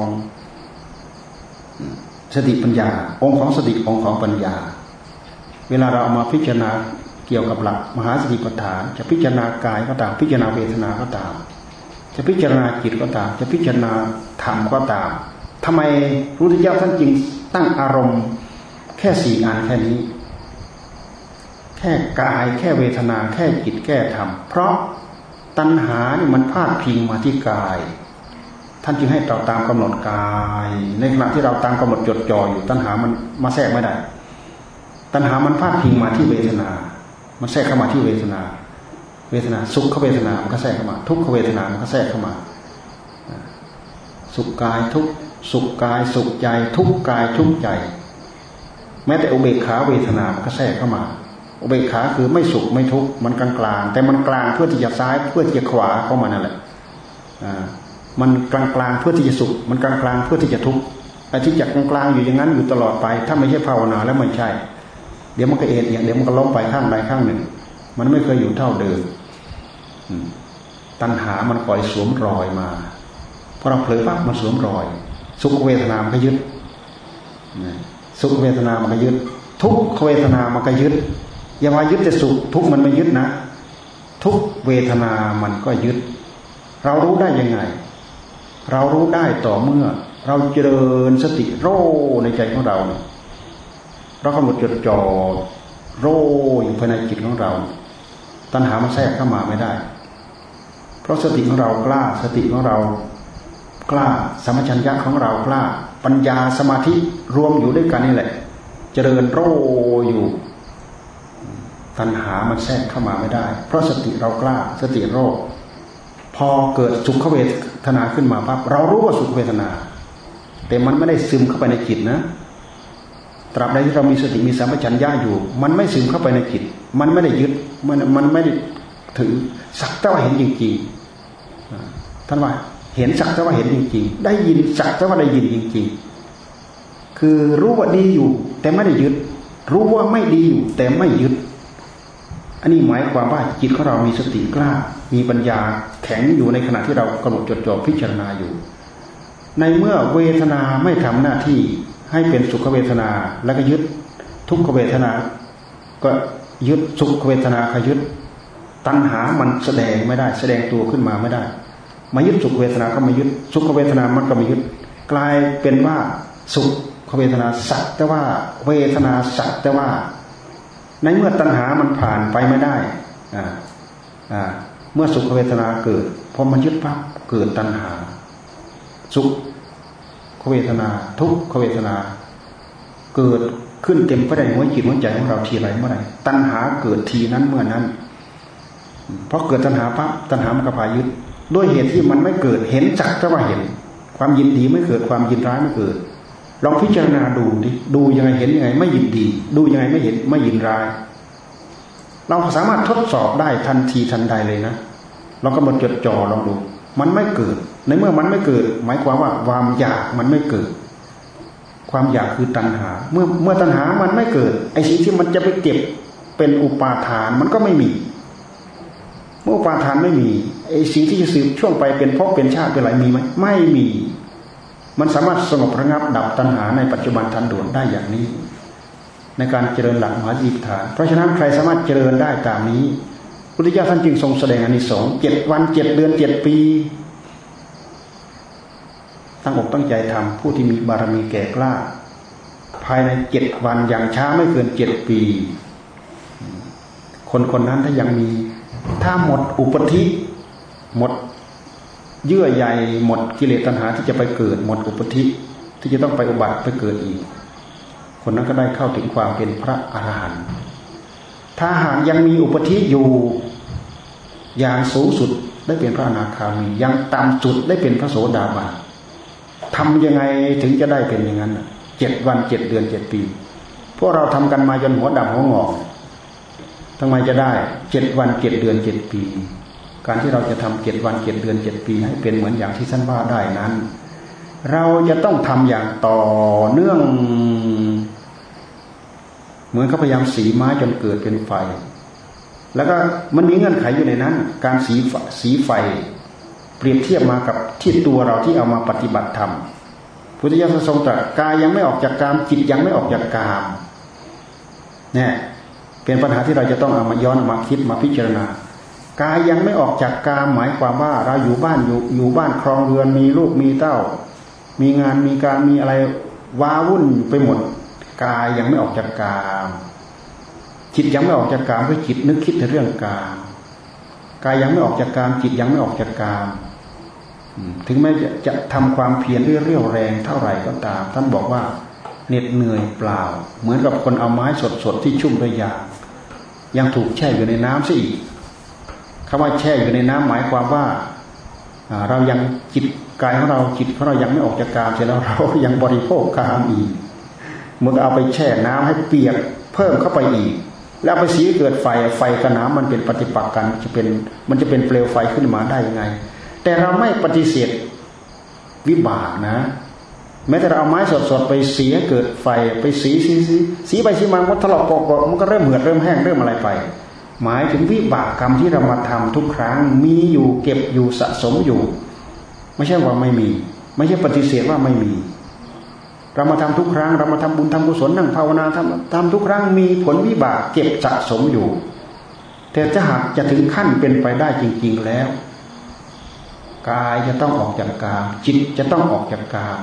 งสติปัญญา องค์ของสติองค์ของปัญญา เวลาเราเอามาพิจารณาเกี่ยวกับหลักมหาสติปัฏฐาน จะพิจารณากายก็ตาม พิจารณาเวทนาก็ตาม จะพิจารณาจิตก็ตาม จะพิจารณาธรรมก็ตามทำไมพระพุทธเจ้าท่านจึงตั้งอารมณ์ แค่สี่อันแค่นี้ แค่กาย แค่เวทนา แค่จิตแก้ธรรมเพราะ ตัณหาเนี่ยมันพาดพิงมาที่กาย ท่านจึงให้เราตามกำหนดกาย ในขณะที่เราตามกำหนดจดจ่ออยู่ ตัณหามันมาแทรกไม่ได้ ตัณหามันพาดพิงมาที่เวทนา มันแทรกเข้ามาที่เวทนา เวทนาสุขเวทนามันก็แทรกเข้ามา ทุกขเวทนามันก็แทรกเข้ามา สุขกายทุกสุขกายสุขใจ ทุกกายทุกใจ แม้แต่อุเบกขาเวทนามันก็แทรกเข้ามา อุเบกขาคือไม่สุขไม่ทุกข์มันกลางกลางแต่มันกลางเพื่อที่จะซ้ายเพื่อที่จะขวาเข้ามานั่นแหละอ่ามันกลางกลางเพื่อที่จะสุข มันกลางกลางเพื่อที่จะทุกข์ไอ้ที่จะกลางกลางอยู่อย่างนั้นอยู่ตลอดไป ถ้าไม่ใช่ภาวนาแล้วไม่ใช่ เดี๋ยวมันก็เอ็นเอียงเดี๋ยวมันก็ล้มไปข้างใดข้างหนึ่ง มันไม่เคยอยู่เท่าเดิมตัณหามันคอยสวมรอยมาพอเราเผลอปั๊บมันสวมรอย สุขเวทนามันก็ยึดสุขเวทนามันก็ยึด ทุกขเวทนามันก็ยึด อย่ามายึดแต่สุขทุกมันไม่ยึดนะ ทุกเวทนามันก็ยึด เรารู้ได้ยังไง เรารู้ได้ต่อเมื่อ เราเจริญสติโรในใจของเรา เรากำหนดจดจ่อโรอยู่ภายในจิตของเรา ตัณหามันแทรกเข้ามาไม่ได้ เพราะสติของเรากล้าสติของเรากล้าสมัชัญญะของเรากล้า ปัญญาสมาธิรวมอยู่ด้วยกันนี่แหละ เจริญโรอยู่ ตัณหามันแทรกเข้ามาไม่ได้ เพราะสติเรากล้าสติโรค พอเกิดสุขเวทนาขึ้นมาปั๊บเรารู้ว่าสุขเวทนา แต่มันไม่ได้ซึมเข้าไปในจิตนะตราบใดที่เรามีสติมีสัมปชัญญะอยู่ มันไม่ซึมเข้าไปในจิต มันไม่ได้ยึดมันมันไม่ได้ถือสักแต่ว่าเห็นจริงๆท่านว่าเห็นสักแต่ว่าเห็นจริง ๆ ได้ยินสักแต่ว่าได้ยินจริง ๆ คือรู้ว่าดีอยู่ แต่ไม่ได้ยึด รู้ว่าไม่ดีอยู่ แต่ไม่ยึด อันนี้หมายความว่าจิตของเรามีสติกล้า มีปัญญาแข็งอยู่ในขณะที่เรากำหนดจดจ่อพิจารณาอยู่ ในเมื่อเวทนาไม่ทำหน้าที่ให้เป็นสุขเวทนาแล้วก็ยึดทุกขเวทนา ก็ยึดสุขเวทนาขยึดตัณหามันแสดงไม่ได้ แสดงตัวขึ้นมาไม่ได้ มายึดสุขเวทนาก็มายึดสุขเวทนามันก็มายึด กลายเป็นว่าสุขเวทนาสักแต่ว่าเวทนาสักแต่ว่า ในเมื่อตัณหามันผ่านไปไม่ได้อ่าอ่าเมื่อสุขเวทนาเกิดพอมันยึดปั๊บเกิดตัณหา สุขเวทนา ทุกขเวทนา เกิดขึ้นเต็มพระใดหัวจิตหัวใจของเราทีไรเมื่อไหร่ตัณหาเกิดทีนั้นเมื่อนั้นเพราะเกิดตัณหาปั๊บตัณหามันก็พายึดด้วยเหตุที่มันไม่เกิดเห็นจักจะว่าเห็น ความยินดีไม่เกิดความยินร้ายไม่เกิด ลองพิจารณาดูดิดูยังไงเห็นยังไง ไม่ยินดี ดูยังไงไม่เห็นไม่ยินร้าย เราสามารถทดสอบได้ทันทีทันใดเลยนะเราก็มาจดจ่อลองดู มันไม่เกิด ในเมื่อมันไม่เกิด หมายความว่าความอยากมันไม่เกิด ความอยากคือตัณหา เมื่อเมื่อตัณหามันไม่เกิด ไอ้สิ่งที่มันจะไปเก็บเป็นอุปาทานมันก็ไม่มี เมื่ออุปาทานไม่มีไอ้สิ่งที่จะสืบช่วงไปเป็นพบเป็นชาติเป็นอะไรมีไหมไม่มี มันสามารถสงบระงับดับตัณหาในปัจจุบันทันด่วนได้อย่างนี้ ในการเจริญหลักมหาจีบฐาน เพราะฉะนั้นใครสามารถเจริญได้ตามนี้พุทธเจ้าท่านจึงทรงแสดงอนิสงส์เจ็ดวันเจ็ดเดือนเจ็ดปี ตั้งอกตั้งใจทำผู้ที่มีบารมีแก่กล้า ภายในเจ็ดวันอย่างช้าไม่เกินเจ็ดปี คนคนนั้นถ้ายังมี ถ้าหมดอุปธิหมด เยื่อใยหมดกิเลสตัณหาที่จะไปเกิดหมดอุปธิที่จะต้องไปอุบัติไปเกิดอีก คนนั้นก็ได้เข้าถึงความเป็นพระอรหันต์ถ้าหากยังมีอุปธิอยู่อย่างสูงสุดได้เป็นพระอนาคามียังต่ำสุดได้เป็นพระโสดาบันทำยังไงถึงจะได้เป็นอย่างนั้นเจ็ดวันเจ็ดเดือนเจ็ดปี พวกเราทำกันมาจนหัวดำหัวงอกทำไมจะได้เจ็ดวันเจ็ดเดือนเจ็ดปี การที่เราจะทำเจ็ดวันเจ็ดเดือนเจ็ดปี ให้เป็นเหมือนอย่างที่ท่านว่าได้นั้น เราจะต้องทำอย่างต่อเนื่อง เหมือนเขาพยายามสีไม้จนเกิดเป็นไฟ แล้วก็มันมีเงื่อนไขอยู่ในนั้น การสีสีไฟ เปรียบเทียบมากับที่ตัวเราที่เอามาปฏิบัติธรรมพุทธิยถาทรงตรัสกายยังไม่ออกจากกามจิตยังไม่ออกจากกามเนี่ยเป็นปัญหาที่เราจะต้องเอามาย้อนมาคิดมาพิจารณา กายยังไม่ออกจากกามหมายความว่าเราอยู่บ้านอยู่อยู่บ้านครองเรือนมีลูกมีเต้า มีงานมีการมีอะไรว้าวุ่นไปหมด กายยังไม่ออกจากกามจิตยังไม่ออกจากกามเพราะจิตนึกคิดในเรื่องกามกายยังไม่ออกจากกามจิตยังไม่ออกจากกามถึงแม้จะจะทำความเพียรเรี่ยวแรงเท่าไหร่ก็ตาม ท่านบอกว่าเหน็ดเหนื่อยเปล่า เหมือนกับคนเอาไม้สดๆที่ชุ่มด้วยยายังถูกแช่อยู่ในน้ำซะอีก คำว่าแช่อยู่ในน้ำหมายความว่าเรายังจิตกายของเราจิตของเรายังไม่ออกจากกามเสร็จแล้วเรายังบริโภคกามอีกเมื่อเอาไปแช่น้ำให้เปียกเพิ่มเข้าไปอีก แล้วไปสีเกิดไฟไฟกับน้ำมันเป็นปฏิปักษ์กันจะเป็นมันจะเป็นเปลวไฟขึ้นมาได้ยังไง แต่เราไม่ปฏิเสธวิบากนะ แม้แต่เราเอาไม้สดๆไปเสียเกิดไฟไปสีสีสีสีไปสีมามันถลอกปอกมันก็เริ่มเหือดเริ่มแห้งเริ่มอะไรไป หมายถึงวิบากกรรมที่เรามาทำทุกครั้งมีอยู่เก็บอยู่สะสมอยู่ ไม่ใช่ว่าไม่มี ไม่ใช่ปฏิเสธว่าไม่มี เรามาทำทุกครั้ง เรามาทำบุญทำกุศลนั่งภาวนาทำทำทุกครั้งมีผลวิบากเก็บสะสมอยู่ แต่ถ้าหากจะถึงขั้นเป็นไปได้จริง ๆแล้วกายจะต้องออกจากกามจิตจะต้องออกจากกาม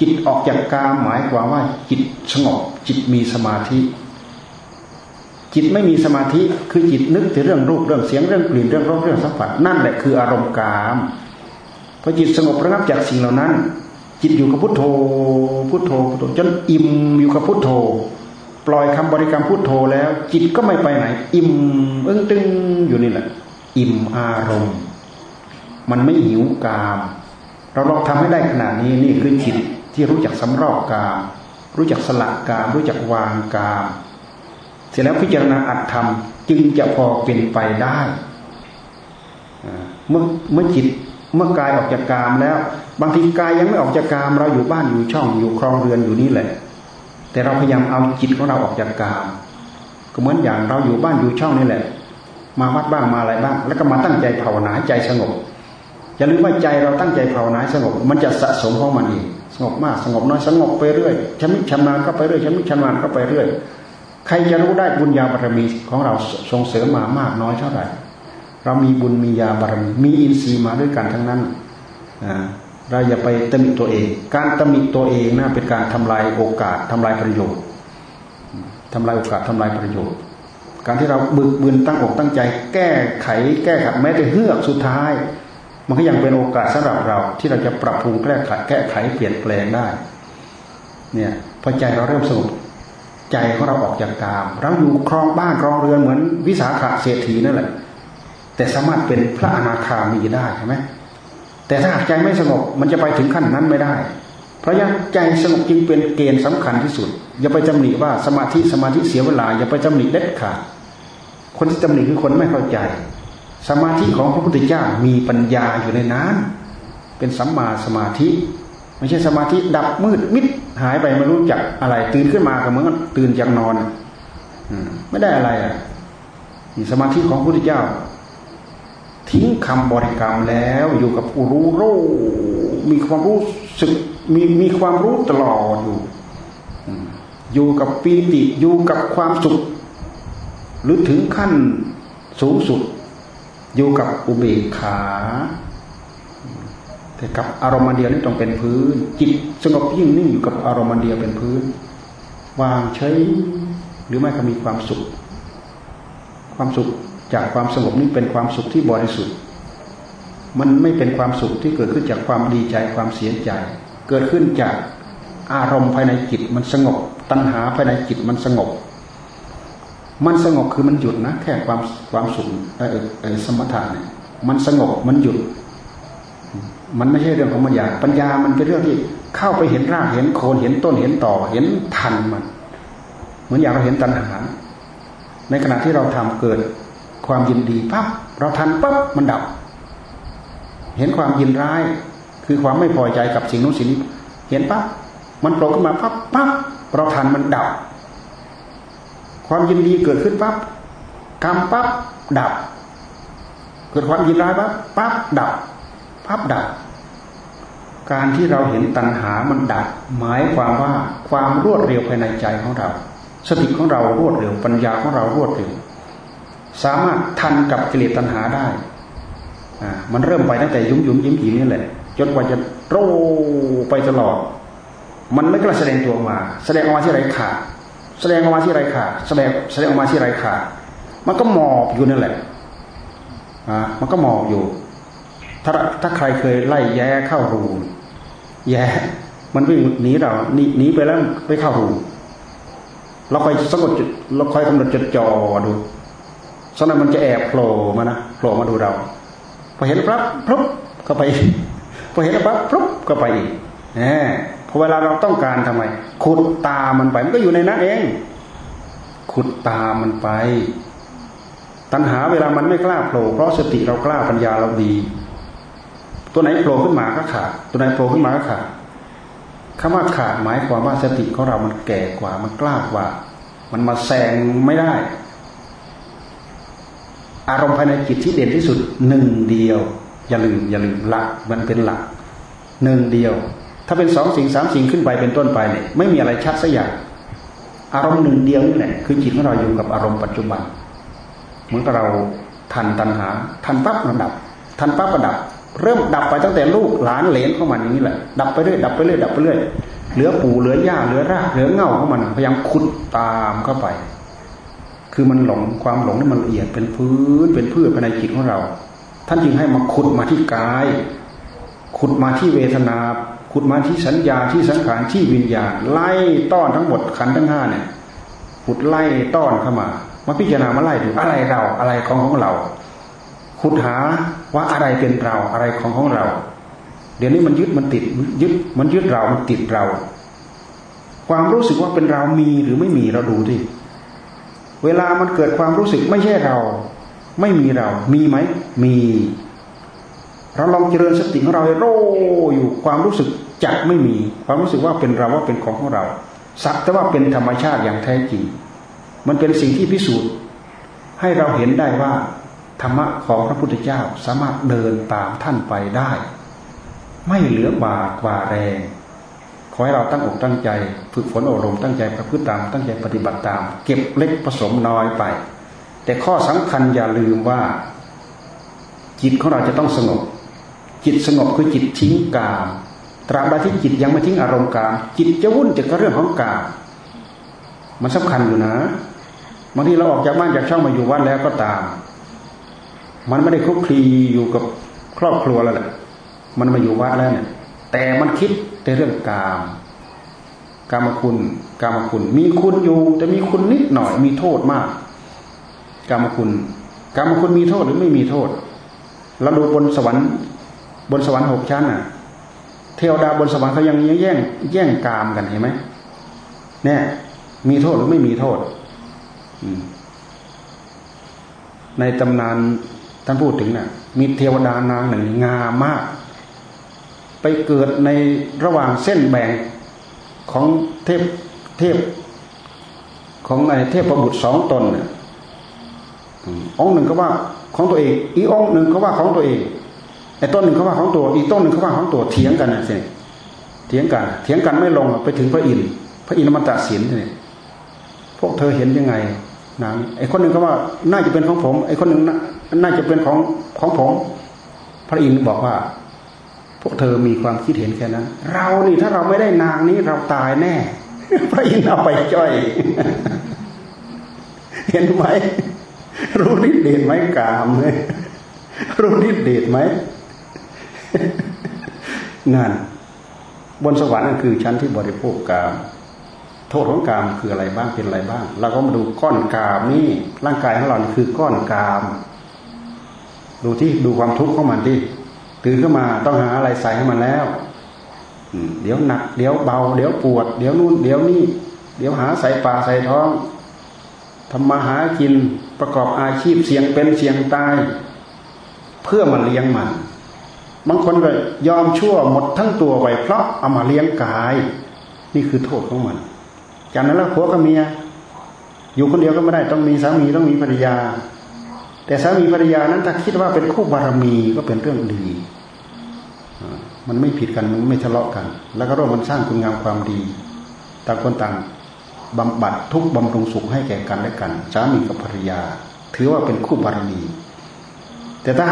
จิตออกจากกามหมายความว่าจิตสงบจิตมีสมาธิ จิตไม่มีสมาธิคือจิตนึกถึงเรื่องรูปเรื่องเสียงเรื่องกลิ่นเรื่องรสเรื่องสัมผัสนั่นแหละคืออารมณ์กามพอจิตสงบระงับจากสิ่งเหล่านั้น จิตอยู่กับพุทโธพุทโธพุทโธจนอิ่มอยู่กับพุทโธ ปล่อยคำบริกรรมพุทโธแล้ว จิตก็ไม่ไปไหน อิ่มอึ้งตึงอยู่นี่แหละ อิ่มอารมณ์ มันไม่หิวกาม เราลองทำให้ได้ขนาดนี้นี่คือจิตที่รู้จักสำรอกกาม รู้จักสละกาม รู้จักวางกาม เสร็จแล้วพิจารณาอัตธรรม จึงจะพอเป็นไปได้เมื่อเมื่อจิตเมื่อกายออกจากกามแล้ว บางทีกายยังไม่ออกจากกาม เราอยู่บ้านอยู่ช่องอยู่ครองเรือนอยู่นี่แหละ แต่เราพยายามเอาจิตของเราออกจากกาม ก็เหมือนอย่างเราอยู่บ้านอยู่ช่องนี่แหละ มาวัดบ้างมาอะไรบ้าง แล้วก็มาตั้งใจภาวนาใจสงบอย่าลืมว่าใจเราตั้งใจภาวนาสงบ มันจะสะสมของมันเองสงบมากสงบน้อยสงบไปเรื่อยชำนิชำนาญก็ไปเรื่อยชำนิชำนาญก็ไปเรื่อย ใครจะรู้ได้บุญญาบารมีของเราส่งเสริมมามากน้อยเท่าไหร่ เรามีบุญมียาบารมี มีอินทรีย์มาด้วยกันทั้งนั้นเราอย่าไปตำหนิตัวเอง การตำหนิตัวเองนะเป็นการทำลายโอกาสทำลายประโยชน์ทำลายโอกาสทำลายประโยชน์ การที่เราบึกบืนตั้งอกตั้งใจ แก้ไข แก้ขัดแม้แต่เฮือกสุดท้าย มันก็ยังเป็นโอกาสสำหรับเรา ที่เราจะปรับปรุงแก้ไขแก้ไขเปลี่ยนแปลงได้เนี่ยพอใจเราเริ่มสงบ ใจของเราออกจากกาม เราอยู่ครองบ้านครองเรือนเหมือนวิสาขาเศรษฐีนั่นแหละ แต่สามารถเป็นพระอนาคามีได้ใช่ไหมแต่ถ้าหากใจไม่สงบมันจะไปถึงขั้นนั้นไม่ได้ เพราะยังใจสงบจึงเป็นเกณฑ์สำคัญที่สุด อย่าไปจำหนิว่าสมาธิสมาธิเสียเวลา อย่าไปจำหนิเด็ดขาดคนที่จำหนิคือคนไม่เข้าใจ สมาธิของพระพุทธเจ้ามีปัญญาอยู่ในนั้นเป็นสัมมาสมาธิ ไม่ใช่สมาธิดับมืดมิดหายไปไม่รู้จักอะไรตื่นขึ้นมาก็เหมือนตื่นจากนอนไม่ได้อะไรอะสมาธิของพระพุทธเจ้า ทิ้งคำบริกรรมแล้วอยู่กับผู้รู้รู้มีความรู้สึกมีมีความรู้ตลอดอยู่อยู่กับปีติอยู่กับความสุข หรือถึงขั้นสูงสุด อยู่กับอุเบกขา กับอารมณ์เดียวนี่ต้องเป็นพื้น จิตสงบยิ่งนิ่งอยู่กับอารมณ์เดียวเป็นพื้น วางใช้หรือไม่ก็มีความสุข ความสุขจากความสงบนี้เป็นความสุขที่บริสุทธิ์ มันไม่เป็นความสุขที่เกิดขึ้นจากความดีใจความเสียใจ เกิดขึ้นจากอารมณ์ภายในจิตมันสงบ ตัณหาภายในจิตมันสงบ มันสงบคือมันหยุดนะ แค่ความความสุขไอ้สมถะเนี่ยมันสงบมันหยุด มันไม่ใช่เรื่องของปัญญา ปัญญามันเป็นเรื่องที่เข้าไปเห็นรากเห็นโคนเห็นต้นเห็นต่อ เห็นทันมัน เหมือนอย่างเราเห็นตัณหา ในขณะที่เราทำเกิดความยินดีปั๊บเราทันปั๊บมันดับ เห็นความยินร้าย คือความไม่พอใจกับสิ่งนู้นสิ่งนี้ เห็นปั๊บมันโผล่ขึ้นมาปั๊บปั๊บเราทันมันดับ ความยินดีเกิดขึ้นปั๊บกรรมปั๊บดับ เกิดความยินร้ายปั๊บปั๊บดับปั๊บดับ การที่เราเห็นตัณหามันดับหมายความว่าความรวดเร็วภายในใจของเรา สติของเรารวดเร็วปัญญาของเรารวดเร็ว สามารถทันกับกิเลสตัณหาได้มันเริ่มไปตั้งแต่ยุ่มยุ่มยิ้มยิ้มนี่แหละจนกว่าจะโรไปตลอด มันไม่กล้าแสดงตัวออกมา แสดงออกมาที่ไรขาดแสดงออกมาที่ไรขาดแสดงแสดงออกมาที่ไรขาดมันก็หมอบอยู่นั่นแหละอ่ามันก็หมอบอยู่ ถ้าถ้าใครเคยไล่แย้เข้ารูแย้มันวิ่งหนีเราหนีหนีไปแล้วไปเข้ารูเราคอยสะกดจุดเราคอยกำหนดจดจ่อดูสนั้นมันจะแอบโผล่มานะโผล่มาดูเรา พอเห็นปั๊บปุ๊บก็ไป พอเห็นปั๊บปุ๊บก็ไปอีกแหมพอเวลาเราต้องการทำไม ขุดตามันไป มันก็อยู่ในนั้นเอง ขุดตามันไป ตัณหาเวลามันไม่กล้าโผล่เพราะสติเรากล้าปัญญาเราดี ตัวไหนโผล่ขึ้นมาก็ขาดตัวไหนโผล่ขึ้นมาก็ขาดคำว่าขาดหมายความว่าสติของเรามันแก่กว่ามันกล้ากว่า มันมาแซงไม่ได้ อารมณ์ภายในจิตที่เด่นที่สุดหนึ่งเดียว อย่าลืมอย่าลืมหลักมันเป็นหลักหนึ่งเดียว ถ้าเป็นสองสิ่งสามสิ่งขึ้นไปเป็นต้นไปเนี่ยไม่มีอะไรชัดสักอย่างอารมณ์หนึ่งเดียวนี่แหละคือจิตของเราอยู่กับอารมณ์ปัจจุบันเหมือนกับเราทันตัณหา ทันปั๊บระดับ ทันปั๊บระดับ เริ่มดับไปตั้งแต่ลูกหลานเหลนเข้ามาอย่างนี้แหละดับไปเรื่อยดับไปเรื่อยดับไปเรื่อยเหลือปู่เหลือหญ้าเหลือรากเหลือเง่าของมันพยายามขุดตามเข้าไป คือมันหลงความหลงนี่มันละเอียดเป็นพื้นเป็นพืชภายในจิตของเรา ท่านจึงให้มาขุดมาที่กาย ขุดมาที่เวทนา ขุดมาที่สัญญาที่สังขารที่วิญญาณไล่ต้อนทั้งหมดขันทั้งห้าเนี่ยขุดไล่ต้อนเข้ามา มาพิจารณามาไล่ดูอะไรเราอะไรของของเรา ขุดหาว่าอะไรเป็นเราอะไรของของเรา เดี๋ยวนี้มันยึดมันติดยึดมันยึดเรา มันติดเรา ความรู้สึกว่าเป็นเรามีหรือไม่มีเราดูที่เวลามันเกิดความรู้สึกไม่ใช่เรา ไม่มีเรา มีไหมมีเราลองเจริญสติของเราโรอยู่ความรู้สึกจักไม่มี ความรู้สึกว่าเป็นเราว่าเป็นของของเราสักแต่ว่าเป็นธรรมชาติอย่างแท้จริง มันเป็นสิ่งที่พิสูจน์ ให้เราเห็นได้ว่า ธรรมะของพระพุทธเจ้าสามารถเดินตามท่านไปได้ ไม่เหลือบากว่าแรง ขอให้เราตั้งอกตั้งใจ ฝึกฝนอบรมตั้งใจประพฤติตาม ตั้งใจปฏิบัติตาม เก็บเล็กผสมน้อยไป แต่ข้อสำคัญอย่าลืมว่า จิตของเราจะต้องสงบ จิตสงบคือจิตทิ้งกามตราบใดที่จิตยังไม่ทิ้งอารมณ์กามจิตจะวุ่นจากเรื่องของกามมันสำคัญอยู่นะบางทีเราออกจากบ้านจากช่องมาอยู่วัดแล้วก็ตาม มันไม่ได้คลุกคลีอยู่กับครอบครัวแล้วแหละมันมาอยู่วัดแล้วเนี่ย แต่มันคิดในเรื่องกามกามคุณ กามคุณ มีคุณอยู่ แต่มีคุณนิดหน่อย มีโทษมาก กามคุณ กามคุณมีโทษหรือไม่มีโทษเราดูบนสวรรค์ บนสวรรค์หกชั้นน่ะ เทวดาบนสวรรค์เขายังแย่ง แย่งกามกันเห็นไหมเนี่ยมีโทษหรือไม่มีโทษในตำนาน ท่านพูดถึงนะ่ะ มีเทวดานางหนึ่งงามมาก ไปเกิดในระหว่างเส้นแบ่งของเทพเทพของไอเทพประบุตรสองตนเนี่ยองหนึ่งก็ว่าของตัวเอง อีกองหนึ่งก็ว่าของตัวเองไอ้ต้นหนึ่งเขาว่าของตัว อีต้นหนึ่งเขาว่าของตัวเถียงกันนะสิเถียงกัน เถียงกันไม่ลงไปถึงพระอินทร์พระอินทร์มันตัดสินเนี่ยพวกเธอเห็นยังไงนางไอ้คนหนึ่งก็ว่าน่าจะเป็นของผม ไอ้คนหนึ่ง น่าจะเป็นของของผม พระอินทร์บอกว่า พวกเธอมีความคิดเห็นแค่นั้น เรานี่ถ้าเราไม่ได้นางนี้เราตายแน่ พระอินทร์เอาไปจ้อย เห็นไหมรู้นิดเดชไหมกามเลยรู้นิดเดชไหมนั่นบนสวรรค์นั่นคือชั้นที่บริโภคกาม โทษของกามคืออะไรบ้างเป็นอะไรบ้างเราก็มาดูก้อนกามนี่ร่างกายของเราคือก้อนกาม ดูที่ดูความทุกข์ของมันที่ตื่นขึ้นมาต้องหาอะไรใส่ให้มันแล้วเดี๋ยวหนัก เดี๋ยวเบา เดี๋ยวปวด เดี๋ยวนู่น เดี๋ยวนี่ เดี๋ยวหาใส่ปาใส่ท้องทำมาหากินประกอบอาชีพเสี่ยงเป็นเสี่ยงตาย เพื่อมาเลี้ยงมัน บางคนก็ยอมชั่วหมดทั้งตัวไปเพราะเอามาเลี้ยงกาย นี่คือโทษของมัน จากนั้นแล้วผัวกับเมีย อยู่คนเดียวก็ไม่ได้ต้องมีสามีต้องมีภรรยา แต่สามีภรรยานั้นถ้าคิดว่าเป็นคู่บารมีก็เป็นเรื่องดีมันไม่ผิดกันมันไม่ทะเลาะกัน แล้วก็ร่วมมันสร้างคุณงามความดี ต่างคนต่างบำบัดทุกบำรุงสุขให้แก่กันและกันสามีกับภรรยา ถือว่าเป็นคู่บารมี แต่ถ้า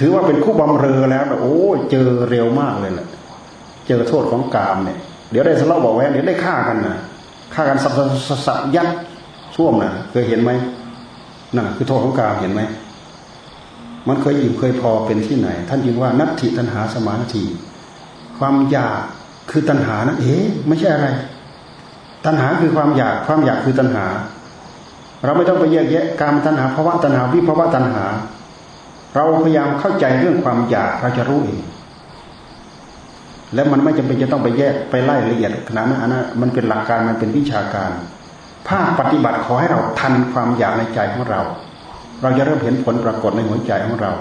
ถือว่าเป็นคู่บำเรอแล้วโอ้เจอเร็วมากเลยแหละเจอโทษของกามเนี่ย เดี๋ยวได้ทะเลาะบอกแว้เดี๋ยวได้ฆ่ากันนะฆ่ากันสับสับยัดช่วมนะเคยเห็นไหม นั่นคือโทษของกามเห็นไหมมันเคยอิ่มเคยพอเป็นที่ไหน ท่านยิงว่านัตถิตัณหาสมานาทีความอยากคือตัณหานั่นเองไม่ใช่อะไร ตัณหาคือความอยากความอยากคือตัณหา เราไม่ต้องไปแยกแยะการตัณหาภาวะตัณหาวิภาวะตัณหา เราพยายามเข้าใจเรื่องความอยากเราจะรู้เองแล้วมันไม่จำเป็นจะต้องไปแยกไปไล่ละเอียดขนาดนั้นอันนั้นมันเป็นหลักการมันเป็นวิชาการ ภาคปฏิบัติขอให้เราทันความอยากในใจของเรา เราจะเริ่มเห็นผลปรากฏในหัวใจของเรา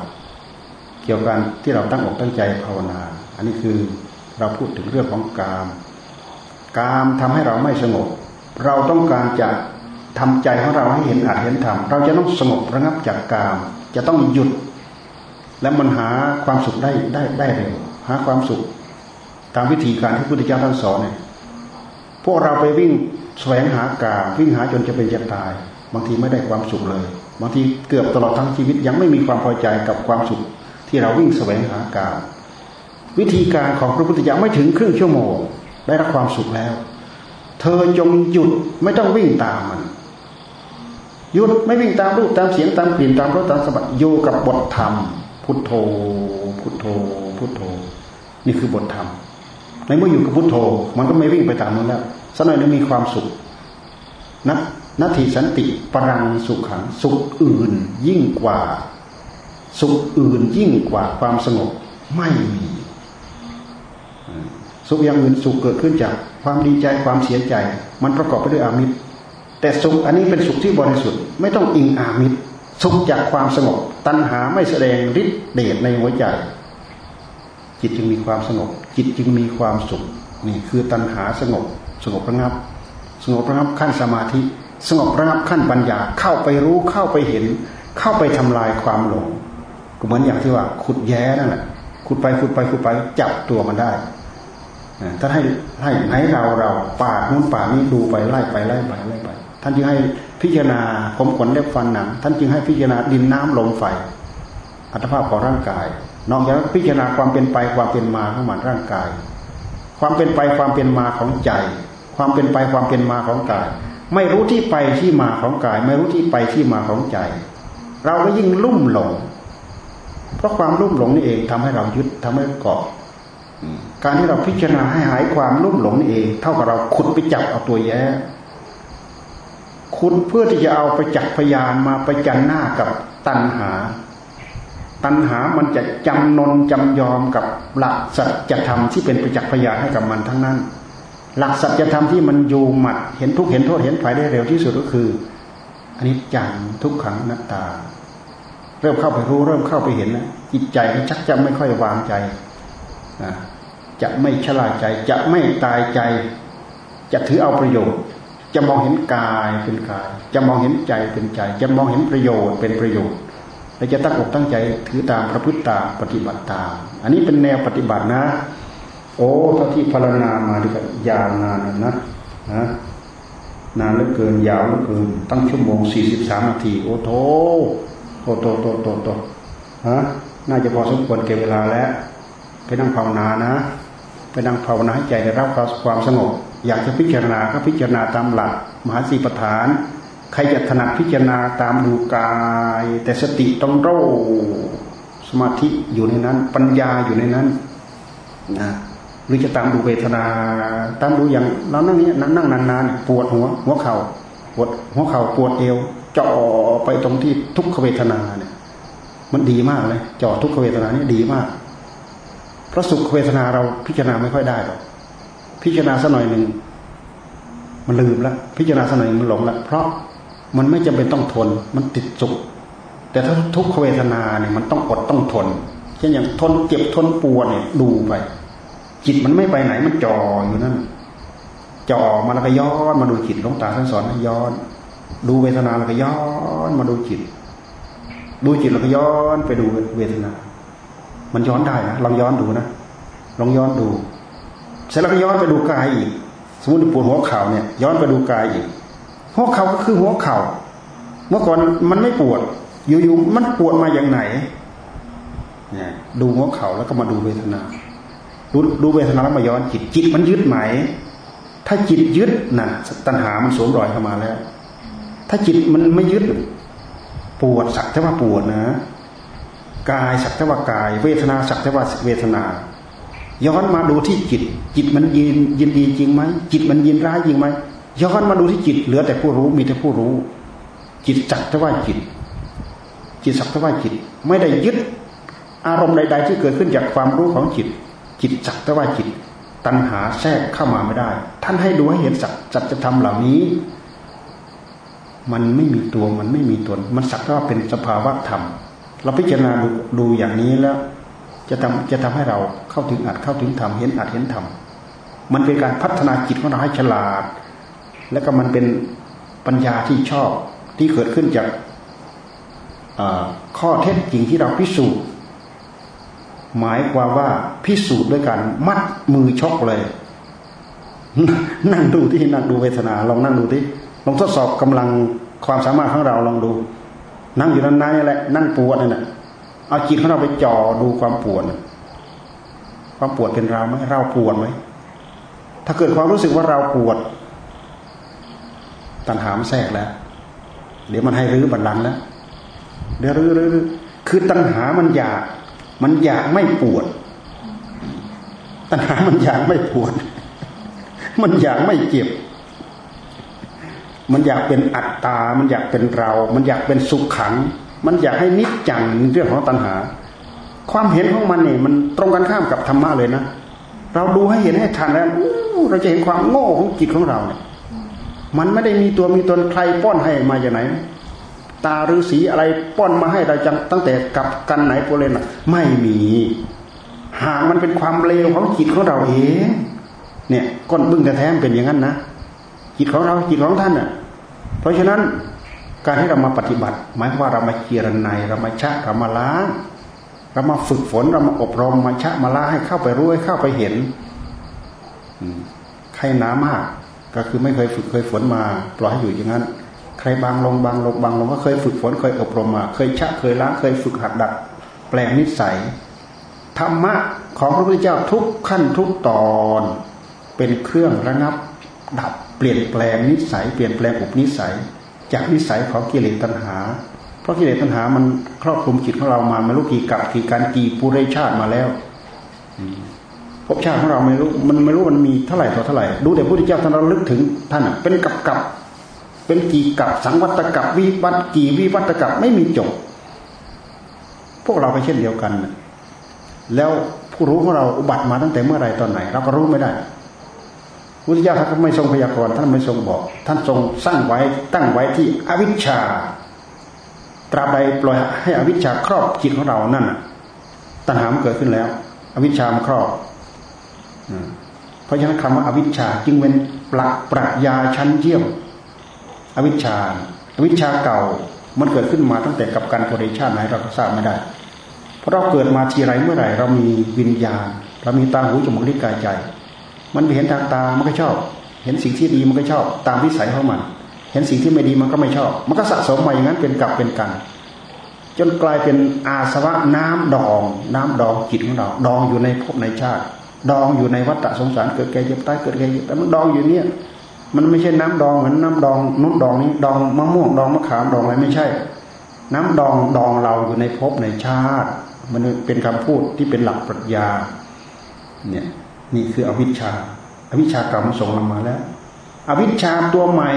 เกี่ยวกับที่เราตั้งอกตั้งใจภาวนา อันนี้คือเราพูดถึงเรื่องของกาม กามทำให้เราไม่สงบ เราต้องการจะทำใจของเราให้เห็นอัดเห็นธรรมเราจะต้องสงบระงับจากกาม จะต้องหยุด และมันหาความสุขได้ได้ได้เร็วหาความสุข ตามวิธีการที่พุทธเจ้าท่านสอนเนี่ยพวกเราไปวิ่ง แสวงหากามวิ่งหาจนจะเป็นจะตาย บางทีไม่ได้ความสุขเลย บางทีเกือบตลอดทั้งชีวิตยังไม่มีความพอใจกับความสุข ที่เราวิ่งแสวงหากามวิธีการของพระพุทธเจ้าไม่ถึงครึ่งชั่วโมง ได้รับความสุขแล้ว เธอจงหยุดไม่ต้องวิ่งตามมันหยุดไม่วิ่งตามรูปตามเสียงตามกลิ่นตามรสตามสมบัติอยู่กับบทธรรม พุทโธ พุทโธ พุทโธ นี่คือบทธรรมในเมื่ออยู่กับพุทโธ มันก็ไม่วิ่งไปตามนั้นแล้ว สักหน่อยนึงมีความสุขนันัตถิสันติปรังสุขขัง สุขอื่นยิ่งกว่า สุขอื่นยิ่งกว่าความสงบไม่มี สุขอย่างอื่นสุขเกิดขึ้นจากความดีใจความเสียใจ มันประกอบไปด้วยอามิตรแต่สุขอันนี้เป็นสุขที่บริสุทธิ์ไม่ต้องอิงอามิตรสุขจากความสงบ ตัณหาไม่แสดงฤทธิ์เดชในหัวใจ จิตจึงมีความสงบ จิตจึงมีความสุขนี่คือตัณหาสงบ สงบระงับ สงบระงับขั้นสมาธิ สงบระงับขั้นปัญญาเข้าไปรู้เข้าไปเห็น เข้าไปทำลายความหลงก็เหมือนอย่างที่ว่า ขุดแย้นั่นแหละขุดไปขุดไปขุดไปจับตัวมันได้ท่านให้ให้ให้เราเราป่านู้นป่านี้ดูไปไล่ไปไล่ไปไล่ไป ท่านจึงให้พิจารณาผมขนเล็บฟันหนังท่านจึงให้พิจารณาดินน้ำลมไฟอัตภาพของร่างกาย นอกจากพิจารณาความเป็นไปความเป็นมาของมันร่างกาย ความเป็นไปความเป็นมาของใจ ความเป็นไปความเป็นมาของกาย ไม่รู้ที่ไปที่มาของกาย ไม่รู้ที่ไปที่มาของใจ เราก็ยิ่งลุ่มหลง เพราะความลุ่มหลงนี่เองทำให้เรายึดทำให้เกาะการที่เราพิจารณาให้หายความรุ่มหลงนี่เอง เท่ากับเราขุดไปจับเอาตัวแย่ขุดเพื่อที่จะเอาไปจับพยานมาไปจันหน้ากับตัณหา ตัณหามันจะจำนนจำยอมกับหลักสัจธรรมที่เป็นประจักษ์พยานให้กับมันทั้งนั้น หลักสัจธรรมที่มันอยู่หมัด เห็นทุกเห็นโทษเห็นภัยได้เร็วที่สุดก็คืออันนี้จังทุกขังนัตตา เริ่มเข้าไปรู้เริ่มเข้าไปเห็นแล้วจิตใจชักจะไม่ค่อยวางใจจะไม่ชลาใจ จะไม่ตายใจ จะถือเอาประโยชน์ จะมองเห็นกายเป็นกาย จะมองเห็นใจเป็นใจ จะมองเห็นประโยชน์เป็นประโยชน์และจะตั้งอกตั้งใจถือตามประพฤติตามปฏิบัติตาม อันนี้เป็นแนวปฏิบัตินะ โอ้เท่าที่พรรณนามาดีกันยาวนานนะนะนานเหลือเกินยาวเหลือเกิน ตั้งชั่วโมงสี่สิบสามนาที โอ้โถโตโตโตโตโตฮะน่าจะพอสมควรกับเวลาแล้ว ไปนั่งภาวนานะ ไปนั่งภาวนาให้ใจได้รับความสงบ อยากจะพิจารณาก็พิจารณาตามหลัก มหาสีปฐาน ใครจะถนัดพิจารณาตามดูกาย แต่สติต้องโรสมาธิอยู่ในนั้น ปัญญาอยู่ในนั้นนะ หรือจะตามดูเวทนา ตามดูอย่างเรานั่งนี้นั่งนั่งนานๆปวดหัว หัวเข่าปวดหัวเข่าปวดเอวจ่อไปตรงที่ทุกขเวทนาเนี่ย มันดีมากเลยจ่อทุกขเวทนานี่ดีมากเพราะสุขเวทนาเราพิจารณาไม่ค่อยได้หรอกพิจารณาสักหน่อยหนึ่งมันลืมแล้วพิจารณาสักหน่อยมันหลงแล้วเพราะมันไม่จำเป็นต้องทน มันติดสุข แต่ถ้าทุกขเวทนาเนี่ยมันต้องอดต้องทนเช่นอย่างทนเจ็บทนปวดเนี่ยดูไป จิตมันไม่ไปไหนมันจ่ออยู่นั่นจ่อมาแล้วก็ย้อนมาดูจิตหลวงตาท่านสอนให้ย้อน ดูเวทนาแล้วก็ย้อนมาดูจิต ดูจิตแล้วก็ย้อนไปดูเวทนา มันย้อนได้นะลองย้อนดูนะลองย้อนดูเสร็จแล้วก็ย้อนไปดูกายอีก สมมติปวดหัวเข่าเนี่ย ย้อนไปดูกายอีกหัวเข่าก็คือหัวเข่า เมื่อก่อนมันไม่ปวด อยู่ๆมันปวดมาอย่างไหนเนี่ยดูหัวเข่าแล้วก็มาดูเวทนา ดูดูเวทนาแล้วมาย้อนจิตจิตมันยึดไหม ถ้าจิตยึดนะตัณหามันสวมรอยเข้ามาแล้ว ถ้าจิตมันไม่ยึด ปวดสักแต่ว่าปวดนะ กายสักแต่ว่ากาย เวทนาสักแต่ว่าเวทนา ย้อนมาดูที่จิต จิตมันยินยินดีจริงไหมจิตมันยินร้ายจริงไหมย้อนมาดูที่จิตเหลือแต่ผู้รู้มีแต่ผู้รู้ จิตสักแต่ว่าจิต จิตสักแต่ว่าจิต ไม่ได้ยึดอารมณ์ใด ๆ ที่เกิดขึ้นจากความรู้ของจิต จิตสักแต่ว่าจิต ตัณหาแทรกเข้ามาไม่ได้ ท่านให้ดูให้เห็นสัจจัจะทำเหล่านี้ มันไม่มีตัวมันไม่มีตน มันสักแต่ว่าเป็นสภาวะธรรม เราพิจารณาดูดูอย่างนี้แล้ว จะทำจะทำให้เราเข้าถึงอัดเข้าถึงธรรมเห็นอัดเห็นธรรมมันเป็นการพัฒนาจิตของเราให้ฉลาด แล้วก็มันเป็นปัญญาที่ชอบที่เกิดขึ้นจากข้อเท็จจริงที่เราพิสูจน์ หมายความว่าพิสูจน์ด้วยการมัดมือชกเลย นั่งดูที่นั่งดูเวทนา ลองนั่งดูที่ลองทดสอบกำลังความสามารถของเราลองดู นั่งอยู่นานๆนี่แหละ นั่งปวดนี่แหละเอาจิตของเราไปจ่อดูความปวดความปวดเป็นเราไหมเราปวดไหมถ้าเกิดความรู้สึกว่าเราปวด ตัณหามแทรกแล้ว เดี๋ยวมันให้รื้อบัลลังก์แล้วเดี๋ยวรื้อรื้อคือตัณหามันอยาก มันอยากไม่ปวด ตัณหามันอยากไม่ปวด มันอยากไม่เจ็บ มันอยากเป็นอัตตา มันอยากเป็นเรา มันอยากเป็นสุขขัง มันอยากให้นิจจังเรื่องของตัณหา ความเห็นของมันนี่มันตรงกันข้ามกับธรรมะเลยนะ เราดูให้เห็นให้ทันแล้วเราจะเห็นความโง่ของจิตของเราเนี่ย มันไม่ได้มีตัวมีตนใครป้อนให้มาจากไหน ตาหรือสีอะไรป้อนมาให้เราจังตั้งแต่กับกันไหนโปรเลนไม่มี หากมันเป็นความเลวของจิตของเราเองเนี่ยก้นบึ้งแท้ๆเป็นอย่างนั้นนะจิตของเราจิตของท่านน่ะ เพราะฉะนั้นการให้เรามาปฏิบัติ หมายว่าเรามาเกียรนายเรามาชะเรามาล้างเรามาฝึกฝนเรามาอบรมมาชะมาล้าให้เข้าไปรู้ให้เข้าไปเห็นใครหนามากก็คือไม่เคยฝึกเคยฝนมาปล่อยให้อยู่อย่างนั้น ใครบางลงบางลงบางลงก็เคยฝึกฝนเคยอบรมมา เคยชะเคยล้างเคยฝึกหัดดัดแปลงนิสัยธรรมะของพระพุทธเจ้าทุกขั้นทุกตอนเป็นเครื่องระงับ ดับเปลี่ยนแปลงนิสัย เปลี่ยนแปลงอุปนิสัย จากนิสัยของกิเลสตัณหา เพราะกิเลสตัณหามันครอบคลุมจิตของเรามาไม่รู้กี่กับกี่การกี่ปุเรชาติมาแล้วภพชาติของเราไม่รู้มันไม่รู้มันมีเท่าไหร่ต่อเท่าไหร่ ดูแต่พระพุทธเจ้าท่านเราลึกถึงท่านเป็นกับกับ เป็นกี่กับสังวัตกับวิวัตกี่วิวัตกับไม่มีจบ พวกเราก็เช่นเดียวกัน แล้วผู้รู้ของเราอุบัติมาตั้งแต่เมื่อไรตอนไหน เราก็รู้ไม่ได้พุทธเจ้าท่านก็ไม่ทรงพยากรณ์ท่านไม่ทรงบอก ท่านทรงสร้างไว้ตั้งไว้ที่อวิชชา ตราบใดปล่อยให้อวิชชาครอบจิตของเรานั่นตัณหามเกิดขึ้นแล้ว อวิชชามครอบเพราะฉะนั้นคำว่าอวิชชาจึงเป็นปลักปรัชญาชั้นเยี่ยม อวิชชาอวิชชาเก่ามันเกิดขึ้นมาตั้งแต่กับการโพธิชาติไหนเราก็ทราบไม่ได้ เพราะเราเกิดมาทีไรเมื่อไหร่ เรามีวิญญาณ เรามีตาหูจมูกลิ้นกายใจ มันเห็นทางตามันก็ชอบ เห็นสิ่งที่ดีมันก็ชอบ ตามวิสัยของมัน เห็นสิ่งที่ไม่ดีมันก็ไม่ชอบ มันก็สะสมมาอย่างนั้นเป็นกับเป็นกัน จนกลายเป็นอาสวะน้ำดอง น้ำดองจิตของเรา ดองอยู่ในภพในชาติ ดองอยู่ในวัฏสงสารเกิดแก่เจ็บตายเกิดแก่เจ็บแต่มันดองอยู่เนี่ย มันไม่ใช่น้ำดองเหมือนน้ำดองนุ่นดองนี้ดองมะม่วงดองมะขามดองอะไรไม่ใช่ น้ำดองดองเราอยู่ในภพในชาติ มันเป็นคำพูดที่เป็นหลักปรัชญา เนี่ยนี่คืออวิชชา อวิชชาก่ามันส่งเรามาแล้ว อวิชชาตัวใหม่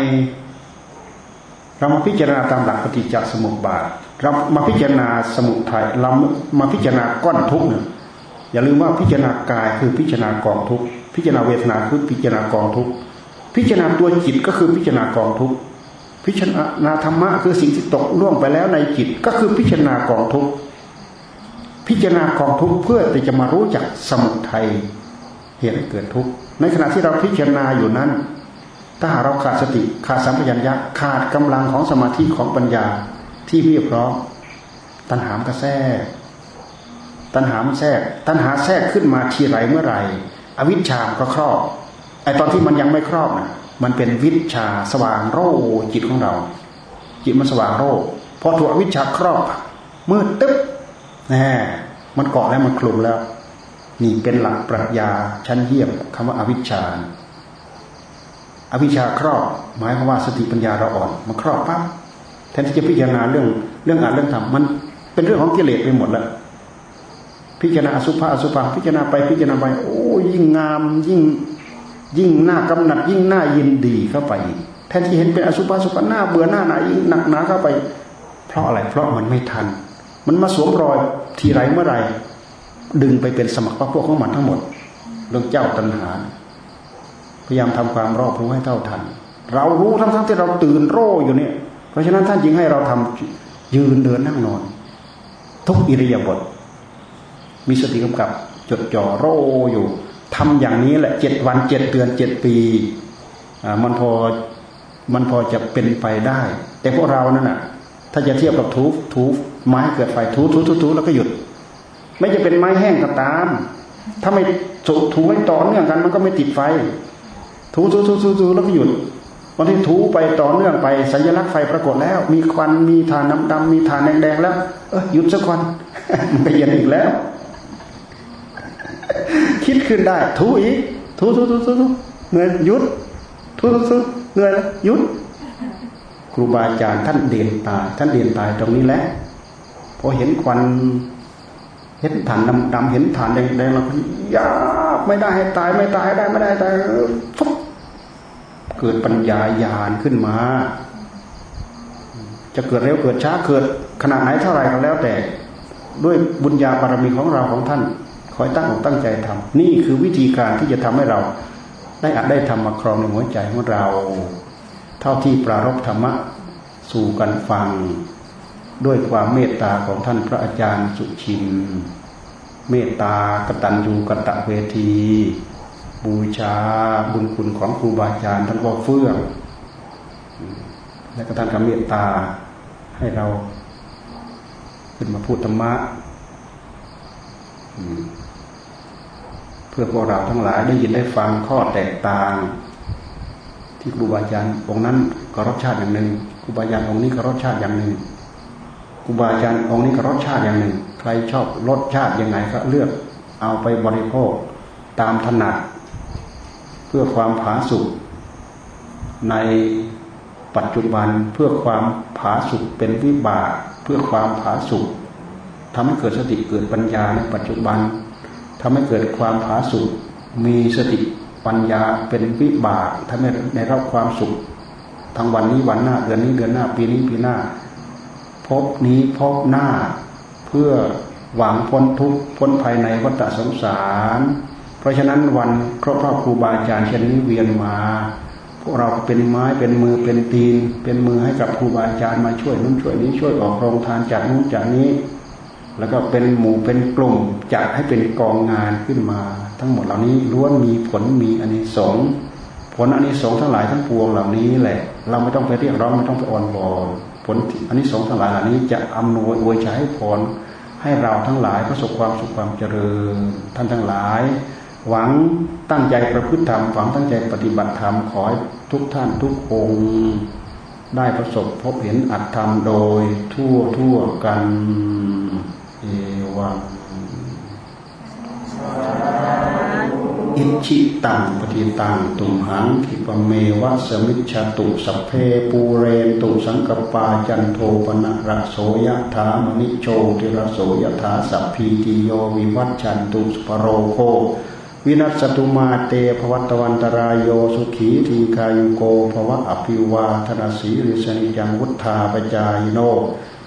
เรามาพิจารณาตามหลักปฏิจจสมุปบาท เรามาพิจารณาสมุทัยเรามาพิจารณาก้อนทุกข์เนี่ยอย่าลืมว่าพิจารณากายคือพิจารณากองทุกข์พิจารณาเวทนาคือพิจารณากองทุกข์ พิจารณาตัวจิตก็คือพิจารณากองทุกพิจารณาธรรมะคือสิ่งที่ตกล่วงไปแล้วในจิตก็คือพิจารณากองทุกพิจารณากองทุกเพื่อที่จะมารู้จักสมุทัยเหตุให้เกิดทุกข์ในขณะที่เราพิจารณาอยู่นั้น ถ้าหากเราขาดสติขาดสัมปชัญญะขาดกำลังของสมาธิของปัญญาที่เพียบพร้อมตัณหามก็แทรกตัณหามแทรกตัณหาแทรกขึ้นมาทีไรเมื่อไหร่ อวิชชามก็ครอบ ไอตอนที่มันยังไม่ครอบนะมันเป็นวิชาสว่างโรจิตของเรา จิตมันสว่างโรพอถูกวิชาครอบมืดตึ๊บแน่มันเกาะแล้วมันคลุมแล้ว นี่เป็นหลักปรัชญาชั้นเยี่ยมคำว่าอาวิชชาวิชชาครอบ หมายความว่าสติปัญญาเราอ่อน มันครอบปั๊บแทนที่จะพิจารณาเรื่องเรื่องอ่านเรื่องทำมันเป็นเรื่องของกิเลสไปหมดแล้วพิจารณาอสุภะอสุภะพิจารณาไปพิจารณาไปโอ้ยิ่งงามยิ่ง ยิ่งหน้ากำหนัดยิ่งหน้ายินดีเข้าไปแทนที่เห็นเป็นอสุภะสุภะหน้าเบื่อหน้าหนายิ่งหนักหนาเข้าไป เพราะอะไร เพราะมันไม่ทัน มันมาสวมรอยทีไรเมื่อไรดึงไปเป็นสมัครพวกของมันทั้งหมดเรื่องเจ้าตัณหา พยายามทำความรอบรู้ให้เท่าทัน เรารู้ทั้งทั้งที่เราตื่นโร่อยู่เนี่ย เพราะฉะนั้นท่านจึงให้เราทำยืนเดินนั่งนอน ทุกอิริยาบถมีสติกำกับจดจ่อโรอยู่ ทำอย่างนี้แหละเจ็ดวันเจ็ดเดือนเจ็ดปีมันพอมันพอจะเป็นไปได้ แต่พวกเรานั่นน่ะ ถ้าจะเทียบกับถูถูไม้เกิดไฟถูถูถูถูแล้วก็หยุด แม้จะเป็นไม้แห้งก็ตาม ถ้าไม่ถูไว้ต่อเนื่องกัน มันก็ไม่ติดไฟ ถูถูถูถูถูแล้วก็หยุดวันที่ถูไปต่อเนื่องไปสัญลักษณ์ไฟปรากฏแล้ว มีควันมีถ่านดำดำมีถ่านแดงๆแล้ว เออหยุดสักวันมันก็เย็นอีกแล้ว คิดขึ้นได้ถูอีกถูถูถูถูถูเหนื่อยหยุดทูทูทูเหนื่อยหยุดครูบาอาจารย์ท่านเด่นตายท่านเด่นตายตรงนี้แหละพอเห็นควันเห็นฐานดำดำเห็นฐานแดงแดงเรายากไม่ได้ให้ตายไม่ตายได้ไม่ได้ตายฟุบเกิดปัญญาญาณขึ้นมา จะเกิดเร็วเกิดช้าเกิดขนาดไหนเท่าไรก็แล้วแต่ ด้วยบุญญาบารมีของเราของท่าน คอยตั้งอกตั้งใจทำนี่คือวิธีการที่จะทำให้เรา ได้อัดได้ทำมาครองในหัวใจของเรา เท่าที่ปรารบธรรมะสู่กันฟัง ด้วยความเมตตาของท่านพระอาจารย์สุชินเมตตากตัญญูกตะเวที บูชาบุญคุณของครูบาอาจารย์ท่านก็เฟื่อง และก็ท่านก็เมตตาให้เราขึ้นมาพูดธรรมะ พื่อพวกเราทั้งหลายได้ยินได้ฟังข้อแตกต่าง ที่ครูบาอาจารย์องค์นั้นก็รสชาติอย่างหนึ่งครูบาอาจารย์องค์นี้ก็รสชาติอย่างหนึ่งครูบาอาจารย์องค์นี้ก็รสชาติอย่างหนึ่ง ใครชอบรสชาติยังไงก็เลือกเอาไปบริโภคตามถนัด เพื่อความผาสุกในปัจจุบันเพื่อความผาสุกเป็นวิบากเพื่อความผาสุกทำให้เกิดสติเกิดปัญญาในปัจจุบัน ทำให้เกิดความผาสุกมีสติปัญญาเป็นวิบากทำให้ในรับความสุขทั้งวันนี้วันหน้าเดือนนี้เดือนหน้า ปีนี้ปีหน้า พบนี้พบหน้าเพื่อหวังพ้นทุกข์พ้นภายในวัฏสงสาร เพราะฉะนั้นวันครอบครอบครูบาอาจารย์เช่นนี้เวียนมาพวกเราเป็นไม้เป็นมือเป็นตีน เป็นมือให้กับครูบาอาจารย์มาช่วยนู้นช่วยนี้ช่วยออกโรงทานจากนู้นจากนี้ แล้วก็เป็นหมู่เป็นกลุ่มจัดให้เป็นกองงานขึ้นมา ทั้งหมดเหล่านี้ล้วนมีผลมีอันนี้สงผลอันนี้สงทั้งหลายทั้งปวงเหล่านี้แหละ เราไม่ต้องไปเรียกร้องไม่ต้องไปอ่อนวอนผลอันนี้สงทั้งหลายเหล่านี้จะอำนวยอวยใจให้ผลให้เราทั้งหลายประสบความสุขความเจริญ ท่านทั้งหลาย หวังตั้งใจประพฤติธรรมหวังตั้งใจปฏิบัติธรรมขอให้ทุกท่านทุกองค์ได้ประสบพบเห็นอัตธรรมโดยทั่วทั่วกัน เอวังอิชิตังปฏิตังตุมหังคิปเมวะสมิชาตุสัพเพปูเรนตุสังกปาจันโทปนะระโสยถามณิโชติระโสยถาสัพพีติโยวิวัตชันตุสปโรโควินัสตุมาเตภวัตวันตรายโยสุขีทีกายุโกภวะอภิวาธนาสีริสนิจังวุฒาปจายโน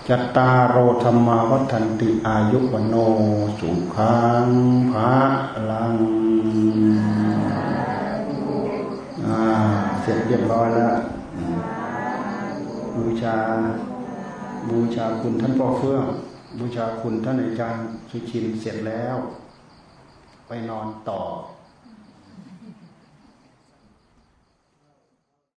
จตารโรธรรมาวัฒนติอายุวโนสุขังภาลังเสร็จเรียบร้อยแล้วบูชา บูชาคุณท่านพ่อเฟื่อง บูชาคุณท่านอาจารย์สุชินเสร็จแล้ว ไปนอนต่อ